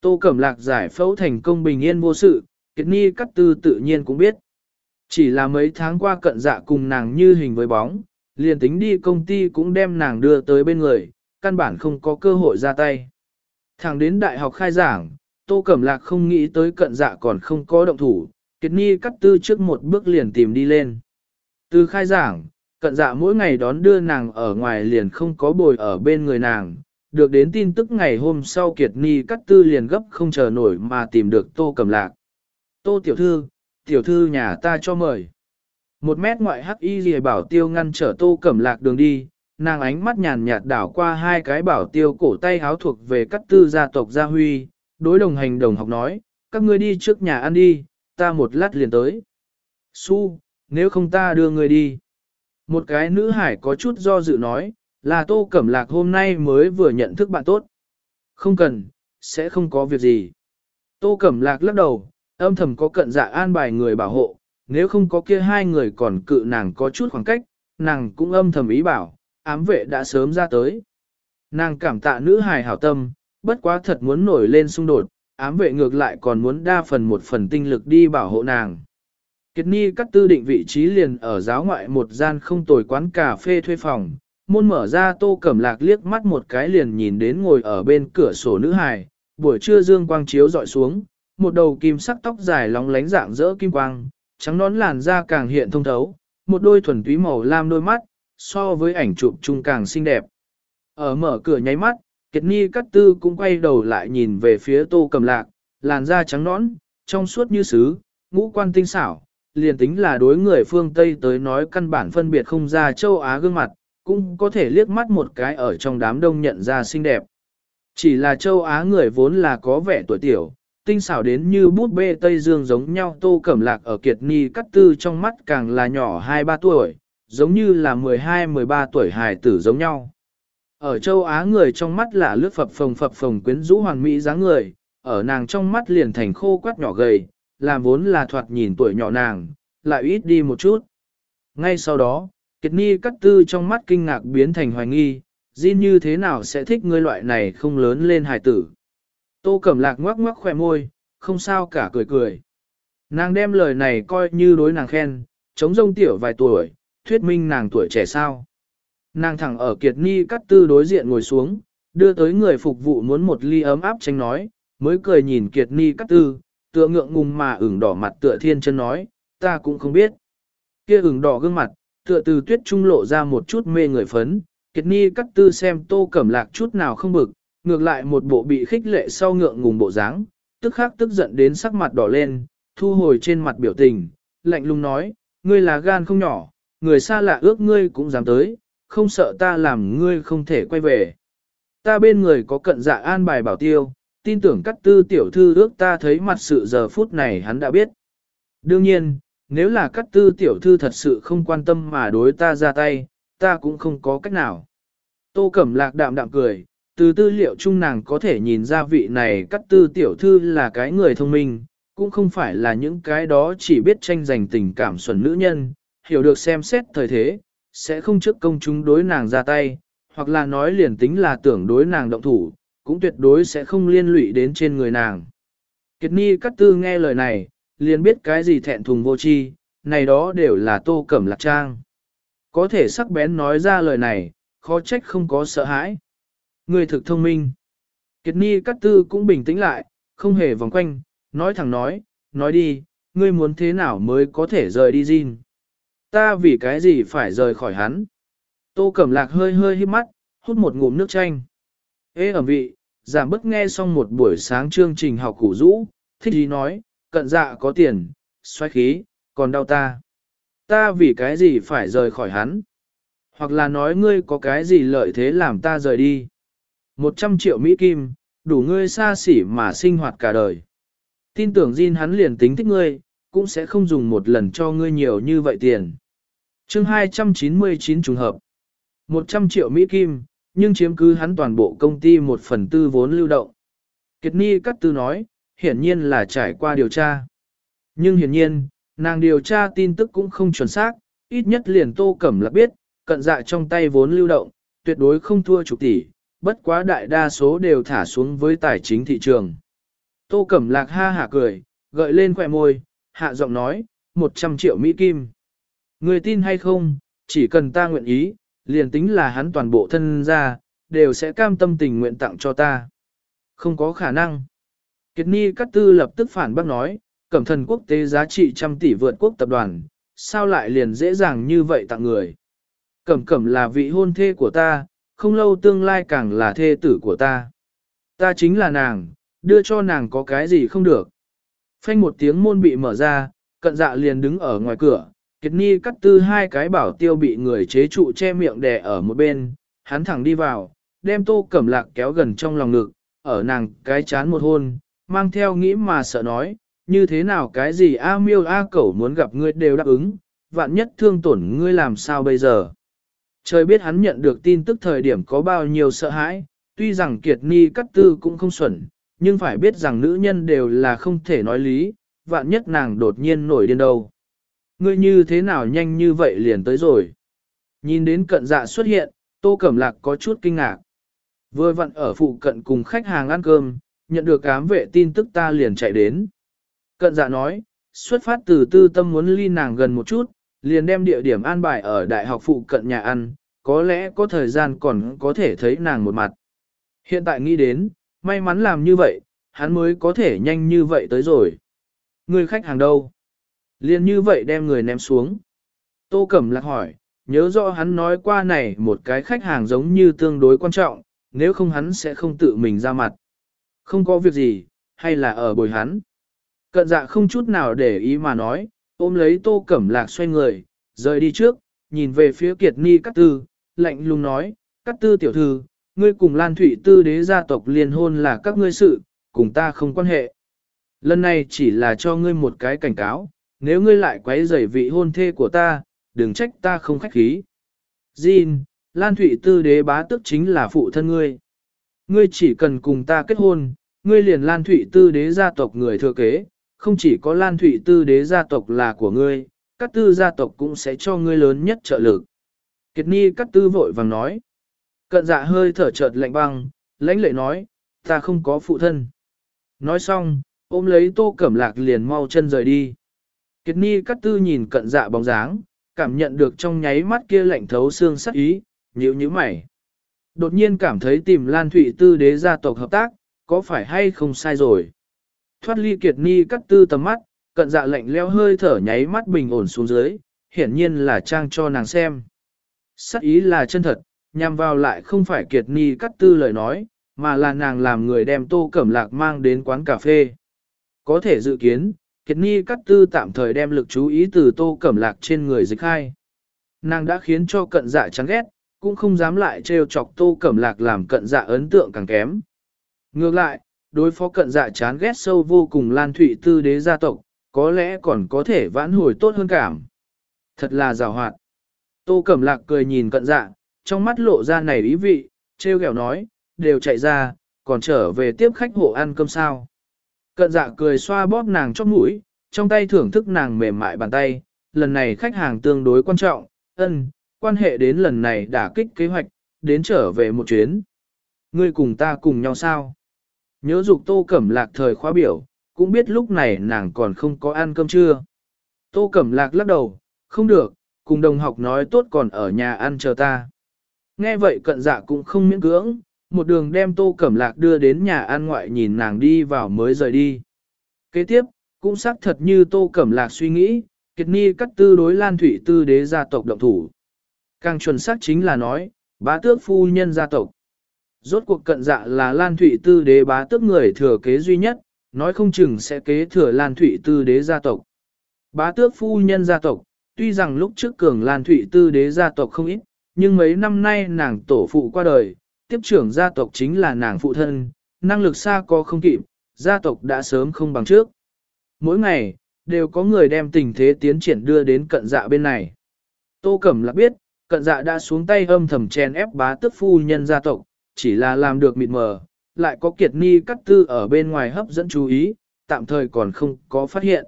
Tô Cẩm Lạc giải phẫu thành công bình yên vô sự, Kiệt Ni cắt tư tự nhiên cũng biết. Chỉ là mấy tháng qua cận dạ cùng nàng như hình với bóng, liền tính đi công ty cũng đem nàng đưa tới bên người, căn bản không có cơ hội ra tay. Thẳng đến đại học khai giảng, Tô Cẩm Lạc không nghĩ tới cận dạ còn không có động thủ, Kiệt Ni cắt tư trước một bước liền tìm đi lên. Từ khai giảng, cận dạ mỗi ngày đón đưa nàng ở ngoài liền không có bồi ở bên người nàng, được đến tin tức ngày hôm sau Kiệt Ni cắt tư liền gấp không chờ nổi mà tìm được Tô Cẩm Lạc. Tô Tiểu Thư, Tiểu Thư nhà ta cho mời. Một mét ngoại hắc y lìa bảo tiêu ngăn trở Tô Cẩm Lạc đường đi, nàng ánh mắt nhàn nhạt đảo qua hai cái bảo tiêu cổ tay háo thuộc về các tư gia tộc gia huy, đối đồng hành đồng học nói, các ngươi đi trước nhà ăn đi, ta một lát liền tới. Su, nếu không ta đưa người đi. Một cái nữ hải có chút do dự nói, là Tô Cẩm Lạc hôm nay mới vừa nhận thức bạn tốt. Không cần, sẽ không có việc gì. Tô Cẩm Lạc lắc đầu, âm thầm có cận dạ an bài người bảo hộ, nếu không có kia hai người còn cự nàng có chút khoảng cách, nàng cũng âm thầm ý bảo, ám vệ đã sớm ra tới. Nàng cảm tạ nữ hài hảo tâm, bất quá thật muốn nổi lên xung đột, ám vệ ngược lại còn muốn đa phần một phần tinh lực đi bảo hộ nàng. Kiệt Ni cắt tư định vị trí liền ở giáo ngoại một gian không tồi quán cà phê thuê phòng, môn mở ra tô cẩm lạc liếc mắt một cái liền nhìn đến ngồi ở bên cửa sổ nữ hài, buổi trưa dương quang chiếu dọi xuống, một đầu kim sắc tóc dài lóng lánh dạng rỡ kim quang, trắng nón làn da càng hiện thông thấu, một đôi thuần túy màu lam đôi mắt, so với ảnh chụp chung càng xinh đẹp. Ở mở cửa nháy mắt, Kiệt Ni cát tư cũng quay đầu lại nhìn về phía tô cầm lạc, làn da trắng nõn, trong suốt như sứ, ngũ quan tinh xảo, liền tính là đối người phương Tây tới nói căn bản phân biệt không ra châu Á gương mặt, cũng có thể liếc mắt một cái ở trong đám đông nhận ra xinh đẹp. Chỉ là châu Á người vốn là có vẻ tuổi tiểu, tinh xảo đến như bút bê Tây Dương giống nhau tô cẩm lạc ở kiệt ni cắt tư trong mắt càng là nhỏ 2-3 tuổi, giống như là 12-13 tuổi hài tử giống nhau. Ở châu Á người trong mắt là lướt phập phồng phập phồng quyến rũ hoàn mỹ dáng người, ở nàng trong mắt liền thành khô quát nhỏ gầy, làm vốn là thoạt nhìn tuổi nhỏ nàng, lại ít đi một chút. Ngay sau đó, Kiệt Ni cắt tư trong mắt kinh ngạc biến thành hoài nghi, Jin như thế nào sẽ thích ngươi loại này không lớn lên hài tử. Tô Cẩm Lạc ngoắc ngoắc khỏe môi, không sao cả cười cười. Nàng đem lời này coi như đối nàng khen, chống rông tiểu vài tuổi, thuyết minh nàng tuổi trẻ sao. Nàng thẳng ở Kiệt Ni cắt tư đối diện ngồi xuống, đưa tới người phục vụ muốn một ly ấm áp tranh nói, mới cười nhìn Kiệt Ni cắt tư, tựa ngượng ngùng mà ửng đỏ mặt tựa thiên chân nói, ta cũng không biết. Kia ửng đỏ gương mặt, tựa từ tuyết trung lộ ra một chút mê người phấn, Kiệt Ni cắt tư xem tô cẩm lạc chút nào không bực, ngược lại một bộ bị khích lệ sau ngượng ngùng bộ dáng, tức khắc tức giận đến sắc mặt đỏ lên, thu hồi trên mặt biểu tình, lạnh lùng nói, ngươi là gan không nhỏ, người xa lạ ước ngươi cũng dám tới, không sợ ta làm ngươi không thể quay về. Ta bên người có cận dạ an bài bảo tiêu, tin tưởng cắt tư tiểu thư ước ta thấy mặt sự giờ phút này hắn đã biết. Đương nhiên, nếu là cắt tư tiểu thư thật sự không quan tâm mà đối ta ra tay, ta cũng không có cách nào. Tô Cẩm Lạc đạm đạm cười, từ tư liệu chung nàng có thể nhìn ra vị này cắt tư tiểu thư là cái người thông minh, cũng không phải là những cái đó chỉ biết tranh giành tình cảm xuẩn nữ nhân, hiểu được xem xét thời thế, sẽ không trước công chúng đối nàng ra tay, hoặc là nói liền tính là tưởng đối nàng động thủ, cũng tuyệt đối sẽ không liên lụy đến trên người nàng. Kiệt Ni cắt tư nghe lời này, liền biết cái gì thẹn thùng vô chi, này đó đều là tô cẩm lạc trang. Có thể sắc bén nói ra lời này, khó trách không có sợ hãi. Người thực thông minh. Kiệt Ni Cát tư cũng bình tĩnh lại, không hề vòng quanh, nói thẳng nói, nói đi, ngươi muốn thế nào mới có thể rời đi Jin. Ta vì cái gì phải rời khỏi hắn? Tô Cẩm Lạc hơi hơi hít mắt, hút một ngụm nước chanh. Ê ẩm vị, giảm bớt nghe xong một buổi sáng chương trình học củ rũ, thích gì nói, cận dạ có tiền, xoay khí, còn đau ta. Ta vì cái gì phải rời khỏi hắn? Hoặc là nói ngươi có cái gì lợi thế làm ta rời đi? Một trăm triệu Mỹ Kim, đủ ngươi xa xỉ mà sinh hoạt cả đời. Tin tưởng Jin hắn liền tính thích ngươi, cũng sẽ không dùng một lần cho ngươi nhiều như vậy tiền. chương 299 trùng hợp. 100 triệu Mỹ Kim, nhưng chiếm cứ hắn toàn bộ công ty một phần tư vốn lưu động. Kiệt Ni Cắt Tư nói, hiển nhiên là trải qua điều tra. Nhưng hiển nhiên, nàng điều tra tin tức cũng không chuẩn xác, ít nhất liền Tô Cẩm Lạc biết, cận dạ trong tay vốn lưu động, tuyệt đối không thua chục tỷ, bất quá đại đa số đều thả xuống với tài chính thị trường. Tô Cẩm Lạc ha hả cười, gợi lên khỏe môi, hạ giọng nói, 100 triệu Mỹ Kim. Người tin hay không, chỉ cần ta nguyện ý, liền tính là hắn toàn bộ thân ra, đều sẽ cam tâm tình nguyện tặng cho ta. Không có khả năng. Kiệt Ni Cát Tư lập tức phản bác nói, cẩm thần quốc tế giá trị trăm tỷ vượt quốc tập đoàn, sao lại liền dễ dàng như vậy tặng người. Cẩm cẩm là vị hôn thê của ta, không lâu tương lai càng là thê tử của ta. Ta chính là nàng, đưa cho nàng có cái gì không được. Phanh một tiếng môn bị mở ra, cận dạ liền đứng ở ngoài cửa, kiệt ni cắt tư hai cái bảo tiêu bị người chế trụ che miệng đè ở một bên, hắn thẳng đi vào, đem tô cẩm lạc kéo gần trong lòng ngực, ở nàng cái chán một hôn, mang theo nghĩ mà sợ nói, như thế nào cái gì A miêu A cẩu muốn gặp ngươi đều đáp ứng, vạn nhất thương tổn ngươi làm sao bây giờ. Trời biết hắn nhận được tin tức thời điểm có bao nhiêu sợ hãi, tuy rằng kiệt ni cắt tư cũng không xuẩn, nhưng phải biết rằng nữ nhân đều là không thể nói lý, vạn nhất nàng đột nhiên nổi điên đâu. Ngươi như thế nào nhanh như vậy liền tới rồi. Nhìn đến cận dạ xuất hiện, tô cẩm lạc có chút kinh ngạc. Vừa vặn ở phụ cận cùng khách hàng ăn cơm, nhận được ám vệ tin tức ta liền chạy đến. Cận dạ nói, xuất phát từ tư tâm muốn ly nàng gần một chút, liền đem địa điểm an bài ở đại học phụ cận nhà ăn, có lẽ có thời gian còn có thể thấy nàng một mặt. Hiện tại nghĩ đến, may mắn làm như vậy, hắn mới có thể nhanh như vậy tới rồi. Người khách hàng đâu? Liên như vậy đem người ném xuống. Tô Cẩm Lạc hỏi, nhớ rõ hắn nói qua này một cái khách hàng giống như tương đối quan trọng, nếu không hắn sẽ không tự mình ra mặt. Không có việc gì, hay là ở bồi hắn. Cận dạ không chút nào để ý mà nói, ôm lấy Tô Cẩm Lạc xoay người, rời đi trước, nhìn về phía Kiệt Ni Cát Tư, lạnh lùng nói, Cát Tư tiểu thư, ngươi cùng Lan Thụy Tư đế gia tộc liên hôn là các ngươi sự, cùng ta không quan hệ. Lần này chỉ là cho ngươi một cái cảnh cáo, nếu ngươi lại quấy rầy vị hôn thê của ta, đừng trách ta không khách khí. Jin, Lan Thụy Tư đế bá tức chính là phụ thân ngươi. Ngươi chỉ cần cùng ta kết hôn, ngươi liền Lan Thụy Tư đế gia tộc người thừa kế, không chỉ có Lan Thụy Tư đế gia tộc là của ngươi, các tư gia tộc cũng sẽ cho ngươi lớn nhất trợ lực. Kiệt Ni các tư vội vàng nói. Cận dạ hơi thở chợt lạnh băng, lãnh lệ nói, ta không có phụ thân. Nói xong, ôm lấy tô cẩm lạc liền mau chân rời đi. Kiệt ni các tư nhìn cận dạ bóng dáng, cảm nhận được trong nháy mắt kia lạnh thấu xương sắc ý, nhíu nhíu mày. Đột nhiên cảm thấy tìm Lan Thụy Tư đế gia tộc hợp tác, có phải hay không sai rồi. Thoát ly kiệt ni cắt tư tầm mắt, cận dạ lạnh leo hơi thở nháy mắt bình ổn xuống dưới, hiển nhiên là trang cho nàng xem. Sắc ý là chân thật, nhằm vào lại không phải kiệt ni cắt tư lời nói, mà là nàng làm người đem tô cẩm lạc mang đến quán cà phê. Có thể dự kiến, kiệt ni cắt tư tạm thời đem lực chú ý từ tô cẩm lạc trên người dịch hai. Nàng đã khiến cho cận dạ chán ghét, cũng không dám lại trêu chọc tô cẩm lạc làm cận dạ ấn tượng càng kém. Ngược lại, đối phó cận dạ chán ghét sâu vô cùng lan thụy tư đế gia tộc, có lẽ còn có thể vãn hồi tốt hơn cảm. Thật là rào hoạt. Tô Cẩm Lạc cười nhìn cận dạ, trong mắt lộ ra này ý vị, treo ghẹo nói, đều chạy ra, còn trở về tiếp khách hộ ăn cơm sao. Cận dạ cười xoa bóp nàng chóp mũi, trong tay thưởng thức nàng mềm mại bàn tay, lần này khách hàng tương đối quan trọng, ân, quan hệ đến lần này đã kích kế hoạch, đến trở về một chuyến. Ngươi cùng ta cùng nhau sao? Nhớ dục tô cẩm lạc thời khóa biểu, cũng biết lúc này nàng còn không có ăn cơm trưa. Tô cẩm lạc lắc đầu, không được, cùng đồng học nói tốt còn ở nhà ăn chờ ta. Nghe vậy cận dạ cũng không miễn cưỡng, một đường đem tô cẩm lạc đưa đến nhà ăn ngoại nhìn nàng đi vào mới rời đi. Kế tiếp, cũng xác thật như tô cẩm lạc suy nghĩ, kiệt ni cắt tư đối lan thủy tư đế gia tộc động thủ. Càng chuẩn xác chính là nói, bá tước phu nhân gia tộc. Rốt cuộc cận dạ là Lan Thụy Tư đế bá tước người thừa kế duy nhất, nói không chừng sẽ kế thừa Lan Thụy Tư đế gia tộc. Bá tước phu nhân gia tộc, tuy rằng lúc trước cường Lan Thụy Tư đế gia tộc không ít, nhưng mấy năm nay nàng tổ phụ qua đời, tiếp trưởng gia tộc chính là nàng phụ thân, năng lực xa có không kịp, gia tộc đã sớm không bằng trước. Mỗi ngày, đều có người đem tình thế tiến triển đưa đến cận dạ bên này. Tô Cẩm Lạc biết, cận dạ đã xuống tay âm thầm chen ép bá tước phu nhân gia tộc, chỉ là làm được mịt mờ, lại có kiệt ni cắt tư ở bên ngoài hấp dẫn chú ý, tạm thời còn không có phát hiện.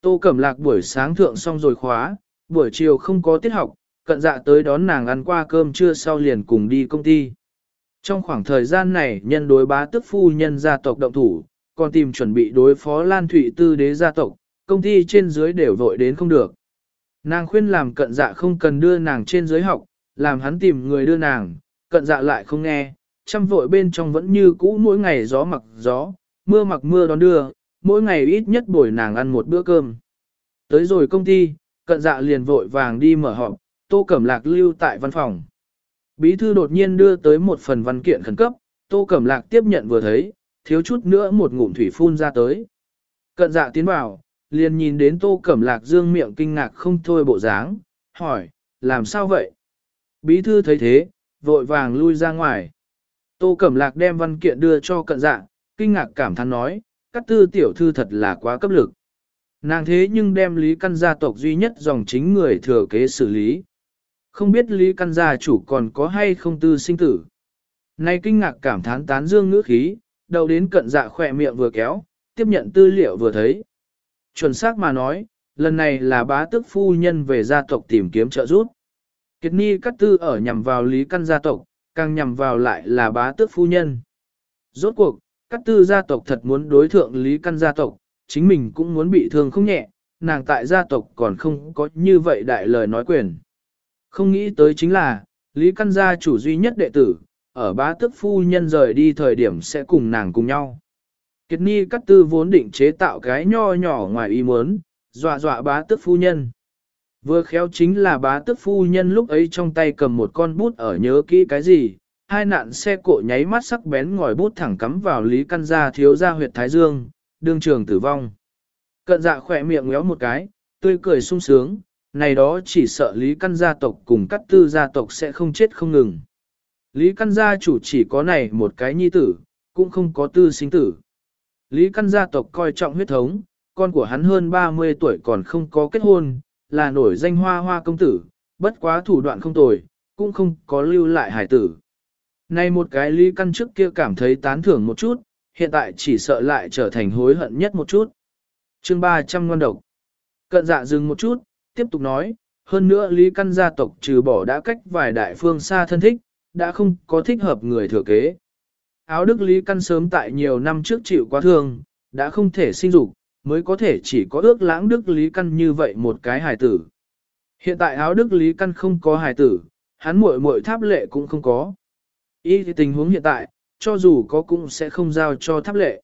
Tô Cẩm Lạc buổi sáng thượng xong rồi khóa, buổi chiều không có tiết học, cận dạ tới đón nàng ăn qua cơm trưa sau liền cùng đi công ty. Trong khoảng thời gian này nhân đối bá tức phu nhân gia tộc động thủ, còn tìm chuẩn bị đối phó Lan Thụy Tư đế gia tộc, công ty trên dưới đều vội đến không được. Nàng khuyên làm cận dạ không cần đưa nàng trên dưới học, làm hắn tìm người đưa nàng, cận dạ lại không nghe, chăm vội bên trong vẫn như cũ mỗi ngày gió mặc gió, mưa mặc mưa đón đưa, mỗi ngày ít nhất buổi nàng ăn một bữa cơm. Tới rồi công ty, cận dạ liền vội vàng đi mở họp, tô cẩm lạc lưu tại văn phòng. Bí thư đột nhiên đưa tới một phần văn kiện khẩn cấp, tô cẩm lạc tiếp nhận vừa thấy, thiếu chút nữa một ngụm thủy phun ra tới. Cận dạ tiến vào, liền nhìn đến tô cẩm lạc dương miệng kinh ngạc không thôi bộ dáng, hỏi, làm sao vậy? Bí thư thấy thế, vội vàng lui ra ngoài. Tô Cẩm Lạc đem văn kiện đưa cho cận dạ, kinh ngạc cảm thán nói, các tư tiểu thư thật là quá cấp lực. Nàng thế nhưng đem Lý Căn gia tộc duy nhất dòng chính người thừa kế xử lý. Không biết Lý Căn gia chủ còn có hay không tư sinh tử. Nay kinh ngạc cảm thán tán dương ngữ khí, đầu đến cận dạ khỏe miệng vừa kéo, tiếp nhận tư liệu vừa thấy. Chuẩn xác mà nói, lần này là bá tức phu nhân về gia tộc tìm kiếm trợ giúp. Kiệt Ni cắt tư ở nhằm vào Lý Căn gia tộc, càng nhằm vào lại là bá tước phu nhân. Rốt cuộc, cắt tư gia tộc thật muốn đối thượng Lý Căn gia tộc, chính mình cũng muốn bị thương không nhẹ, nàng tại gia tộc còn không có như vậy đại lời nói quyền. Không nghĩ tới chính là, Lý Căn gia chủ duy nhất đệ tử, ở bá tước phu nhân rời đi thời điểm sẽ cùng nàng cùng nhau. Kiệt Ni cắt tư vốn định chế tạo cái nho nhỏ ngoài ý muốn, dọa dọa bá tước phu nhân. Vừa khéo chính là bá tước phu nhân lúc ấy trong tay cầm một con bút ở nhớ kỹ cái gì, hai nạn xe cộ nháy mắt sắc bén ngòi bút thẳng cắm vào Lý Căn Gia thiếu gia huyệt Thái Dương, đương trường tử vong. Cận dạ khỏe miệng ngéo một cái, tươi cười sung sướng, này đó chỉ sợ Lý Căn gia tộc cùng các tư gia tộc sẽ không chết không ngừng. Lý Căn gia chủ chỉ có này một cái nhi tử, cũng không có tư sinh tử. Lý Căn gia tộc coi trọng huyết thống, con của hắn hơn 30 tuổi còn không có kết hôn, là nổi danh hoa hoa công tử, bất quá thủ đoạn không tồi, cũng không có lưu lại hải tử. Nay một cái Lý Căn trước kia cảm thấy tán thưởng một chút, hiện tại chỉ sợ lại trở thành hối hận nhất một chút. chương 300 ngon độc. Cận dạ dừng một chút, tiếp tục nói, hơn nữa Lý Căn gia tộc trừ bỏ đã cách vài đại phương xa thân thích, đã không có thích hợp người thừa kế. Áo Đức Lý Căn sớm tại nhiều năm trước chịu quá thương, đã không thể sinh dục, mới có thể chỉ có ước lãng Đức Lý Căn như vậy một cái hài tử. Hiện tại áo Đức Lý Căn không có hài tử, hắn muội muội tháp lệ cũng không có. Ý thì tình huống hiện tại, cho dù có cũng sẽ không giao cho tháp lệ.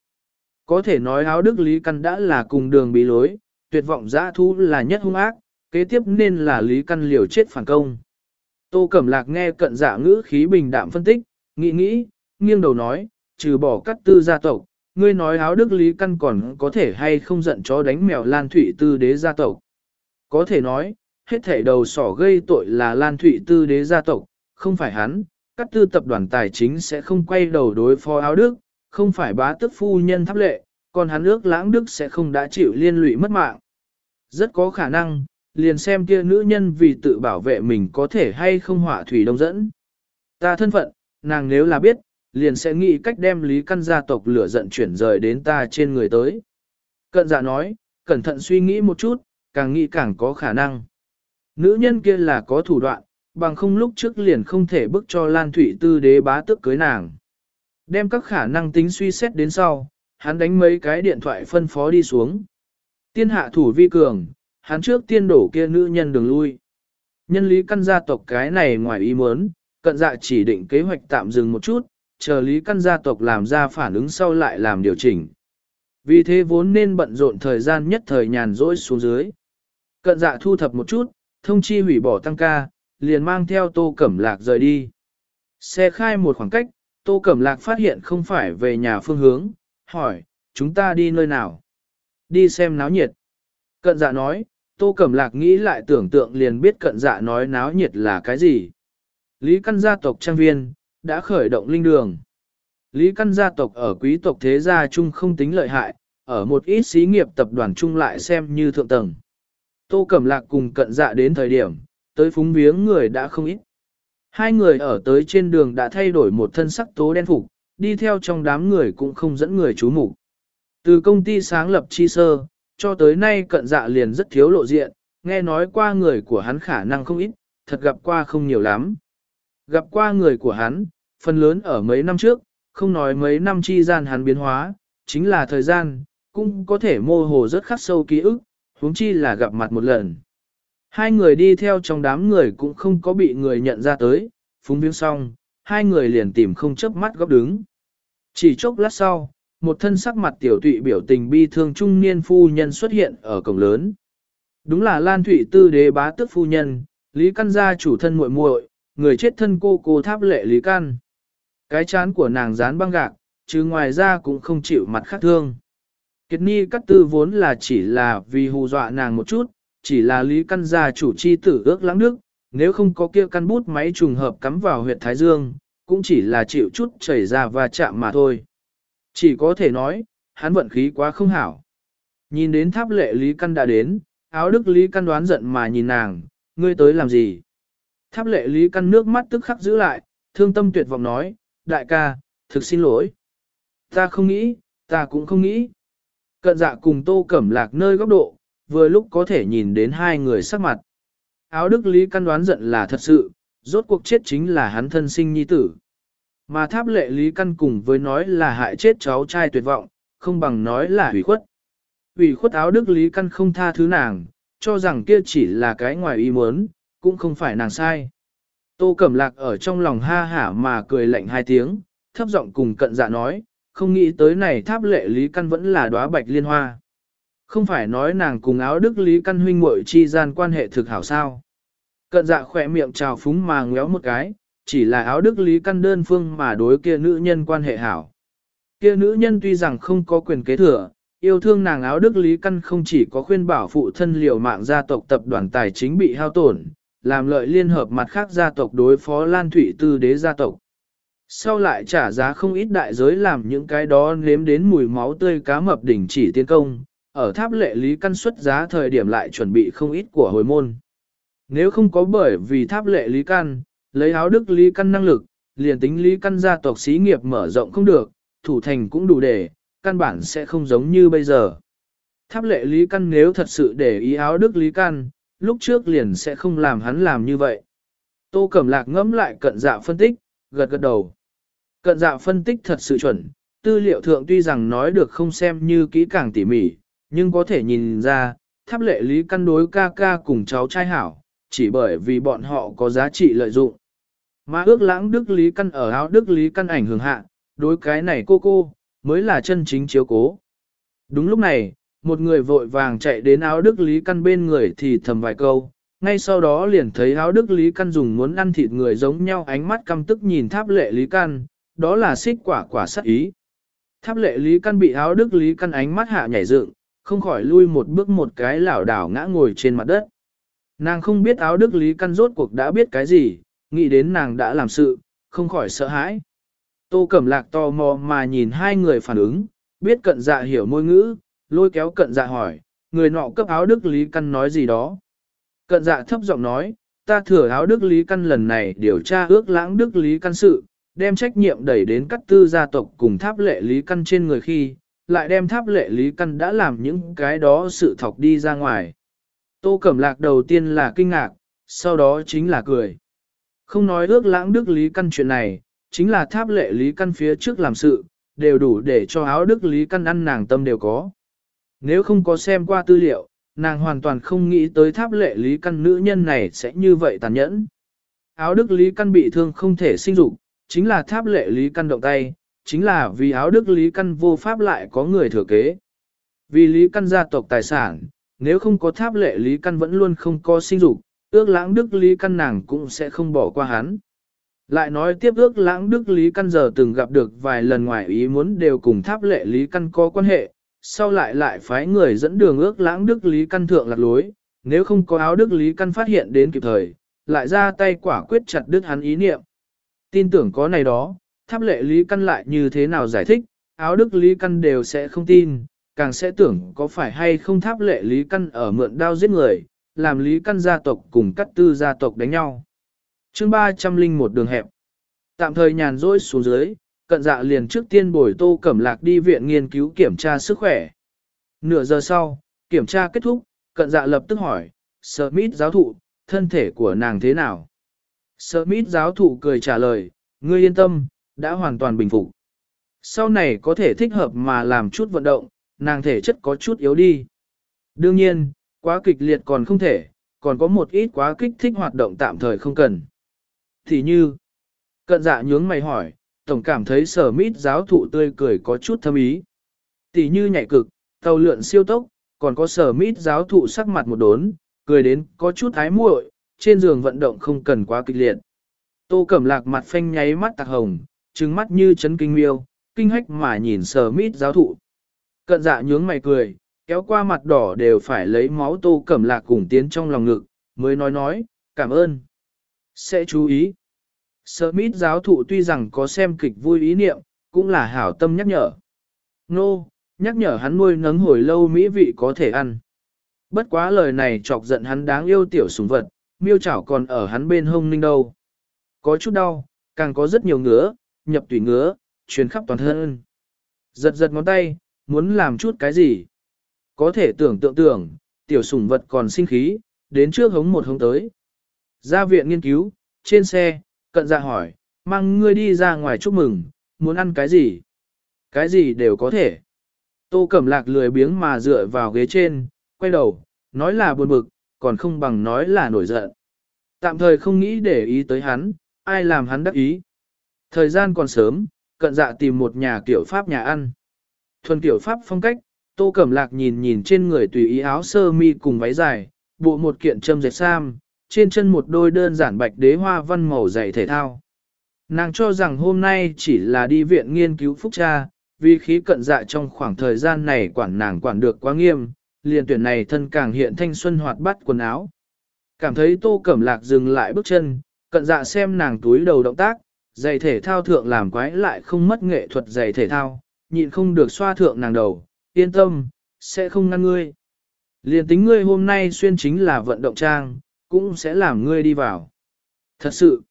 Có thể nói áo Đức Lý Căn đã là cùng đường bị lối, tuyệt vọng giã thu là nhất hung ác, kế tiếp nên là Lý Căn liều chết phản công. Tô Cẩm Lạc nghe cận giả ngữ khí bình đạm phân tích, nghĩ nghĩ, nghiêng đầu nói, trừ bỏ cắt tư gia tộc, ngươi nói áo đức lý căn còn có thể hay không giận chó đánh mèo Lan Thụy Tư đế gia tộc. Có thể nói, hết thể đầu sỏ gây tội là Lan Thụy Tư đế gia tộc, không phải hắn, các tư tập đoàn tài chính sẽ không quay đầu đối phó áo đức, không phải bá tức phu nhân tháp lệ, còn hắn ước lãng đức sẽ không đã chịu liên lụy mất mạng. Rất có khả năng, liền xem kia nữ nhân vì tự bảo vệ mình có thể hay không hỏa thủy đông dẫn. Ta thân phận, nàng nếu là biết, liền sẽ nghĩ cách đem lý căn gia tộc lửa giận chuyển rời đến ta trên người tới. Cận dạ nói, cẩn thận suy nghĩ một chút, càng nghĩ càng có khả năng. Nữ nhân kia là có thủ đoạn, bằng không lúc trước liền không thể bức cho Lan Thụy Tư đế bá tước cưới nàng. Đem các khả năng tính suy xét đến sau, hắn đánh mấy cái điện thoại phân phó đi xuống. Tiên hạ thủ vi cường, hắn trước tiên đổ kia nữ nhân đường lui. Nhân lý căn gia tộc cái này ngoài ý muốn, cận dạ chỉ định kế hoạch tạm dừng một chút, chờ lý căn gia tộc làm ra phản ứng sau lại làm điều chỉnh. Vì thế vốn nên bận rộn thời gian nhất thời nhàn rỗi xuống dưới. Cận dạ thu thập một chút, thông chi hủy bỏ tăng ca, liền mang theo tô cẩm lạc rời đi. Xe khai một khoảng cách, tô cẩm lạc phát hiện không phải về nhà phương hướng, hỏi, chúng ta đi nơi nào? Đi xem náo nhiệt. Cận dạ nói, tô cẩm lạc nghĩ lại tưởng tượng liền biết cận dạ nói náo nhiệt là cái gì. Lý căn gia tộc trang viên, đã khởi động linh đường. Lý căn gia tộc ở quý tộc thế gia chung không tính lợi hại, ở một ít xí nghiệp tập đoàn chung lại xem như thượng tầng. Tô Cẩm Lạc cùng cận dạ đến thời điểm, tới phúng viếng người đã không ít. Hai người ở tới trên đường đã thay đổi một thân sắc tố đen phục, đi theo trong đám người cũng không dẫn người chú mục. Từ công ty sáng lập chi sơ, cho tới nay cận dạ liền rất thiếu lộ diện, nghe nói qua người của hắn khả năng không ít, thật gặp qua không nhiều lắm. Gặp qua người của hắn, phần lớn ở mấy năm trước, không nói mấy năm chi gian hắn biến hóa, chính là thời gian, cũng có thể mô hồ rất khắc sâu ký ức, huống chi là gặp mặt một lần. Hai người đi theo trong đám người cũng không có bị người nhận ra tới, phúng viếng xong, hai người liền tìm không chớp mắt góc đứng. Chỉ chốc lát sau, một thân sắc mặt tiểu tụy biểu tình bi thương trung niên phu nhân xuất hiện ở cổng lớn. Đúng là Lan Thụy Tư đế bá tước phu nhân, Lý Căn gia chủ thân muội muội, người chết thân cô cô tháp lệ Lý Căn. Cái chán của nàng dán băng gạc, chứ ngoài ra cũng không chịu mặt khác thương. Kiệt ni cắt tư vốn là chỉ là vì hù dọa nàng một chút, chỉ là Lý Căn gia chủ chi tử ước lãng đức, nếu không có kia căn bút máy trùng hợp cắm vào huyệt Thái Dương, cũng chỉ là chịu chút chảy ra và chạm mà thôi. Chỉ có thể nói, hắn vận khí quá không hảo. Nhìn đến tháp lệ Lý Căn đã đến, áo đức Lý Căn đoán giận mà nhìn nàng, ngươi tới làm gì? Tháp lệ Lý Căn nước mắt tức khắc giữ lại, thương tâm tuyệt vọng nói, đại ca, thực xin lỗi. Ta không nghĩ, ta cũng không nghĩ. Cận dạ cùng tô cẩm lạc nơi góc độ, vừa lúc có thể nhìn đến hai người sắc mặt. Áo đức Lý Căn đoán giận là thật sự, rốt cuộc chết chính là hắn thân sinh nhi tử. Mà tháp lệ Lý Căn cùng với nói là hại chết cháu trai tuyệt vọng, không bằng nói là hủy khuất. Hủy khuất áo đức Lý Căn không tha thứ nàng, cho rằng kia chỉ là cái ngoài ý muốn, cũng không phải nàng sai. Tô Cẩm Lạc ở trong lòng ha hả mà cười lạnh hai tiếng, thấp giọng cùng cận dạ nói, không nghĩ tới này tháp lệ Lý Căn vẫn là đóa bạch liên hoa. Không phải nói nàng cùng áo đức Lý Căn huynh muội chi gian quan hệ thực hảo sao. Cận dạ khỏe miệng trào phúng mà ngéo một cái, chỉ là áo đức Lý Căn đơn phương mà đối kia nữ nhân quan hệ hảo. Kia nữ nhân tuy rằng không có quyền kế thừa, yêu thương nàng áo đức Lý Căn không chỉ có khuyên bảo phụ thân liều mạng gia tộc tập đoàn tài chính bị hao tổn, làm lợi liên hợp mặt khác gia tộc đối phó Lan Thụy Tư đế gia tộc. Sau lại trả giá không ít đại giới làm những cái đó nếm đến mùi máu tươi cá mập đỉnh chỉ tiến công, ở tháp lệ lý căn xuất giá thời điểm lại chuẩn bị không ít của hồi môn. Nếu không có bởi vì tháp lệ lý căn, lấy áo đức lý căn năng lực, liền tính lý căn gia tộc xí nghiệp mở rộng không được, thủ thành cũng đủ để, căn bản sẽ không giống như bây giờ. Tháp lệ lý căn nếu thật sự để ý áo đức lý căn, lúc trước liền sẽ không làm hắn làm như vậy. Tô Cẩm Lạc ngẫm lại cận dạ phân tích, gật gật đầu. Cận dạ phân tích thật sự chuẩn, tư liệu thượng tuy rằng nói được không xem như kỹ càng tỉ mỉ, nhưng có thể nhìn ra, tháp lệ lý căn đối ca ca cùng cháu trai hảo, chỉ bởi vì bọn họ có giá trị lợi dụng. Mà ước lãng đức lý căn ở áo đức lý căn ảnh hưởng hạ, đối cái này cô cô, mới là chân chính chiếu cố. Đúng lúc này, một người vội vàng chạy đến áo đức lý căn bên người thì thầm vài câu, ngay sau đó liền thấy áo đức lý căn dùng muốn ăn thịt người giống nhau ánh mắt căm tức nhìn tháp lệ lý căn, đó là xích quả quả sát ý. Tháp lệ lý căn bị áo đức lý căn ánh mắt hạ nhảy dựng, không khỏi lui một bước một cái lảo đảo ngã ngồi trên mặt đất. Nàng không biết áo đức lý căn rốt cuộc đã biết cái gì, nghĩ đến nàng đã làm sự, không khỏi sợ hãi. Tô Cẩm Lạc tò mò mà nhìn hai người phản ứng, biết cận dạ hiểu môi ngữ, lôi kéo cận dạ hỏi, người nọ cấp áo đức lý căn nói gì đó. Cận dạ thấp giọng nói, ta thừa áo đức lý căn lần này điều tra ước lãng đức lý căn sự, đem trách nhiệm đẩy đến các tư gia tộc cùng tháp lệ lý căn trên người khi, lại đem tháp lệ lý căn đã làm những cái đó sự thọc đi ra ngoài. Tô Cẩm Lạc đầu tiên là kinh ngạc, sau đó chính là cười. Không nói ước lãng đức lý căn chuyện này, chính là tháp lệ lý căn phía trước làm sự, đều đủ để cho áo đức lý căn ăn nàng tâm đều có. Nếu không có xem qua tư liệu, nàng hoàn toàn không nghĩ tới tháp lệ lý căn nữ nhân này sẽ như vậy tàn nhẫn. Áo đức lý căn bị thương không thể sinh dục, chính là tháp lệ lý căn động tay, chính là vì áo đức lý căn vô pháp lại có người thừa kế. Vì lý căn gia tộc tài sản, nếu không có tháp lệ lý căn vẫn luôn không có sinh dục, ước lãng đức lý căn nàng cũng sẽ không bỏ qua hắn. Lại nói tiếp ước lãng đức lý căn giờ từng gặp được vài lần ngoài ý muốn đều cùng tháp lệ lý căn có quan hệ, sau lại lại phái người dẫn đường ước lãng đức lý căn thượng lạc lối, nếu không có áo đức lý căn phát hiện đến kịp thời, lại ra tay quả quyết chặt đứt hắn ý niệm. Tin tưởng có này đó, tháp lệ lý căn lại như thế nào giải thích, áo đức lý căn đều sẽ không tin, càng sẽ tưởng có phải hay không tháp lệ lý căn ở mượn đao giết người, làm lý căn gia tộc cùng cắt tư gia tộc đánh nhau. chương 301 đường hẹp. Tạm thời nhàn rỗi xuống dưới, cận dạ liền trước tiên bồi tô cẩm lạc đi viện nghiên cứu kiểm tra sức khỏe. Nửa giờ sau, kiểm tra kết thúc, cận dạ lập tức hỏi, Smith giáo thụ, thân thể của nàng thế nào? Smith giáo thụ cười trả lời, ngươi yên tâm, đã hoàn toàn bình phục. Sau này có thể thích hợp mà làm chút vận động, nàng thể chất có chút yếu đi. Đương nhiên, quá kịch liệt còn không thể, còn có một ít quá kích thích hoạt động tạm thời không cần. Thì như, cận dạ nhướng mày hỏi, tổng cảm thấy sở mít giáo thụ tươi cười có chút thâm ý. Tỷ như nhạy cực, tàu lượn siêu tốc, còn có sở mít giáo thụ sắc mặt một đốn, cười đến có chút ái muội, trên giường vận động không cần quá kịch liệt. Tô Cẩm Lạc mặt phanh nháy mắt tạc hồng, trừng mắt như chấn kinh miêu, kinh hách mà nhìn sở mít giáo thụ. Cận dạ nhướng mày cười, kéo qua mặt đỏ đều phải lấy máu Tô Cẩm Lạc cùng tiến trong lòng ngực, mới nói nói, cảm ơn. Sẽ chú ý. Sở mít giáo thụ tuy rằng có xem kịch vui ý niệm, cũng là hảo tâm nhắc nhở. Nô, nhắc nhở hắn nuôi nấng hồi lâu mỹ vị có thể ăn. Bất quá lời này chọc giận hắn đáng yêu tiểu sùng vật, miêu chảo còn ở hắn bên hông ninh đâu. Có chút đau, càng có rất nhiều ngứa, nhập tủy ngứa, truyền khắp toàn thân. Giật giật ngón tay, muốn làm chút cái gì. Có thể tưởng tượng tưởng, tiểu sủng vật còn sinh khí, đến trước hống một hống tới. Ra viện nghiên cứu, trên xe, cận dạ hỏi, mang ngươi đi ra ngoài chúc mừng, muốn ăn cái gì? Cái gì đều có thể. Tô Cẩm Lạc lười biếng mà dựa vào ghế trên, quay đầu, nói là buồn bực, còn không bằng nói là nổi giận. Tạm thời không nghĩ để ý tới hắn, ai làm hắn đắc ý. Thời gian còn sớm, cận dạ tìm một nhà kiểu Pháp nhà ăn. Thuần kiểu Pháp phong cách, Tô Cẩm Lạc nhìn nhìn trên người tùy ý áo sơ mi cùng váy dài, bộ một kiện châm dệt sam, trên chân một đôi đơn giản bạch đế hoa văn màu dày thể thao. Nàng cho rằng hôm nay chỉ là đi viện nghiên cứu phúc cha vì khí cận dạ trong khoảng thời gian này quản nàng quản được quá nghiêm, liền tuyển này thân càng hiện thanh xuân hoạt bát quần áo. Cảm thấy tô cẩm lạc dừng lại bước chân, cận dạ xem nàng túi đầu động tác, giày thể thao thượng làm quái lại không mất nghệ thuật giày thể thao, nhịn không được xoa thượng nàng đầu, yên tâm, sẽ không ngăn ngươi. Liền tính ngươi hôm nay xuyên chính là vận động trang, cũng sẽ làm ngươi đi vào. Thật sự,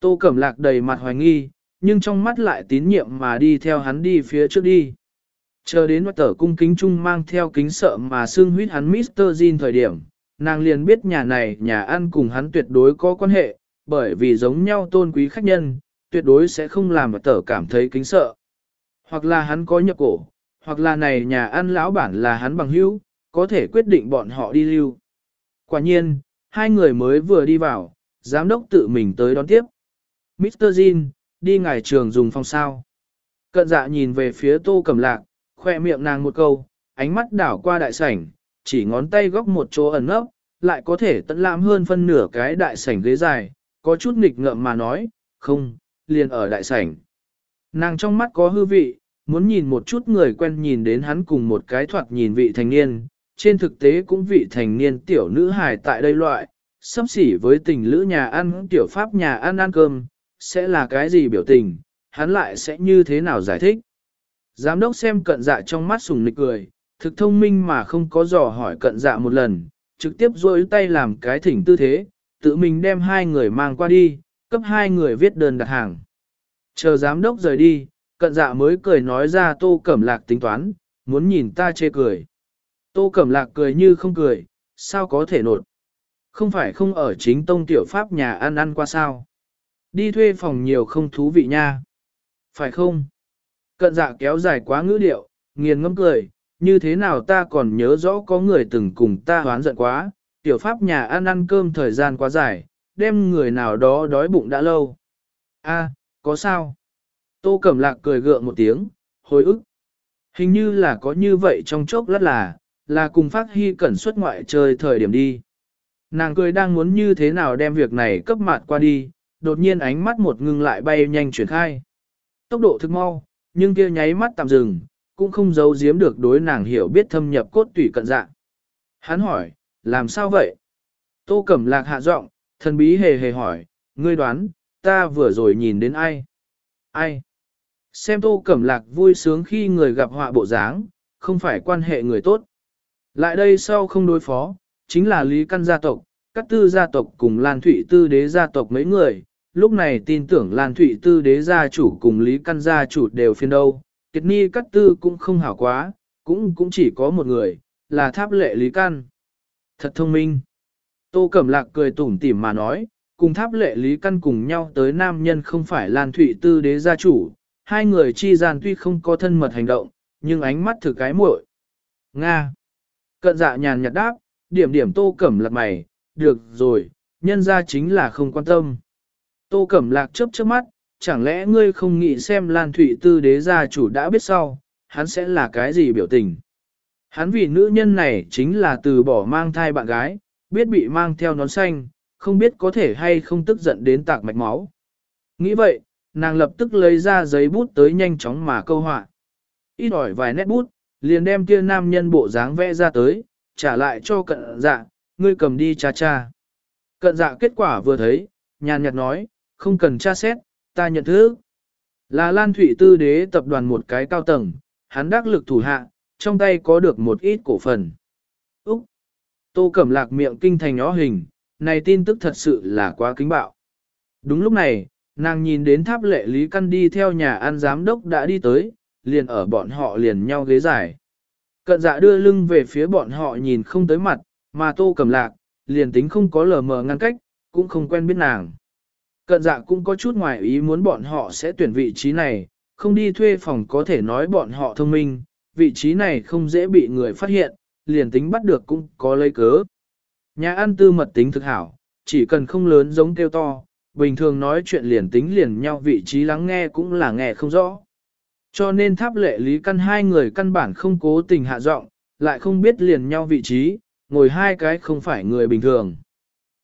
tô cẩm lạc đầy mặt hoài nghi, nhưng trong mắt lại tín nhiệm mà đi theo hắn đi phía trước đi. Chờ đến mặt tở cung kính chung mang theo kính sợ mà xương huyết hắn Mr. Jin thời điểm, nàng liền biết nhà này nhà ăn cùng hắn tuyệt đối có quan hệ, bởi vì giống nhau tôn quý khách nhân, tuyệt đối sẽ không làm mặt tở cảm thấy kính sợ. Hoặc là hắn có nhập cổ, hoặc là này nhà ăn lão bản là hắn bằng hữu, có thể quyết định bọn họ đi lưu. Quả nhiên, hai người mới vừa đi vào, giám đốc tự mình tới đón tiếp. Mr. Jin, đi ngài trường dùng phòng sao. Cận dạ nhìn về phía tô cầm lạc, khoe miệng nàng một câu, ánh mắt đảo qua đại sảnh, chỉ ngón tay góc một chỗ ẩn nấp, lại có thể tận lãm hơn phân nửa cái đại sảnh ghế dài, có chút nghịch ngợm mà nói, không, liền ở đại sảnh. Nàng trong mắt có hư vị, muốn nhìn một chút người quen nhìn đến hắn cùng một cái thoạt nhìn vị thành niên, trên thực tế cũng vị thành niên tiểu nữ hài tại đây loại, sắp xỉ với tình lữ nhà ăn tiểu pháp nhà ăn ăn cơm, sẽ là cái gì biểu tình, hắn lại sẽ như thế nào giải thích. Giám đốc xem cận dạ trong mắt sùng nịch cười, thực thông minh mà không có dò hỏi cận dạ một lần, trực tiếp rôi tay làm cái thỉnh tư thế, tự mình đem hai người mang qua đi, cấp hai người viết đơn đặt hàng. Chờ giám đốc rời đi, cận dạ mới cười nói ra tô cẩm lạc tính toán, muốn nhìn ta chê cười. Tô cẩm lạc cười như không cười, sao có thể nột. Không phải không ở chính tông tiểu pháp nhà ăn ăn qua sao. Đi thuê phòng nhiều không thú vị nha. Phải không? Cận dạ kéo dài quá ngữ điệu, nghiền ngâm cười, như thế nào ta còn nhớ rõ có người từng cùng ta hoán giận quá, tiểu pháp nhà ăn ăn cơm thời gian quá dài, đem người nào đó đói bụng đã lâu. A, có sao? Tô Cẩm Lạc cười gượng một tiếng, hồi ức. Hình như là có như vậy trong chốc lát là, là cùng phát hy cẩn xuất ngoại chơi thời điểm đi. Nàng cười đang muốn như thế nào đem việc này cấp mặt qua đi, đột nhiên ánh mắt một ngưng lại bay nhanh chuyển khai. Tốc độ thực mau, nhưng kia nháy mắt tạm dừng, cũng không giấu giếm được đối nàng hiểu biết thâm nhập cốt tủy cận dạng. Hắn hỏi, làm sao vậy? Tô Cẩm Lạc hạ giọng, thần bí hề hề hỏi, ngươi đoán, ta vừa rồi nhìn đến ai? Ai? Xem Tô Cẩm Lạc vui sướng khi người gặp họa bộ dáng, không phải quan hệ người tốt. Lại đây sau không đối phó, chính là Lý Căn gia tộc, các tư gia tộc cùng Lan Thụy tư đế gia tộc mấy người, lúc này tin tưởng Lan Thụy tư đế gia chủ cùng Lý Căn gia chủ đều phiên đâu, Kiệt Ni các tư cũng không hảo quá, cũng cũng chỉ có một người, là tháp lệ Lý Căn. Thật thông minh. Tô Cẩm Lạc cười tủm tỉm mà nói, cùng tháp lệ Lý Căn cùng nhau tới nam nhân không phải Lan Thụy tư đế gia chủ, hai người chi gian tuy không có thân mật hành động, nhưng ánh mắt thử cái muội. Nga. Cận dạ nhàn nhạt đáp, điểm điểm Tô Cẩm Lạc mày, được rồi, nhân ra chính là không quan tâm. Tô Cẩm Lạc chớp chớp mắt, chẳng lẽ ngươi không nghĩ xem Lan Thụy Tư đế gia chủ đã biết sau, hắn sẽ là cái gì biểu tình. Hắn vì nữ nhân này chính là từ bỏ mang thai bạn gái, biết bị mang theo nón xanh, không biết có thể hay không tức giận đến tạc mạch máu. Nghĩ vậy, nàng lập tức lấy ra giấy bút tới nhanh chóng mà câu họa. Ít ỏi vài nét bút, liền đem kia nam nhân bộ dáng vẽ ra tới, trả lại cho cận dạ, ngươi cầm đi cha cha. Cận dạ kết quả vừa thấy, nhàn nhạt nói, không cần tra xét, ta nhận thức. Là Lan Thụy Tư đế tập đoàn một cái cao tầng, hắn đắc lực thủ hạ, trong tay có được một ít cổ phần. Úc! Tô Cẩm Lạc miệng kinh thành nhó hình, này tin tức thật sự là quá kính bạo. Đúng lúc này, nàng nhìn đến tháp lệ Lý Căn đi theo nhà ăn giám đốc đã đi tới, liền ở bọn họ liền nhau ghế dài. Cận dạ đưa lưng về phía bọn họ nhìn không tới mặt, mà Tô cầm Lạc, liền tính không có lờ mờ ngăn cách, cũng không quen biết nàng. Cận dạ cũng có chút ngoài ý muốn bọn họ sẽ tuyển vị trí này, không đi thuê phòng có thể nói bọn họ thông minh, vị trí này không dễ bị người phát hiện, liền tính bắt được cũng có lấy cớ. Nhà ăn tư mật tính thực hảo, chỉ cần không lớn giống kêu to, bình thường nói chuyện liền tính liền nhau vị trí lắng nghe cũng là nghe không rõ. Cho nên tháp lệ lý căn hai người căn bản không cố tình hạ giọng, lại không biết liền nhau vị trí, ngồi hai cái không phải người bình thường.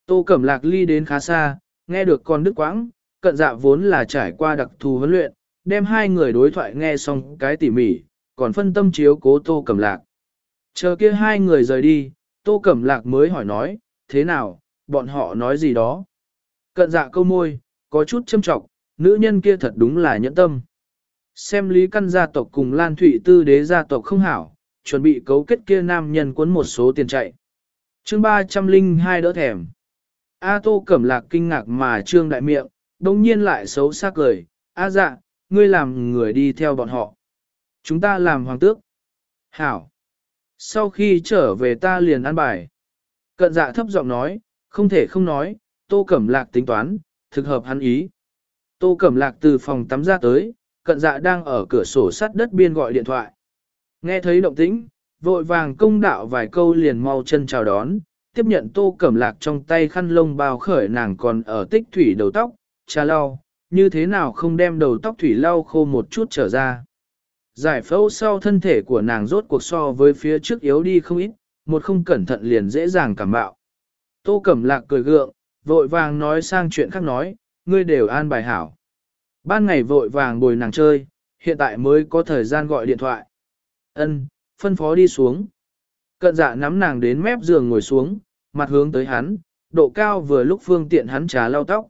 Tô Cẩm Lạc ly đến khá xa, nghe được con đức quãng, cận dạ vốn là trải qua đặc thù huấn luyện, đem hai người đối thoại nghe xong cái tỉ mỉ, còn phân tâm chiếu cố Tô Cẩm Lạc. Chờ kia hai người rời đi, Tô Cẩm Lạc mới hỏi nói, thế nào, bọn họ nói gì đó. Cận dạ câu môi, có chút châm trọng, nữ nhân kia thật đúng là nhẫn tâm. Xem lý căn gia tộc cùng Lan Thụy Tư đế gia tộc không hảo, chuẩn bị cấu kết kia nam nhân cuốn một số tiền chạy. chương 302 đỡ thèm. A Tô Cẩm Lạc kinh ngạc mà trương đại miệng, đồng nhiên lại xấu xa cười, A dạ, ngươi làm người đi theo bọn họ. Chúng ta làm hoàng tước. Hảo. Sau khi trở về ta liền ăn bài. Cận dạ thấp giọng nói, không thể không nói, Tô Cẩm Lạc tính toán, thực hợp hắn ý. Tô Cẩm Lạc từ phòng tắm ra tới, cận dạ đang ở cửa sổ sắt đất biên gọi điện thoại. Nghe thấy động tĩnh, vội vàng công đạo vài câu liền mau chân chào đón, tiếp nhận tô cẩm lạc trong tay khăn lông bao khởi nàng còn ở tích thủy đầu tóc, trà lau, như thế nào không đem đầu tóc thủy lau khô một chút trở ra. Giải phẫu sau thân thể của nàng rốt cuộc so với phía trước yếu đi không ít, một không cẩn thận liền dễ dàng cảm bạo. Tô Cẩm Lạc cười gượng, vội vàng nói sang chuyện khác nói, ngươi đều an bài hảo. Ban ngày vội vàng bồi nàng chơi, hiện tại mới có thời gian gọi điện thoại. Ân, phân phó đi xuống. Cận dạ nắm nàng đến mép giường ngồi xuống, mặt hướng tới hắn, độ cao vừa lúc phương tiện hắn trà lau tóc.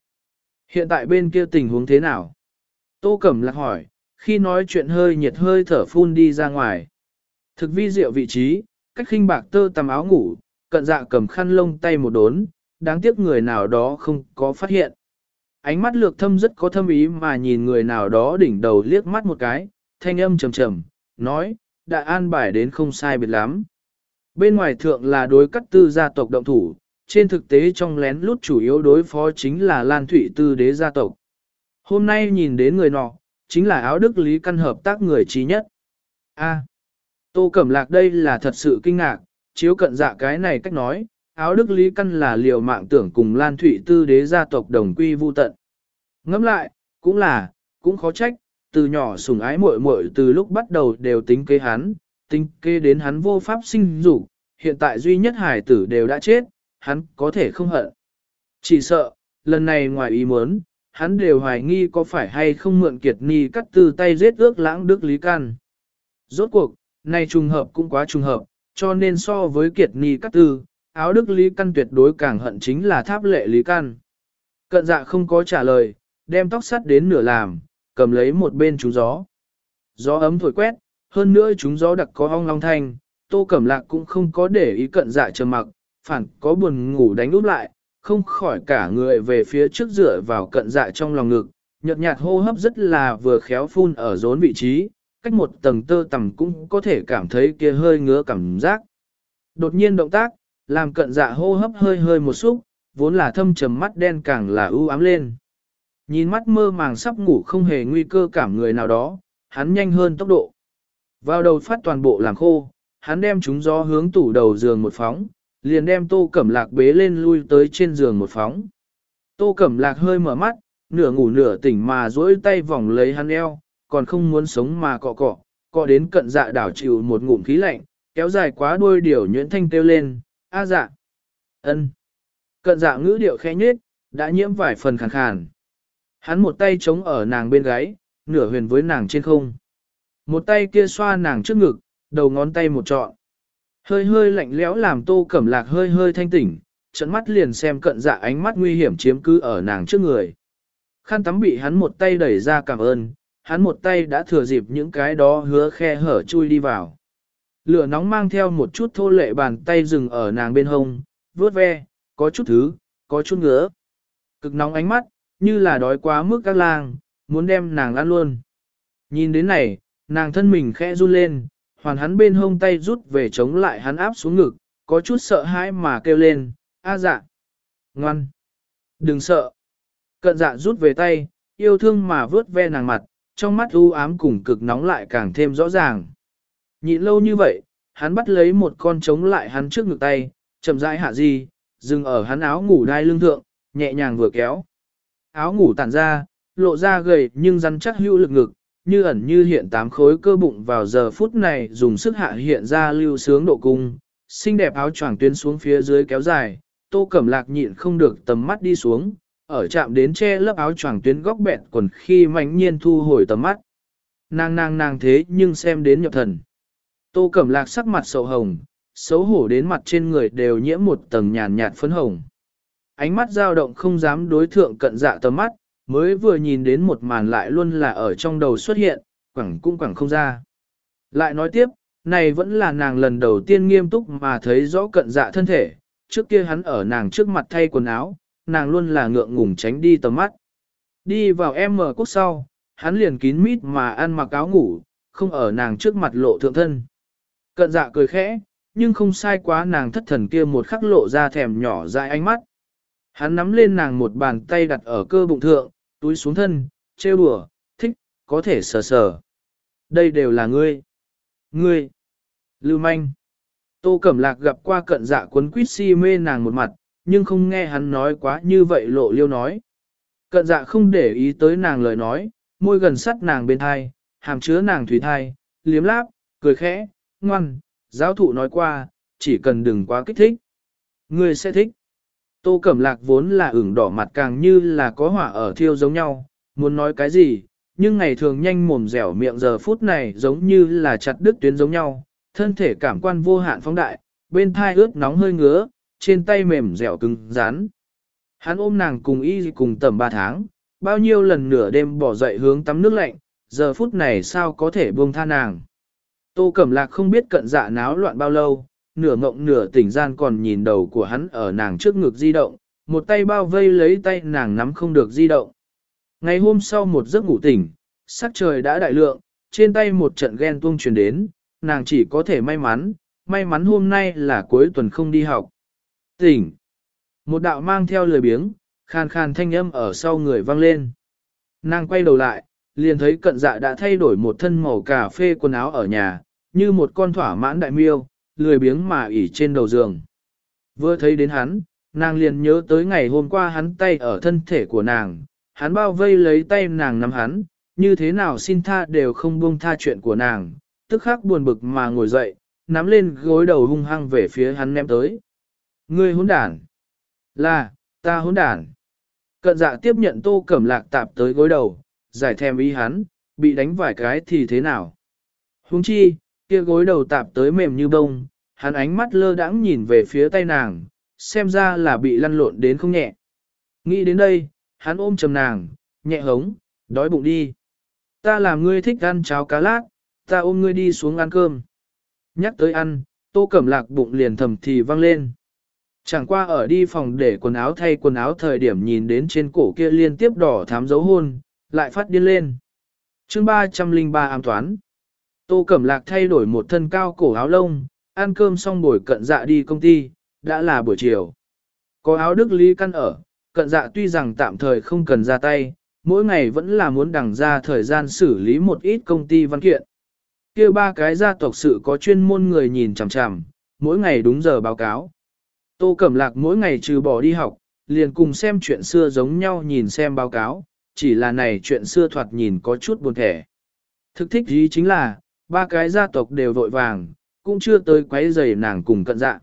Hiện tại bên kia tình huống thế nào? Tô Cẩm lạc hỏi, khi nói chuyện hơi nhiệt hơi thở phun đi ra ngoài. Thực vi diệu vị trí, cách khinh bạc tơ tầm áo ngủ, cận dạ cầm khăn lông tay một đốn, đáng tiếc người nào đó không có phát hiện. Ánh mắt lược thâm rất có thâm ý mà nhìn người nào đó đỉnh đầu liếc mắt một cái, thanh âm trầm trầm, nói, đã an bài đến không sai biệt lắm. Bên ngoài thượng là đối cắt tư gia tộc động thủ, trên thực tế trong lén lút chủ yếu đối phó chính là Lan Thụy tư đế gia tộc. Hôm nay nhìn đến người nọ, chính là áo đức lý căn hợp tác người trí nhất. A. Tô Cẩm Lạc đây là thật sự kinh ngạc, chiếu cận dạ cái này cách nói, áo đức lý căn là liều mạng tưởng cùng Lan Thụy tư đế gia tộc đồng quy vu tận. Ngẫm lại, cũng là, cũng khó trách, từ nhỏ sủng ái muội muội từ lúc bắt đầu đều tính kế hắn, tính kế đến hắn vô pháp sinh dục, hiện tại duy nhất hải tử đều đã chết, hắn có thể không hận. Chỉ sợ, lần này ngoài ý muốn, hắn đều hoài nghi có phải hay không mượn kiệt ni cắt từ tay giết ước lãng đức lý can. Rốt cuộc, này trùng hợp cũng quá trùng hợp, cho nên so với kiệt ni cắt tư, áo đức lý căn tuyệt đối càng hận chính là tháp lệ lý căn. Cận dạ không có trả lời, đem tóc sắt đến nửa làm, cầm lấy một bên trúng gió. Gió ấm thổi quét, hơn nữa chúng gió đặc có ong long thanh, tô cẩm lạc cũng không có để ý cận dạ trầm mặc, phản có buồn ngủ đánh úp lại, không khỏi cả người về phía trước dựa vào cận dạ trong lòng ngực, nhợt nhạt hô hấp rất là vừa khéo phun ở rốn vị trí, cách một tầng tơ tầm cũng có thể cảm thấy kia hơi ngứa cảm giác. Đột nhiên động tác, làm cận dạ hô hấp hơi hơi một xúc, vốn là thâm trầm mắt đen càng là ưu ám lên. Nhìn mắt mơ màng sắp ngủ không hề nguy cơ cảm người nào đó, hắn nhanh hơn tốc độ. Vào đầu phát toàn bộ làm khô, hắn đem chúng gió hướng tủ đầu giường một phóng, liền đem tô cẩm lạc bế lên lui tới trên giường một phóng. Tô cẩm lạc hơi mở mắt, nửa ngủ nửa tỉnh mà duỗi tay vòng lấy hắn eo, còn không muốn sống mà cọ cọ, cọ đến cận dạ đảo chịu một ngụm khí lạnh, kéo dài quá đuôi điểu nhuyễn thanh kêu lên, a dạ, ân. Cận dạ ngữ điệu khẽ nhết, đã nhiễm vài phần khàn khàn. Hắn một tay chống ở nàng bên gáy, nửa huyền với nàng trên không. Một tay kia xoa nàng trước ngực, đầu ngón tay một trọn. Hơi hơi lạnh lẽo làm tô cẩm lạc hơi hơi thanh tỉnh, trận mắt liền xem cận dạ ánh mắt nguy hiểm chiếm cứ ở nàng trước người. Khăn tắm bị hắn một tay đẩy ra cảm ơn, hắn một tay đã thừa dịp những cái đó hứa khe hở chui đi vào. Lửa nóng mang theo một chút thô lệ bàn tay dừng ở nàng bên hông, vướt ve, có chút thứ, có chút ngứa. Cực nóng ánh mắt, như là đói quá mức các lang, muốn đem nàng ăn luôn. Nhìn đến này, nàng thân mình khẽ run lên, hoàn hắn bên hông tay rút về chống lại hắn áp xuống ngực, có chút sợ hãi mà kêu lên, a dạ. Ngoan. Đừng sợ. Cận dạ rút về tay, yêu thương mà vớt ve nàng mặt, trong mắt u ám cùng cực nóng lại càng thêm rõ ràng. Nhịn lâu như vậy, hắn bắt lấy một con trống lại hắn trước ngực tay, chậm rãi hạ di, dừng ở hắn áo ngủ đai lưng thượng, nhẹ nhàng vừa kéo. Áo ngủ tản ra, lộ ra gầy nhưng rắn chắc hữu lực ngực, như ẩn như hiện tám khối cơ bụng vào giờ phút này dùng sức hạ hiện ra lưu sướng độ cung, xinh đẹp áo choàng tuyến xuống phía dưới kéo dài, tô cẩm lạc nhịn không được tầm mắt đi xuống, ở chạm đến che lớp áo choàng tuyến góc bẹn quần khi mạnh nhiên thu hồi tầm mắt. Nàng nàng nàng thế nhưng xem đến nhập thần. Tô cẩm lạc sắc mặt sầu hồng, xấu hổ đến mặt trên người đều nhiễm một tầng nhàn nhạt phấn hồng. Ánh mắt dao động không dám đối thượng cận dạ tầm mắt, mới vừa nhìn đến một màn lại luôn là ở trong đầu xuất hiện, quẳng cũng quẳng không ra. Lại nói tiếp, này vẫn là nàng lần đầu tiên nghiêm túc mà thấy rõ cận dạ thân thể, trước kia hắn ở nàng trước mặt thay quần áo, nàng luôn là ngượng ngùng tránh đi tầm mắt. Đi vào em mở quốc sau, hắn liền kín mít mà ăn mặc áo ngủ, không ở nàng trước mặt lộ thượng thân. Cận dạ cười khẽ, nhưng không sai quá nàng thất thần kia một khắc lộ ra thèm nhỏ dại ánh mắt. Hắn nắm lên nàng một bàn tay đặt ở cơ bụng thượng, túi xuống thân, trêu đùa, thích, có thể sờ sờ. Đây đều là ngươi. Ngươi. Lưu manh. Tô Cẩm Lạc gặp qua cận dạ cuốn quýt si mê nàng một mặt, nhưng không nghe hắn nói quá như vậy lộ liêu nói. Cận dạ không để ý tới nàng lời nói, môi gần sắt nàng bên thai, hàm chứa nàng thủy thai, liếm láp, cười khẽ, ngoan, giáo thụ nói qua, chỉ cần đừng quá kích thích. Ngươi sẽ thích. Tô Cẩm Lạc vốn là ửng đỏ mặt càng như là có hỏa ở thiêu giống nhau, muốn nói cái gì, nhưng ngày thường nhanh mồm dẻo miệng giờ phút này giống như là chặt đứt tuyến giống nhau, thân thể cảm quan vô hạn phóng đại, bên thai ướt nóng hơi ngứa, trên tay mềm dẻo cứng rắn. Hắn ôm nàng cùng y cùng tầm 3 tháng, bao nhiêu lần nửa đêm bỏ dậy hướng tắm nước lạnh, giờ phút này sao có thể buông tha nàng. Tô Cẩm Lạc không biết cận dạ náo loạn bao lâu, nửa ngộng nửa tỉnh gian còn nhìn đầu của hắn ở nàng trước ngực di động, một tay bao vây lấy tay nàng nắm không được di động. Ngày hôm sau một giấc ngủ tỉnh, sắc trời đã đại lượng, trên tay một trận ghen tuông truyền đến, nàng chỉ có thể may mắn, may mắn hôm nay là cuối tuần không đi học. Tỉnh! Một đạo mang theo lời biếng, khàn khàn thanh âm ở sau người vang lên. Nàng quay đầu lại, liền thấy cận dạ đã thay đổi một thân màu cà phê quần áo ở nhà, như một con thỏa mãn đại miêu, lười biếng mà ỉ trên đầu giường. Vừa thấy đến hắn, nàng liền nhớ tới ngày hôm qua hắn tay ở thân thể của nàng, hắn bao vây lấy tay nàng nắm hắn, như thế nào xin tha đều không buông tha chuyện của nàng, tức khắc buồn bực mà ngồi dậy, nắm lên gối đầu hung hăng về phía hắn ném tới. Ngươi hỗn đản! Là, ta hỗn đản. Cận dạ tiếp nhận tô cẩm lạc tạp tới gối đầu, giải thèm ý hắn, bị đánh vài cái thì thế nào. Huống chi, kia gối đầu tạp tới mềm như bông, hắn ánh mắt lơ đãng nhìn về phía tay nàng, xem ra là bị lăn lộn đến không nhẹ. Nghĩ đến đây, hắn ôm chầm nàng, nhẹ hống, đói bụng đi. Ta làm ngươi thích ăn cháo cá lát, ta ôm ngươi đi xuống ăn cơm. Nhắc tới ăn, tô cẩm lạc bụng liền thầm thì văng lên. Chẳng qua ở đi phòng để quần áo thay quần áo thời điểm nhìn đến trên cổ kia liên tiếp đỏ thám dấu hôn, lại phát điên lên. chương 303 ám toán. Tô Cẩm Lạc thay đổi một thân cao cổ áo lông, ăn cơm xong buổi cận dạ đi công ty, đã là buổi chiều. Có áo đức lý căn ở, cận dạ tuy rằng tạm thời không cần ra tay, mỗi ngày vẫn là muốn đằng ra thời gian xử lý một ít công ty văn kiện. kia ba cái gia tộc sự có chuyên môn người nhìn chằm chằm, mỗi ngày đúng giờ báo cáo. Tô Cẩm Lạc mỗi ngày trừ bỏ đi học, liền cùng xem chuyện xưa giống nhau nhìn xem báo cáo, chỉ là này chuyện xưa thoạt nhìn có chút buồn thẻ. Thực thích ý chính là, ba cái gia tộc đều vội vàng, cũng chưa tới quấy giày nàng cùng cận dạ.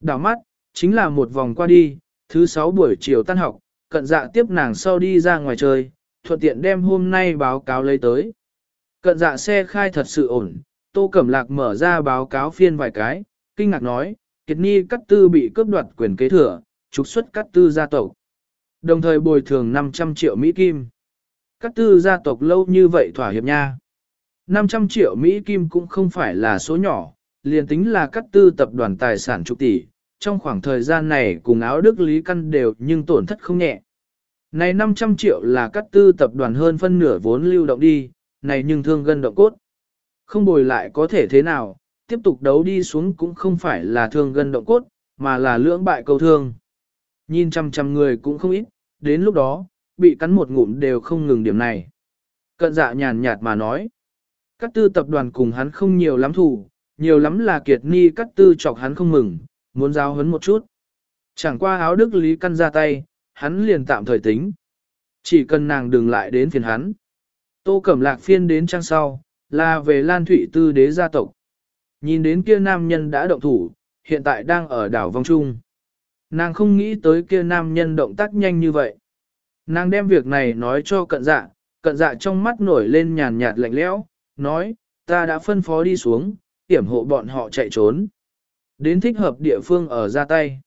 Đảo mắt, chính là một vòng qua đi, thứ sáu buổi chiều tan học, cận dạ tiếp nàng sau đi ra ngoài chơi, thuận tiện đem hôm nay báo cáo lấy tới. Cận dạ xe khai thật sự ổn, tô cẩm lạc mở ra báo cáo phiên vài cái, kinh ngạc nói, Kiệt Ni Cắt Tư bị cướp đoạt quyền kế thừa, trục xuất Cắt Tư gia tộc. Đồng thời bồi thường 500 triệu Mỹ Kim. các Tư gia tộc lâu như vậy thỏa hiệp nha. 500 triệu Mỹ Kim cũng không phải là số nhỏ, liền tính là các Tư tập đoàn tài sản trục tỷ. Trong khoảng thời gian này cùng áo Đức Lý Căn đều nhưng tổn thất không nhẹ. Này 500 triệu là các Tư tập đoàn hơn phân nửa vốn lưu động đi, này nhưng thương gân động cốt. Không bồi lại có thể thế nào, tiếp tục đấu đi xuống cũng không phải là thương gân động cốt, mà là lưỡng bại câu thương. Nhìn trăm trăm người cũng không ít, đến lúc đó, bị cắn một ngụm đều không ngừng điểm này. Cận dạ nhàn nhạt mà nói, các tư tập đoàn cùng hắn không nhiều lắm thủ, nhiều lắm là kiệt ni các tư chọc hắn không mừng, muốn giao hấn một chút. Chẳng qua áo đức lý căn ra tay, hắn liền tạm thời tính. Chỉ cần nàng đừng lại đến phiền hắn. Tô Cẩm Lạc phiên đến trang sau, là về Lan Thụy Tư đế gia tộc. Nhìn đến kia nam nhân đã động thủ, hiện tại đang ở đảo vong trung. Nàng không nghĩ tới kia nam nhân động tác nhanh như vậy. Nàng đem việc này nói cho cận dạ, cận dạ trong mắt nổi lên nhàn nhạt lạnh lẽo, nói, ta đã phân phó đi xuống, hiểm hộ bọn họ chạy trốn. Đến thích hợp địa phương ở ra tay.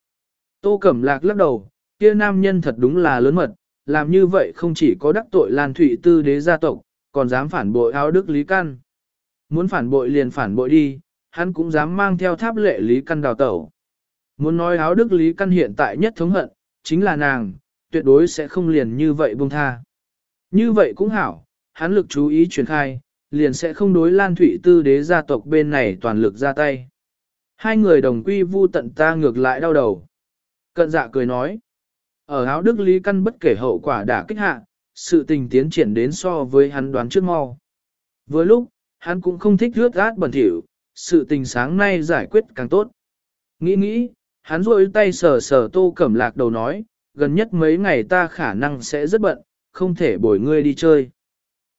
Tô Cẩm Lạc lắc đầu, kia nam nhân thật đúng là lớn mật, làm như vậy không chỉ có đắc tội Lan Thụy Tư đế gia tộc, còn dám phản bội áo đức Lý Căn. Muốn phản bội liền phản bội đi, hắn cũng dám mang theo tháp lệ Lý Căn đào tẩu. Muốn nói áo đức Lý Căn hiện tại nhất thống hận, chính là nàng, tuyệt đối sẽ không liền như vậy buông tha. Như vậy cũng hảo, hắn lực chú ý truyền khai, liền sẽ không đối Lan Thụy Tư đế gia tộc bên này toàn lực ra tay. Hai người đồng quy vu tận ta ngược lại đau đầu. Cận dạ cười nói, ở áo đức Lý Căn bất kể hậu quả đã kích hạ, sự tình tiến triển đến so với hắn đoán trước mau. Vừa lúc, hắn cũng không thích rước át bẩn thỉu, sự tình sáng nay giải quyết càng tốt. Nghĩ nghĩ, hắn rôi tay sờ sờ tô cẩm lạc đầu nói, gần nhất mấy ngày ta khả năng sẽ rất bận, không thể bồi ngươi đi chơi.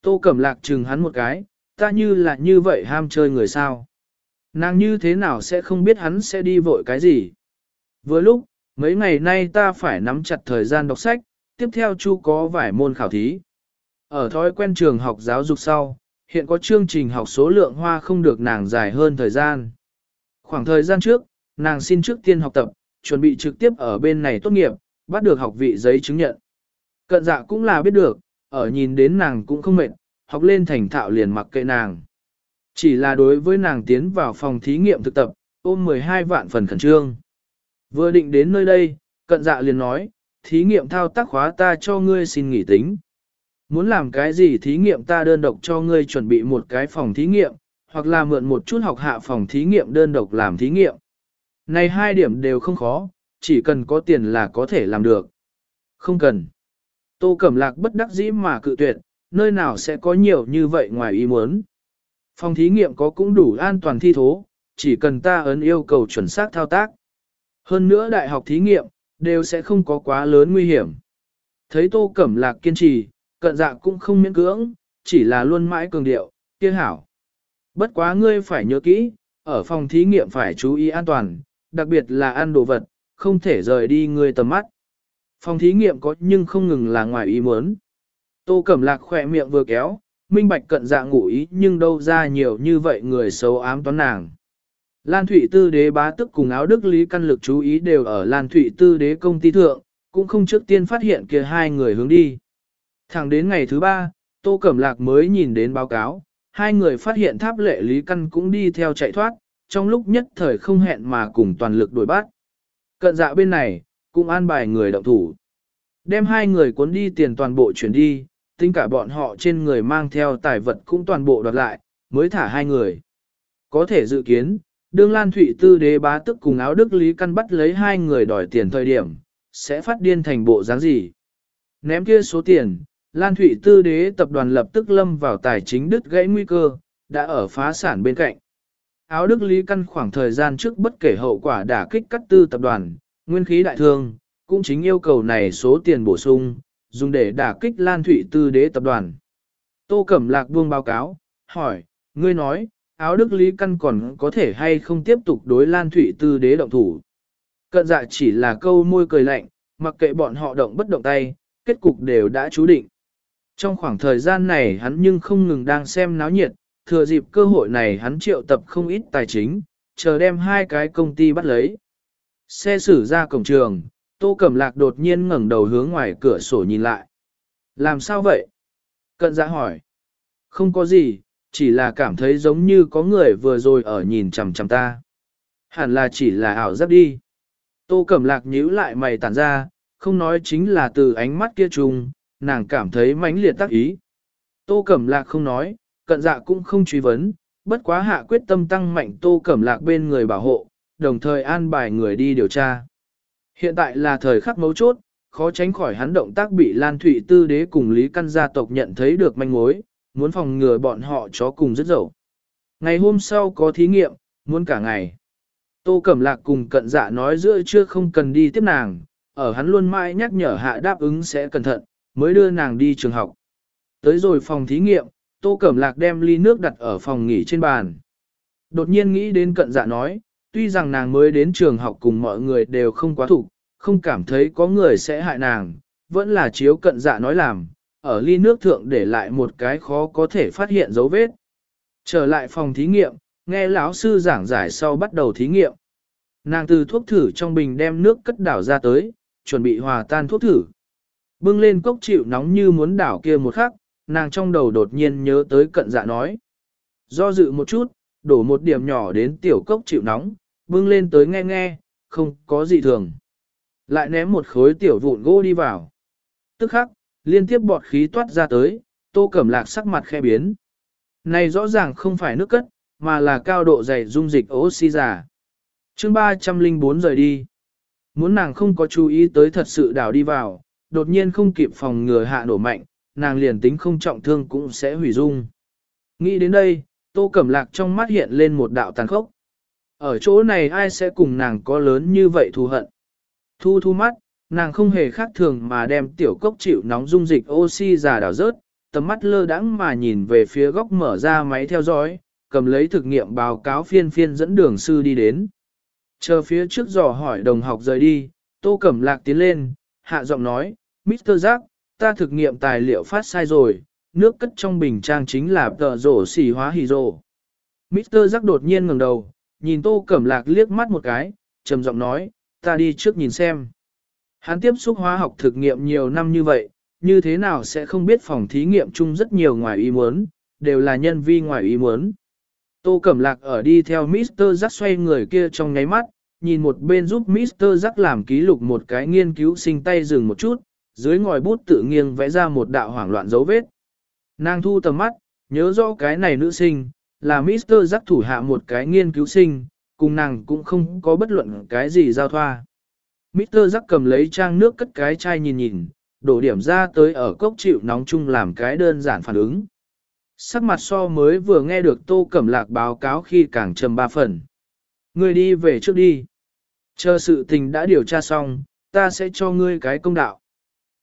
Tô cẩm lạc chừng hắn một cái, ta như là như vậy ham chơi người sao. Nàng như thế nào sẽ không biết hắn sẽ đi vội cái gì. Vừa lúc, mấy ngày nay ta phải nắm chặt thời gian đọc sách, tiếp theo chu có vài môn khảo thí. Ở thói quen trường học giáo dục sau, hiện có chương trình học số lượng hoa không được nàng dài hơn thời gian. Khoảng thời gian trước, nàng xin trước tiên học tập, chuẩn bị trực tiếp ở bên này tốt nghiệp, bắt được học vị giấy chứng nhận. Cận dạ cũng là biết được, ở nhìn đến nàng cũng không mệt, học lên thành thạo liền mặc kệ nàng. Chỉ là đối với nàng tiến vào phòng thí nghiệm thực tập, ôm 12 vạn phần khẩn trương. Vừa định đến nơi đây, cận dạ liền nói, thí nghiệm thao tác khóa ta cho ngươi xin nghỉ tính. Muốn làm cái gì thí nghiệm ta đơn độc cho ngươi chuẩn bị một cái phòng thí nghiệm, hoặc là mượn một chút học hạ phòng thí nghiệm đơn độc làm thí nghiệm. Này hai điểm đều không khó, chỉ cần có tiền là có thể làm được. Không cần. Tô Cẩm Lạc bất đắc dĩ mà cự tuyệt, nơi nào sẽ có nhiều như vậy ngoài ý muốn. Phòng thí nghiệm có cũng đủ an toàn thi thố, chỉ cần ta ấn yêu cầu chuẩn xác thao tác. Hơn nữa đại học thí nghiệm, đều sẽ không có quá lớn nguy hiểm. Thấy Tô Cẩm Lạc kiên trì, cận dạ cũng không miễn cưỡng, chỉ là luôn mãi cường điệu, kia hảo. Bất quá ngươi phải nhớ kỹ, ở phòng thí nghiệm phải chú ý an toàn, đặc biệt là ăn đồ vật, không thể rời đi người tầm mắt. Phòng thí nghiệm có nhưng không ngừng là ngoài ý muốn. Tô Cẩm Lạc khỏe miệng vừa kéo, minh bạch cận dạ ngủ ý nhưng đâu ra nhiều như vậy người xấu ám toán nàng. Lan Thụy Tư đế bá tức cùng áo đức lý căn lực chú ý đều ở Lan Thụy Tư đế công ty thượng, cũng không trước tiên phát hiện kia hai người hướng đi. Thẳng đến ngày thứ ba, Tô Cẩm Lạc mới nhìn đến báo cáo, hai người phát hiện tháp lệ lý căn cũng đi theo chạy thoát, trong lúc nhất thời không hẹn mà cùng toàn lực đuổi bắt. Cận dạ bên này, cũng an bài người động thủ. Đem hai người cuốn đi tiền toàn bộ chuyển đi, tính cả bọn họ trên người mang theo tài vật cũng toàn bộ đoạt lại, mới thả hai người. Có thể dự kiến, đương Lan Thụy Tư đế bá tức cùng áo Đức Lý Căn bắt lấy hai người đòi tiền thời điểm, sẽ phát điên thành bộ dáng gì. Ném kia số tiền, Lan Thụy Tư đế tập đoàn lập tức lâm vào tài chính đứt gãy nguy cơ, đã ở phá sản bên cạnh. Áo Đức Lý Căn khoảng thời gian trước bất kể hậu quả đả kích cắt tư tập đoàn, nguyên khí đại thương, cũng chính yêu cầu này số tiền bổ sung, dùng để đả kích Lan Thụy Tư đế tập đoàn. Tô Cẩm Lạc buông báo cáo, hỏi, ngươi nói, áo Đức Lý Căn còn có thể hay không tiếp tục đối Lan Thụy Tư đế động thủ. Cận dạ chỉ là câu môi cười lạnh, mặc kệ bọn họ động bất động tay, kết cục đều đã chú định. Trong khoảng thời gian này hắn nhưng không ngừng đang xem náo nhiệt, thừa dịp cơ hội này hắn triệu tập không ít tài chính, chờ đem hai cái công ty bắt lấy. Xe xử ra cổng trường, Tô Cẩm Lạc đột nhiên ngẩng đầu hướng ngoài cửa sổ nhìn lại. Làm sao vậy? Cận giã hỏi. Không có gì, chỉ là cảm thấy giống như có người vừa rồi ở nhìn chằm chằm ta. Hẳn là chỉ là ảo giác đi. Tô Cẩm Lạc nhíu lại mày tản ra, không nói chính là từ ánh mắt kia trùng, nàng cảm thấy mãnh liệt tác ý. Tô Cẩm Lạc không nói, cận dạ cũng không truy vấn, bất quá hạ quyết tâm tăng mạnh Tô Cẩm Lạc bên người bảo hộ, đồng thời an bài người đi điều tra. Hiện tại là thời khắc mấu chốt, khó tránh khỏi hắn động tác bị Lan Thụy Tư đế cùng Lý Căn gia tộc nhận thấy được manh mối, muốn phòng ngừa bọn họ chó cùng rất dẫu. Ngày hôm sau có thí nghiệm, muốn cả ngày. Tô Cẩm Lạc cùng cận dạ nói giữa chưa không cần đi tiếp nàng, ở hắn luôn mãi nhắc nhở hạ đáp ứng sẽ cẩn thận, mới đưa nàng đi trường học. Tới rồi phòng thí nghiệm, Tô Cẩm Lạc đem ly nước đặt ở phòng nghỉ trên bàn. Đột nhiên nghĩ đến cận dạ nói, tuy rằng nàng mới đến trường học cùng mọi người đều không quá thủ, không cảm thấy có người sẽ hại nàng, vẫn là chiếu cận dạ nói làm, ở ly nước thượng để lại một cái khó có thể phát hiện dấu vết. Trở lại phòng thí nghiệm, nghe lão sư giảng giải sau bắt đầu thí nghiệm. Nàng từ thuốc thử trong bình đem nước cất đảo ra tới, chuẩn bị hòa tan thuốc thử. Bưng lên cốc chịu nóng như muốn đảo kia một khắc, nàng trong đầu đột nhiên nhớ tới cận dạ nói. Do dự một chút, đổ một điểm nhỏ đến tiểu cốc chịu nóng, bưng lên tới nghe nghe, không có gì thường. Lại ném một khối tiểu vụn gỗ đi vào. Tức khắc, liên tiếp bọt khí toát ra tới, tô cẩm lạc sắc mặt khe biến. Này rõ ràng không phải nước cất, mà là cao độ dày dung dịch oxy giả. chương 304 rời đi. Muốn nàng không có chú ý tới thật sự đảo đi vào, đột nhiên không kịp phòng ngừa hạ nổ mạnh, nàng liền tính không trọng thương cũng sẽ hủy dung. Nghĩ đến đây, tô cẩm lạc trong mắt hiện lên một đạo tàn khốc. Ở chỗ này ai sẽ cùng nàng có lớn như vậy thù hận. Thu thu mắt, nàng không hề khác thường mà đem tiểu cốc chịu nóng dung dịch oxy giả đảo rớt, tầm mắt lơ đãng mà nhìn về phía góc mở ra máy theo dõi, cầm lấy thực nghiệm báo cáo phiên phiên dẫn đường sư đi đến. Chờ phía trước dò hỏi đồng học rời đi, tô cẩm lạc tiến lên, hạ giọng nói, Mr. Jack, ta thực nghiệm tài liệu phát sai rồi, nước cất trong bình trang chính là tờ rổ xỉ hóa hì rổ. Mr. Jack đột nhiên ngẩng đầu, nhìn tô cẩm lạc liếc mắt một cái, trầm giọng nói, ta đi trước nhìn xem. Hắn tiếp xúc hóa học thực nghiệm nhiều năm như vậy, như thế nào sẽ không biết phòng thí nghiệm chung rất nhiều ngoài ý muốn, đều là nhân vi ngoài ý muốn. Tô Cẩm Lạc ở đi theo Mr. Jack xoay người kia trong nháy mắt, nhìn một bên giúp Mr. Jack làm ký lục một cái nghiên cứu sinh tay dừng một chút, dưới ngòi bút tự nghiêng vẽ ra một đạo hoảng loạn dấu vết. Nàng thu tầm mắt, nhớ rõ cái này nữ sinh, là Mr. Giác thủ hạ một cái nghiên cứu sinh, cùng nàng cũng không có bất luận cái gì giao thoa. Mr. Giác cầm lấy trang nước cất cái chai nhìn nhìn, đổ điểm ra tới ở cốc chịu nóng chung làm cái đơn giản phản ứng. Sắc mặt so mới vừa nghe được Tô Cẩm Lạc báo cáo khi càng trầm ba phần. Ngươi đi về trước đi. Chờ sự tình đã điều tra xong, ta sẽ cho ngươi cái công đạo.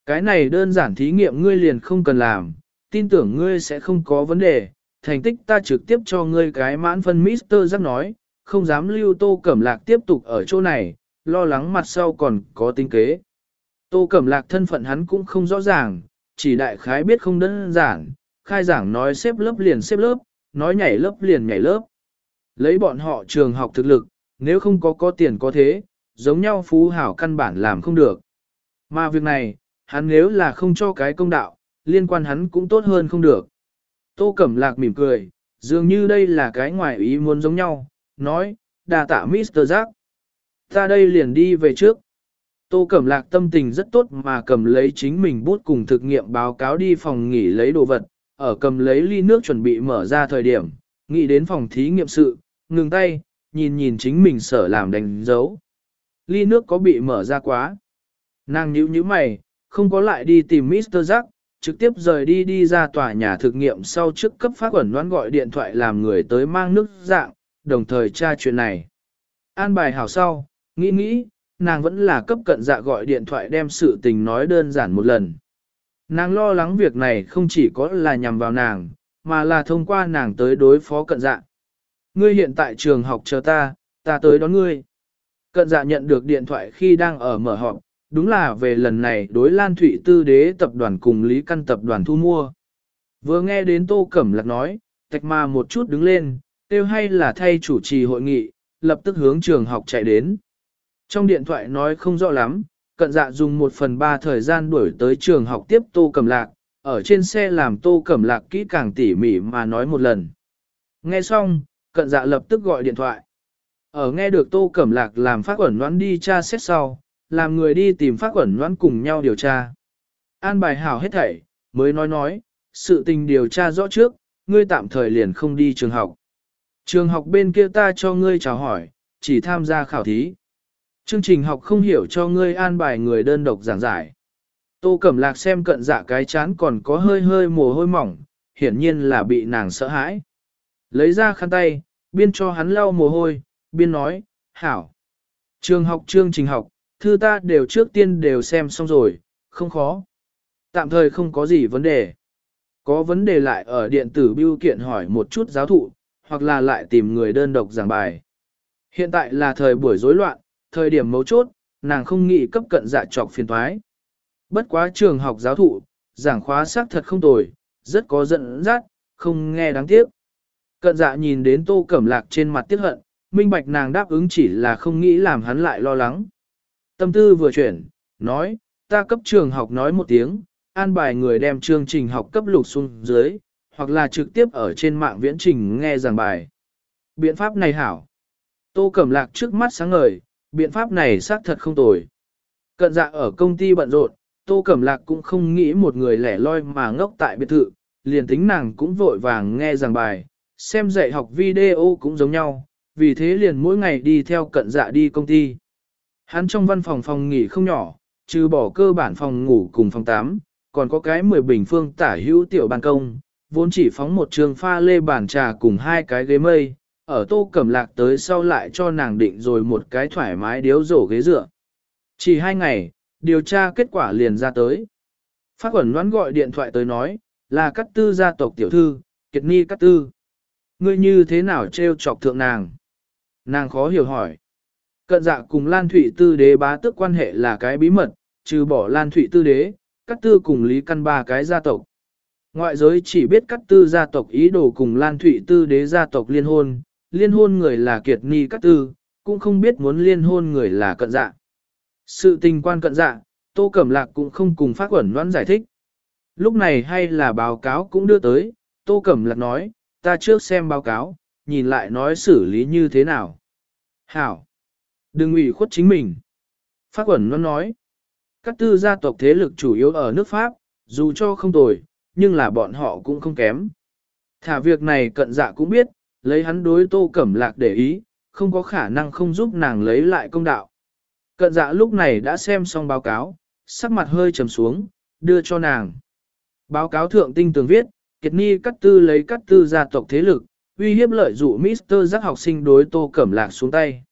Cái này đơn giản thí nghiệm ngươi liền không cần làm, tin tưởng ngươi sẽ không có vấn đề. Thành tích ta trực tiếp cho ngươi cái mãn phân Mr. Giác nói, không dám lưu Tô Cẩm Lạc tiếp tục ở chỗ này, lo lắng mặt sau còn có tính kế. Tô Cẩm Lạc thân phận hắn cũng không rõ ràng, chỉ đại khái biết không đơn giản, khai giảng nói xếp lớp liền xếp lớp, nói nhảy lớp liền nhảy lớp. Lấy bọn họ trường học thực lực, nếu không có có tiền có thế, giống nhau phú hảo căn bản làm không được. Mà việc này, hắn nếu là không cho cái công đạo, liên quan hắn cũng tốt hơn không được. Tô Cẩm Lạc mỉm cười, dường như đây là cái ngoài ý muốn giống nhau, nói, đà tạ Mr. Jack. Ta đây liền đi về trước. Tô Cẩm Lạc tâm tình rất tốt mà cầm lấy chính mình bút cùng thực nghiệm báo cáo đi phòng nghỉ lấy đồ vật, ở cầm lấy ly nước chuẩn bị mở ra thời điểm, nghĩ đến phòng thí nghiệm sự, ngừng tay, nhìn nhìn chính mình sở làm đánh dấu. Ly nước có bị mở ra quá. Nàng nhíu nhíu mày, không có lại đi tìm Mr. Jack, trực tiếp rời đi đi ra tòa nhà thực nghiệm sau trước cấp phát quẩn đoán gọi điện thoại làm người tới mang nước dạng, đồng thời tra chuyện này. An bài hảo sau, nghĩ nghĩ, nàng vẫn là cấp cận dạ gọi điện thoại đem sự tình nói đơn giản một lần. Nàng lo lắng việc này không chỉ có là nhằm vào nàng, mà là thông qua nàng tới đối phó cận dạ. Ngươi hiện tại trường học chờ ta, ta tới đón ngươi. Cận dạ nhận được điện thoại khi đang ở mở họp, đúng là về lần này đối Lan Thụy Tư Đế tập đoàn cùng Lý Căn tập đoàn thu mua. Vừa nghe đến Tô Cẩm Lạc nói, tạch mà một chút đứng lên, tiêu hay là thay chủ trì hội nghị, lập tức hướng trường học chạy đến. Trong điện thoại nói không rõ lắm, cận dạ dùng một phần ba thời gian đuổi tới trường học tiếp Tô Cẩm Lạc, ở trên xe làm Tô Cẩm Lạc kỹ càng tỉ mỉ mà nói một lần. Nghe xong, cận dạ lập tức gọi điện thoại. Ở nghe được Tô Cẩm Lạc làm phát quẩn noãn đi tra xét sau, làm người đi tìm phát quẩn noãn cùng nhau điều tra. An bài hảo hết thảy, mới nói nói, sự tình điều tra rõ trước, ngươi tạm thời liền không đi trường học. Trường học bên kia ta cho ngươi chào hỏi, chỉ tham gia khảo thí. Chương trình học không hiểu cho ngươi an bài người đơn độc giảng giải. Tô Cẩm Lạc xem cận dạ cái chán còn có hơi hơi mồ hôi mỏng, hiển nhiên là bị nàng sợ hãi. Lấy ra khăn tay, biên cho hắn lau mồ hôi, biên nói, hảo. Trường học chương trình học, thư ta đều trước tiên đều xem xong rồi, không khó. Tạm thời không có gì vấn đề. Có vấn đề lại ở điện tử biêu kiện hỏi một chút giáo thụ, hoặc là lại tìm người đơn độc giảng bài. Hiện tại là thời buổi rối loạn, thời điểm mấu chốt, nàng không nghĩ cấp cận dạ trọc phiền thoái. Bất quá trường học giáo thụ, giảng khóa xác thật không tồi, rất có giận dắt, không nghe đáng tiếc. Cận dạ nhìn đến tô cẩm lạc trên mặt tiếc hận, minh bạch nàng đáp ứng chỉ là không nghĩ làm hắn lại lo lắng. Tâm tư vừa chuyển, nói, ta cấp trường học nói một tiếng, an bài người đem chương trình học cấp lục xuống dưới, hoặc là trực tiếp ở trên mạng viễn trình nghe giảng bài. Biện pháp này hảo. Tô Cẩm Lạc trước mắt sáng ngời, biện pháp này xác thật không tồi. Cận dạ ở công ty bận rộn, Tô Cẩm Lạc cũng không nghĩ một người lẻ loi mà ngốc tại biệt thự, liền tính nàng cũng vội vàng nghe giảng bài, xem dạy học video cũng giống nhau, vì thế liền mỗi ngày đi theo cận dạ đi công ty. Hắn trong văn phòng phòng nghỉ không nhỏ, trừ bỏ cơ bản phòng ngủ cùng phòng 8, còn có cái 10 bình phương tả hữu tiểu ban công, vốn chỉ phóng một trường pha lê bàn trà cùng hai cái ghế mây, ở tô cẩm lạc tới sau lại cho nàng định rồi một cái thoải mái điếu rổ ghế dựa. Chỉ hai ngày, điều tra kết quả liền ra tới. Phát quẩn đoán gọi điện thoại tới nói, là cắt tư gia tộc tiểu thư, kiệt ni cắt tư. Ngươi như thế nào trêu chọc thượng nàng? Nàng khó hiểu hỏi. Cận dạ cùng Lan Thụy Tư đế bá Tước quan hệ là cái bí mật, trừ bỏ Lan Thụy Tư đế, cắt tư cùng Lý Căn ba cái gia tộc. Ngoại giới chỉ biết cắt tư gia tộc ý đồ cùng Lan Thụy Tư đế gia tộc liên hôn, liên hôn người là Kiệt Ni cắt tư, cũng không biết muốn liên hôn người là cận dạ. Sự tình quan cận dạ, Tô Cẩm Lạc cũng không cùng phát quẩn đoán giải thích. Lúc này hay là báo cáo cũng đưa tới, Tô Cẩm Lạc nói, ta trước xem báo cáo, nhìn lại nói xử lý như thế nào. Hảo! Đừng ủy khuất chính mình. Phát quẩn nó nói, các tư gia tộc thế lực chủ yếu ở nước Pháp, dù cho không tồi, nhưng là bọn họ cũng không kém. Thả việc này cận dạ cũng biết, lấy hắn đối Tô Cẩm Lạc để ý, không có khả năng không giúp nàng lấy lại công đạo. Cận dạ lúc này đã xem xong báo cáo, sắc mặt hơi trầm xuống, đưa cho nàng. Báo cáo thượng tinh tường viết, Kiệt Ni cắt tư lấy cắt tư gia tộc thế lực, uy hiếp lợi dụ Mister giác học sinh đối Tô Cẩm Lạc xuống tay.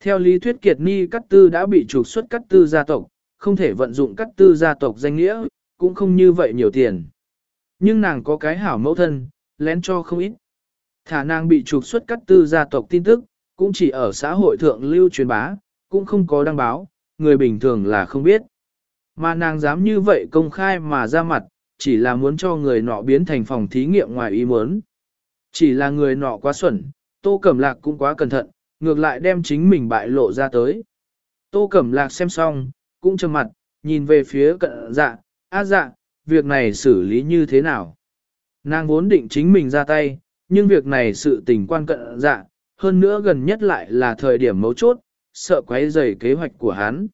Theo lý thuyết Kiệt Ni cát tư đã bị trục xuất cát tư gia tộc, không thể vận dụng cát tư gia tộc danh nghĩa, cũng không như vậy nhiều tiền. Nhưng nàng có cái hảo mẫu thân, lén cho không ít. Thả nàng bị trục xuất cát tư gia tộc tin tức, cũng chỉ ở xã hội thượng lưu truyền bá, cũng không có đăng báo, người bình thường là không biết. Mà nàng dám như vậy công khai mà ra mặt, chỉ là muốn cho người nọ biến thành phòng thí nghiệm ngoài ý muốn. Chỉ là người nọ quá xuẩn, Tô Cẩm Lạc cũng quá cẩn thận, ngược lại đem chính mình bại lộ ra tới. Tô Cẩm Lạc xem xong, cũng trầm mặt, nhìn về phía cận dạ, á dạ, việc này xử lý như thế nào? Nàng vốn định chính mình ra tay, nhưng việc này sự tình quan cận dạ, hơn nữa gần nhất lại là thời điểm mấu chốt, sợ quấy rầy kế hoạch của hắn.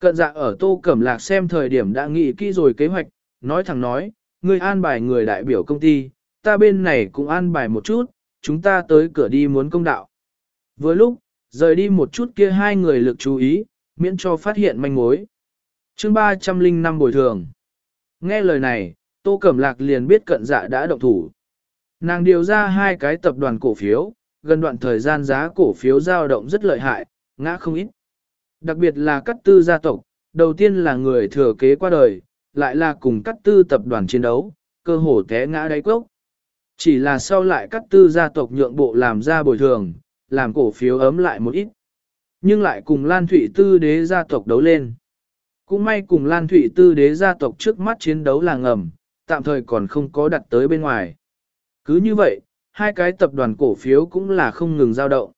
Cận dạ ở Tô Cẩm Lạc xem thời điểm đã nghĩ kỹ rồi kế hoạch, nói thẳng nói, ngươi an bài người đại biểu công ty, ta bên này cũng an bài một chút, chúng ta tới cửa đi muốn công đạo vừa lúc, rời đi một chút kia hai người lực chú ý, miễn cho phát hiện manh mối. chương 305 bồi thường. Nghe lời này, Tô Cẩm Lạc liền biết cận dạ đã động thủ. Nàng điều ra hai cái tập đoàn cổ phiếu, gần đoạn thời gian giá cổ phiếu dao động rất lợi hại, ngã không ít. Đặc biệt là cắt tư gia tộc, đầu tiên là người thừa kế qua đời, lại là cùng cắt tư tập đoàn chiến đấu, cơ hồ té ngã đáy cốc. Chỉ là sau lại cắt tư gia tộc nhượng bộ làm ra bồi thường, làm cổ phiếu ấm lại một ít. Nhưng lại cùng Lan Thụy Tư đế gia tộc đấu lên. Cũng may cùng Lan Thụy Tư đế gia tộc trước mắt chiến đấu là ngầm, tạm thời còn không có đặt tới bên ngoài. Cứ như vậy, hai cái tập đoàn cổ phiếu cũng là không ngừng giao động.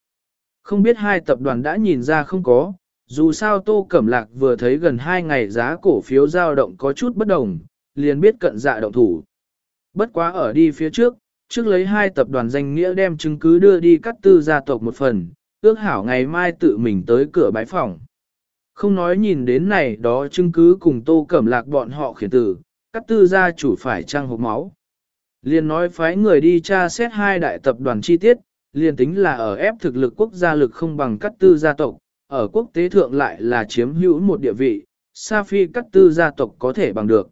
Không biết hai tập đoàn đã nhìn ra không có, dù sao Tô Cẩm Lạc vừa thấy gần hai ngày giá cổ phiếu giao động có chút bất đồng, liền biết cận dạ động thủ. Bất quá ở đi phía trước, trước lấy hai tập đoàn danh nghĩa đem chứng cứ đưa đi cắt tư gia tộc một phần, ước hảo ngày mai tự mình tới cửa bái phòng. Không nói nhìn đến này đó chứng cứ cùng Tô Cẩm Lạc bọn họ khiển tử, cắt tư gia chủ phải trang hộp máu. Liền nói phái người đi tra xét hai đại tập đoàn chi tiết, liền tính là ở ép thực lực quốc gia lực không bằng cắt tư gia tộc, ở quốc tế thượng lại là chiếm hữu một địa vị, Sa Phi cắt tư gia tộc có thể bằng được.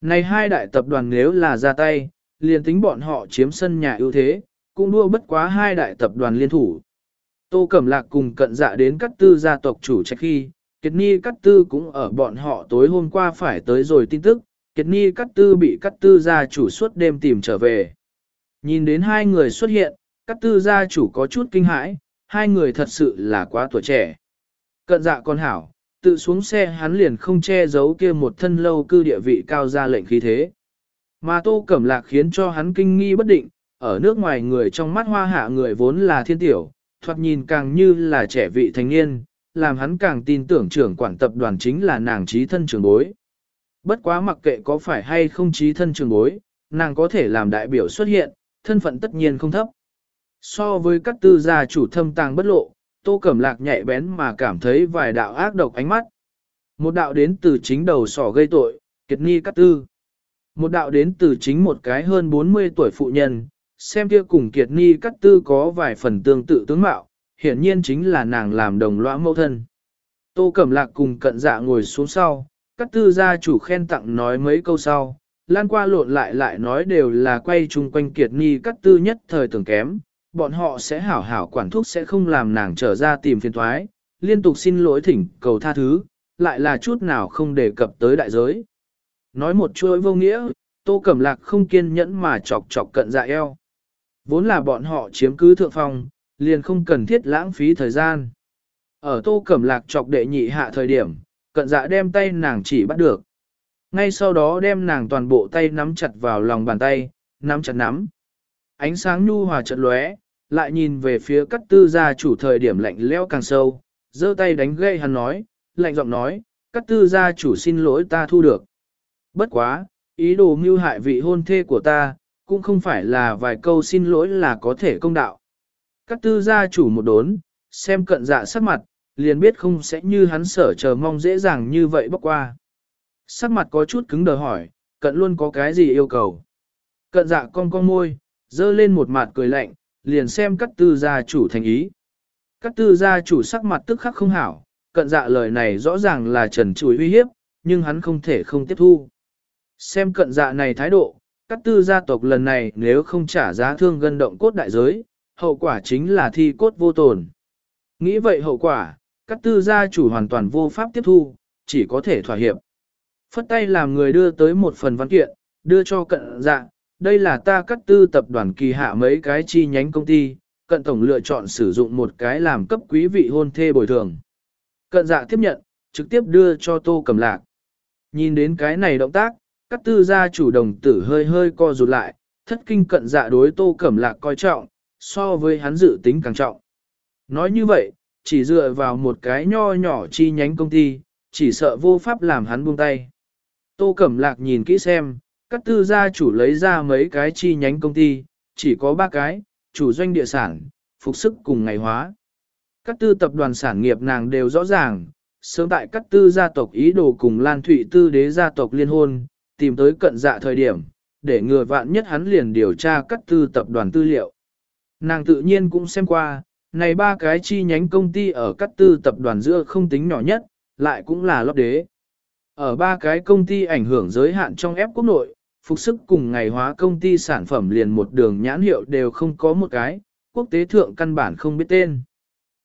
Này hai đại tập đoàn nếu là ra tay, liền tính bọn họ chiếm sân nhà ưu thế, cũng đua bất quá hai đại tập đoàn liên thủ. Tô Cẩm Lạc cùng cận dạ đến cắt tư gia tộc chủ trách khi, Kiệt Ni cắt tư cũng ở bọn họ tối hôm qua phải tới rồi tin tức, Kiệt Ni cắt tư bị cắt tư gia chủ suốt đêm tìm trở về. Nhìn đến hai người xuất hiện, cắt tư gia chủ có chút kinh hãi, hai người thật sự là quá tuổi trẻ. Cận dạ con hảo, tự xuống xe hắn liền không che giấu kia một thân lâu cư địa vị cao ra lệnh khí thế. Mà tô cẩm lạc khiến cho hắn kinh nghi bất định, ở nước ngoài người trong mắt hoa hạ người vốn là thiên tiểu, thoạt nhìn càng như là trẻ vị thành niên, làm hắn càng tin tưởng trưởng quản tập đoàn chính là nàng trí thân trường bối. Bất quá mặc kệ có phải hay không trí thân trường bối, nàng có thể làm đại biểu xuất hiện, thân phận tất nhiên không thấp. So với các tư gia chủ thâm tàng bất lộ, tô cẩm lạc nhạy bén mà cảm thấy vài đạo ác độc ánh mắt. Một đạo đến từ chính đầu sỏ gây tội, kiệt ni các tư. Một đạo đến từ chính một cái hơn 40 tuổi phụ nhân, xem kia cùng kiệt ni cắt tư có vài phần tương tự tướng mạo, hiển nhiên chính là nàng làm đồng lõa mẫu thân. Tô Cẩm Lạc cùng cận dạ ngồi xuống sau, cắt tư gia chủ khen tặng nói mấy câu sau, lan qua lộn lại lại nói đều là quay chung quanh kiệt ni cắt tư nhất thời tưởng kém, bọn họ sẽ hảo hảo quản thúc sẽ không làm nàng trở ra tìm phiền thoái, liên tục xin lỗi thỉnh cầu tha thứ, lại là chút nào không đề cập tới đại giới. Nói một chuỗi vô nghĩa, tô cẩm lạc không kiên nhẫn mà chọc chọc cận dạ eo. Vốn là bọn họ chiếm cứ thượng phòng, liền không cần thiết lãng phí thời gian. Ở tô cẩm lạc chọc đệ nhị hạ thời điểm, cận dạ đem tay nàng chỉ bắt được. Ngay sau đó đem nàng toàn bộ tay nắm chặt vào lòng bàn tay, nắm chặt nắm. Ánh sáng nhu hòa chợt lóe, lại nhìn về phía cắt tư gia chủ thời điểm lạnh leo càng sâu, giơ tay đánh gây hắn nói, lạnh giọng nói, cắt tư gia chủ xin lỗi ta thu được. Bất quá, ý đồ mưu hại vị hôn thê của ta, cũng không phải là vài câu xin lỗi là có thể công đạo. Các tư gia chủ một đốn, xem cận dạ sắc mặt, liền biết không sẽ như hắn sở chờ mong dễ dàng như vậy bóc qua. Sắc mặt có chút cứng đờ hỏi, cận luôn có cái gì yêu cầu. Cận dạ cong cong môi, dơ lên một mặt cười lạnh, liền xem các tư gia chủ thành ý. Các tư gia chủ sắc mặt tức khắc không hảo, cận dạ lời này rõ ràng là trần chùi uy hiếp, nhưng hắn không thể không tiếp thu. Xem cận dạ này thái độ, các tư gia tộc lần này nếu không trả giá thương gân động cốt đại giới, hậu quả chính là thi cốt vô tồn. Nghĩ vậy hậu quả, các tư gia chủ hoàn toàn vô pháp tiếp thu, chỉ có thể thỏa hiệp. Phất tay làm người đưa tới một phần văn kiện, đưa cho cận dạ, đây là ta cắt tư tập đoàn kỳ hạ mấy cái chi nhánh công ty, cận tổng lựa chọn sử dụng một cái làm cấp quý vị hôn thê bồi thường. Cận dạ tiếp nhận, trực tiếp đưa cho tô cầm lạc. Nhìn đến cái này động tác, các tư gia chủ đồng tử hơi hơi co rụt lại, thất kinh cận dạ đối tô cẩm lạc coi trọng, so với hắn dự tính càng trọng. Nói như vậy, chỉ dựa vào một cái nho nhỏ chi nhánh công ty, chỉ sợ vô pháp làm hắn buông tay. Tô Cẩm Lạc nhìn kỹ xem, các tư gia chủ lấy ra mấy cái chi nhánh công ty, chỉ có ba cái, chủ doanh địa sản, phục sức cùng ngày hóa. Các tư tập đoàn sản nghiệp nàng đều rõ ràng, sớm tại các tư gia tộc ý đồ cùng Lan Thụy tư đế gia tộc liên hôn, tìm tới cận dạ thời điểm, để ngừa vạn nhất hắn liền điều tra các tư tập đoàn tư liệu. Nàng tự nhiên cũng xem qua, này ba cái chi nhánh công ty ở các tư tập đoàn giữa không tính nhỏ nhất, lại cũng là lót đế. Ở ba cái công ty ảnh hưởng giới hạn trong ép quốc nội, phục sức cùng ngày hóa công ty sản phẩm liền một đường nhãn hiệu đều không có một cái, quốc tế thượng căn bản không biết tên.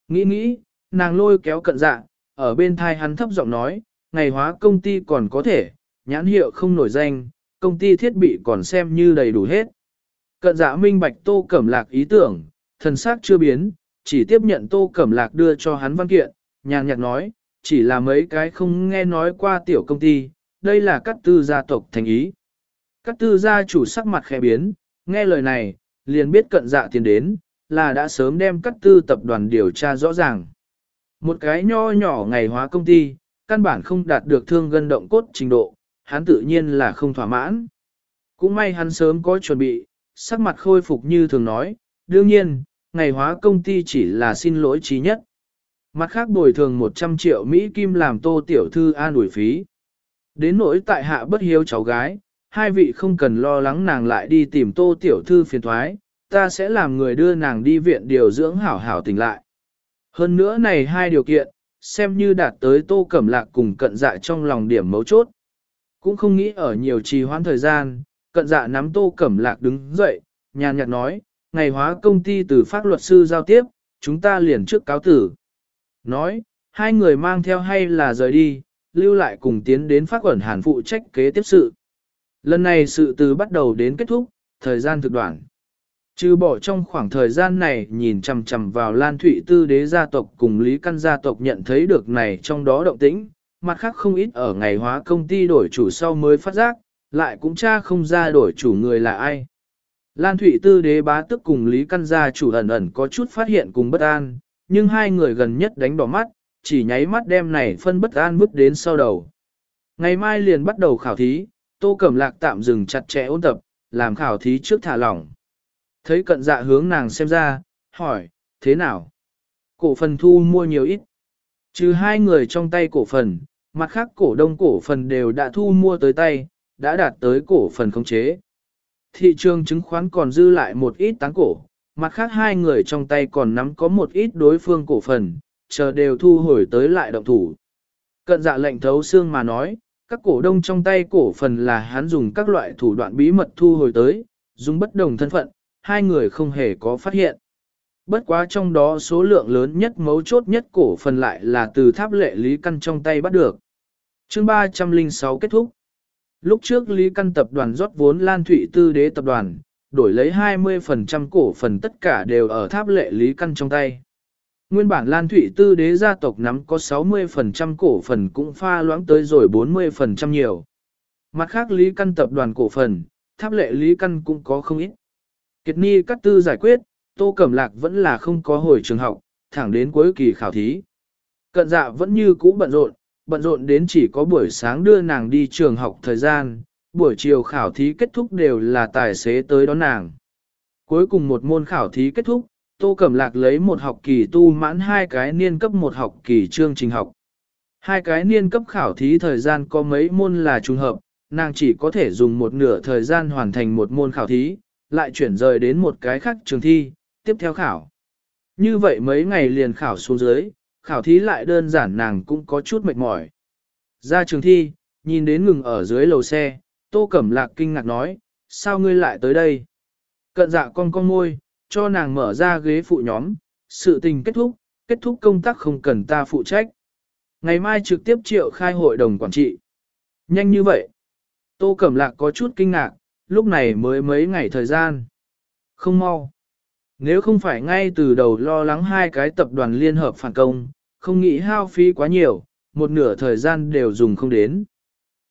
Nghĩ nghĩ, nàng lôi kéo cận dạ, ở bên thai hắn thấp giọng nói, ngày hóa công ty còn có thể, nhãn hiệu không nổi danh, công ty thiết bị còn xem như đầy đủ hết. Cận dạ minh bạch tô cẩm lạc ý tưởng, thần sắc chưa biến, chỉ tiếp nhận tô cẩm lạc đưa cho hắn văn kiện, nhàn nhạt nói, chỉ là mấy cái không nghe nói qua tiểu công ty, đây là các tư gia tộc thành ý. Các tư gia chủ sắc mặt khẽ biến, nghe lời này, liền biết cận dạ tiền đến, là đã sớm đem các tư tập đoàn điều tra rõ ràng. Một cái nho nhỏ ngày hóa công ty, căn bản không đạt được thương gân động cốt trình độ, hắn tự nhiên là không thỏa mãn. Cũng may hắn sớm có chuẩn bị, sắc mặt khôi phục như thường nói, đương nhiên, ngày hóa công ty chỉ là xin lỗi trí nhất. Mặt khác bồi thường 100 triệu Mỹ Kim làm tô tiểu thư an ủi phí. Đến nỗi tại hạ bất hiếu cháu gái, hai vị không cần lo lắng nàng lại đi tìm tô tiểu thư phiền thoái, ta sẽ làm người đưa nàng đi viện điều dưỡng hảo hảo tỉnh lại. Hơn nữa này hai điều kiện, xem như đạt tới tô cẩm lạc cùng cận dạ trong lòng điểm mấu chốt. Cũng không nghĩ ở nhiều trì hoãn thời gian, cận dạ nắm tô cẩm lạc đứng dậy, nhàn nhạt nói, ngày hóa công ty từ pháp luật sư giao tiếp, chúng ta liền trước cáo tử. Nói, hai người mang theo hay là rời đi, lưu lại cùng tiến đến phát quẩn hàn phụ trách kế tiếp sự. Lần này sự từ bắt đầu đến kết thúc, thời gian thực đoạn. Trừ bỏ trong khoảng thời gian này nhìn chằm chằm vào Lan Thụy Tư đế gia tộc cùng Lý Căn gia tộc nhận thấy được này trong đó động tĩnh, mặt khác không ít ở ngày hóa công ty đổi chủ sau mới phát giác, lại cũng cha không ra đổi chủ người là ai. Lan Thụy Tư đế bá tức cùng Lý Căn gia chủ ẩn ẩn có chút phát hiện cùng bất an, nhưng hai người gần nhất đánh đỏ mắt, chỉ nháy mắt đem này phân bất an bước đến sau đầu. Ngày mai liền bắt đầu khảo thí, Tô Cẩm Lạc tạm dừng chặt chẽ ôn tập, làm khảo thí trước thả lỏng. Thấy cận dạ hướng nàng xem ra, hỏi, thế nào? Cổ phần thu mua nhiều ít. Trừ hai người trong tay cổ phần, mặt khác cổ đông cổ phần đều đã thu mua tới tay, đã đạt tới cổ phần khống chế. Thị trường chứng khoán còn dư lại một ít tán cổ, mặt khác hai người trong tay còn nắm có một ít đối phương cổ phần, chờ đều thu hồi tới lại động thủ. Cận dạ lệnh thấu xương mà nói, các cổ đông trong tay cổ phần là hắn dùng các loại thủ đoạn bí mật thu hồi tới, dùng bất đồng thân phận, hai người không hề có phát hiện. Bất quá trong đó số lượng lớn nhất mấu chốt nhất cổ phần lại là từ tháp lệ Lý Căn trong tay bắt được chương 306 kết thúc. Lúc trước Lý Căn tập đoàn rót vốn Lan Thụy Tư Đế tập đoàn, đổi lấy 20% cổ phần tất cả đều ở tháp lệ Lý Căn trong tay. Nguyên bản Lan Thụy Tư Đế gia tộc nắm có 60% cổ phần cũng pha loãng tới rồi 40% nhiều. Mặt khác Lý Căn tập đoàn cổ phần, tháp lệ Lý Căn cũng có không ít. Kiệt Ni cắt tư giải quyết, Tô Cẩm Lạc vẫn là không có hồi trường học, thẳng đến cuối kỳ khảo thí. Cận dạ vẫn như cũ bận rộn, bận rộn đến chỉ có buổi sáng đưa nàng đi trường học thời gian, buổi chiều khảo thí kết thúc đều là tài xế tới đón nàng. Cuối cùng một môn khảo thí kết thúc, Tô Cẩm Lạc lấy một học kỳ tu mãn hai cái niên cấp một học kỳ chương trình học. Hai cái niên cấp khảo thí thời gian có mấy môn là trùng hợp, nàng chỉ có thể dùng một nửa thời gian hoàn thành một môn khảo thí, lại chuyển rời đến một cái khác trường thi, tiếp theo khảo. Như vậy mấy ngày liền khảo xuống dưới, khảo thí lại đơn giản nàng cũng có chút mệt mỏi. Ra trường thi, nhìn đến ngừng ở dưới lầu xe, Tô Cẩm Lạc kinh ngạc nói, sao ngươi lại tới đây? Cận dạ con con môi, cho nàng mở ra ghế phụ nhóm, sự tình kết thúc, kết thúc công tác không cần ta phụ trách. Ngày mai trực tiếp triệu khai hội đồng quản trị. Nhanh như vậy. Tô Cẩm Lạc có chút kinh ngạc, lúc này mới mấy ngày thời gian. Không mau. Nếu không phải ngay từ đầu lo lắng hai cái tập đoàn liên hợp phản công, không nghĩ hao phí quá nhiều, một nửa thời gian đều dùng không đến.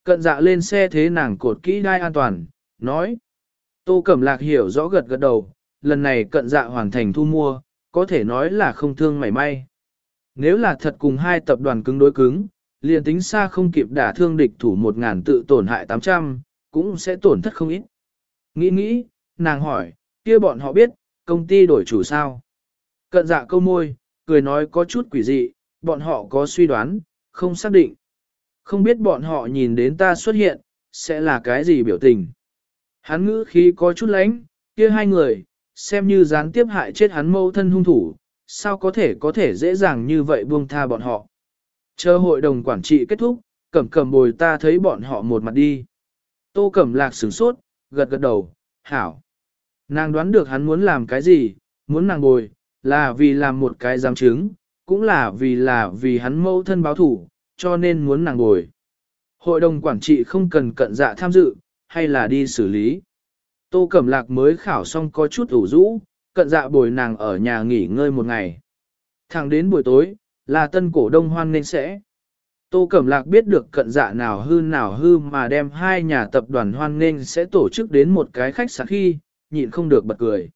Cận dạ lên xe thế nàng cột kỹ đai an toàn, nói. Tô Cẩm Lạc hiểu rõ gật gật đầu, lần này cận dạ hoàn thành thu mua, có thể nói là không thương mảy may. Nếu là thật cùng hai tập đoàn cứng đối cứng, liền tính xa không kịp đả thương địch thủ một ngàn tự tổn hại 800, cũng sẽ tổn thất không ít. Nghĩ nghĩ, nàng hỏi, kia bọn họ biết, công ty đổi chủ sao? Cận dạ câu môi, cười nói có chút quỷ dị, bọn họ có suy đoán, không xác định. Không biết bọn họ nhìn đến ta xuất hiện, sẽ là cái gì biểu tình. Hắn ngữ khí có chút lánh, kia hai người, xem như gián tiếp hại chết hắn mâu thân hung thủ, sao có thể có thể dễ dàng như vậy buông tha bọn họ. Chờ hội đồng quản trị kết thúc, cẩm cẩm bồi ta thấy bọn họ một mặt đi. Tô cẩm lạc sửng sốt, gật gật đầu, hảo. Nàng đoán được hắn muốn làm cái gì, muốn nàng bồi, là vì làm một cái giám chứng, cũng là vì là vì hắn mâu thân báo thủ, cho nên muốn nàng bồi. Hội đồng quản trị không cần cận dạ tham dự, hay là đi xử lý. Tô Cẩm Lạc mới khảo xong có chút ủ rũ, cận dạ bồi nàng ở nhà nghỉ ngơi một ngày. Thẳng đến buổi tối, là tân cổ đông hoan nên sẽ. Tô Cẩm Lạc biết được cận dạ nào hư nào hư mà đem hai nhà tập đoàn hoan nên sẽ tổ chức đến một cái khách sạn khi, nhịn không được bật cười.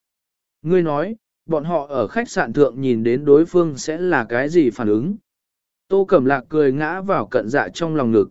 Ngươi nói, bọn họ ở khách sạn thượng nhìn đến đối phương sẽ là cái gì phản ứng. Tô Cẩm Lạc cười ngã vào cận dạ trong lòng ngực.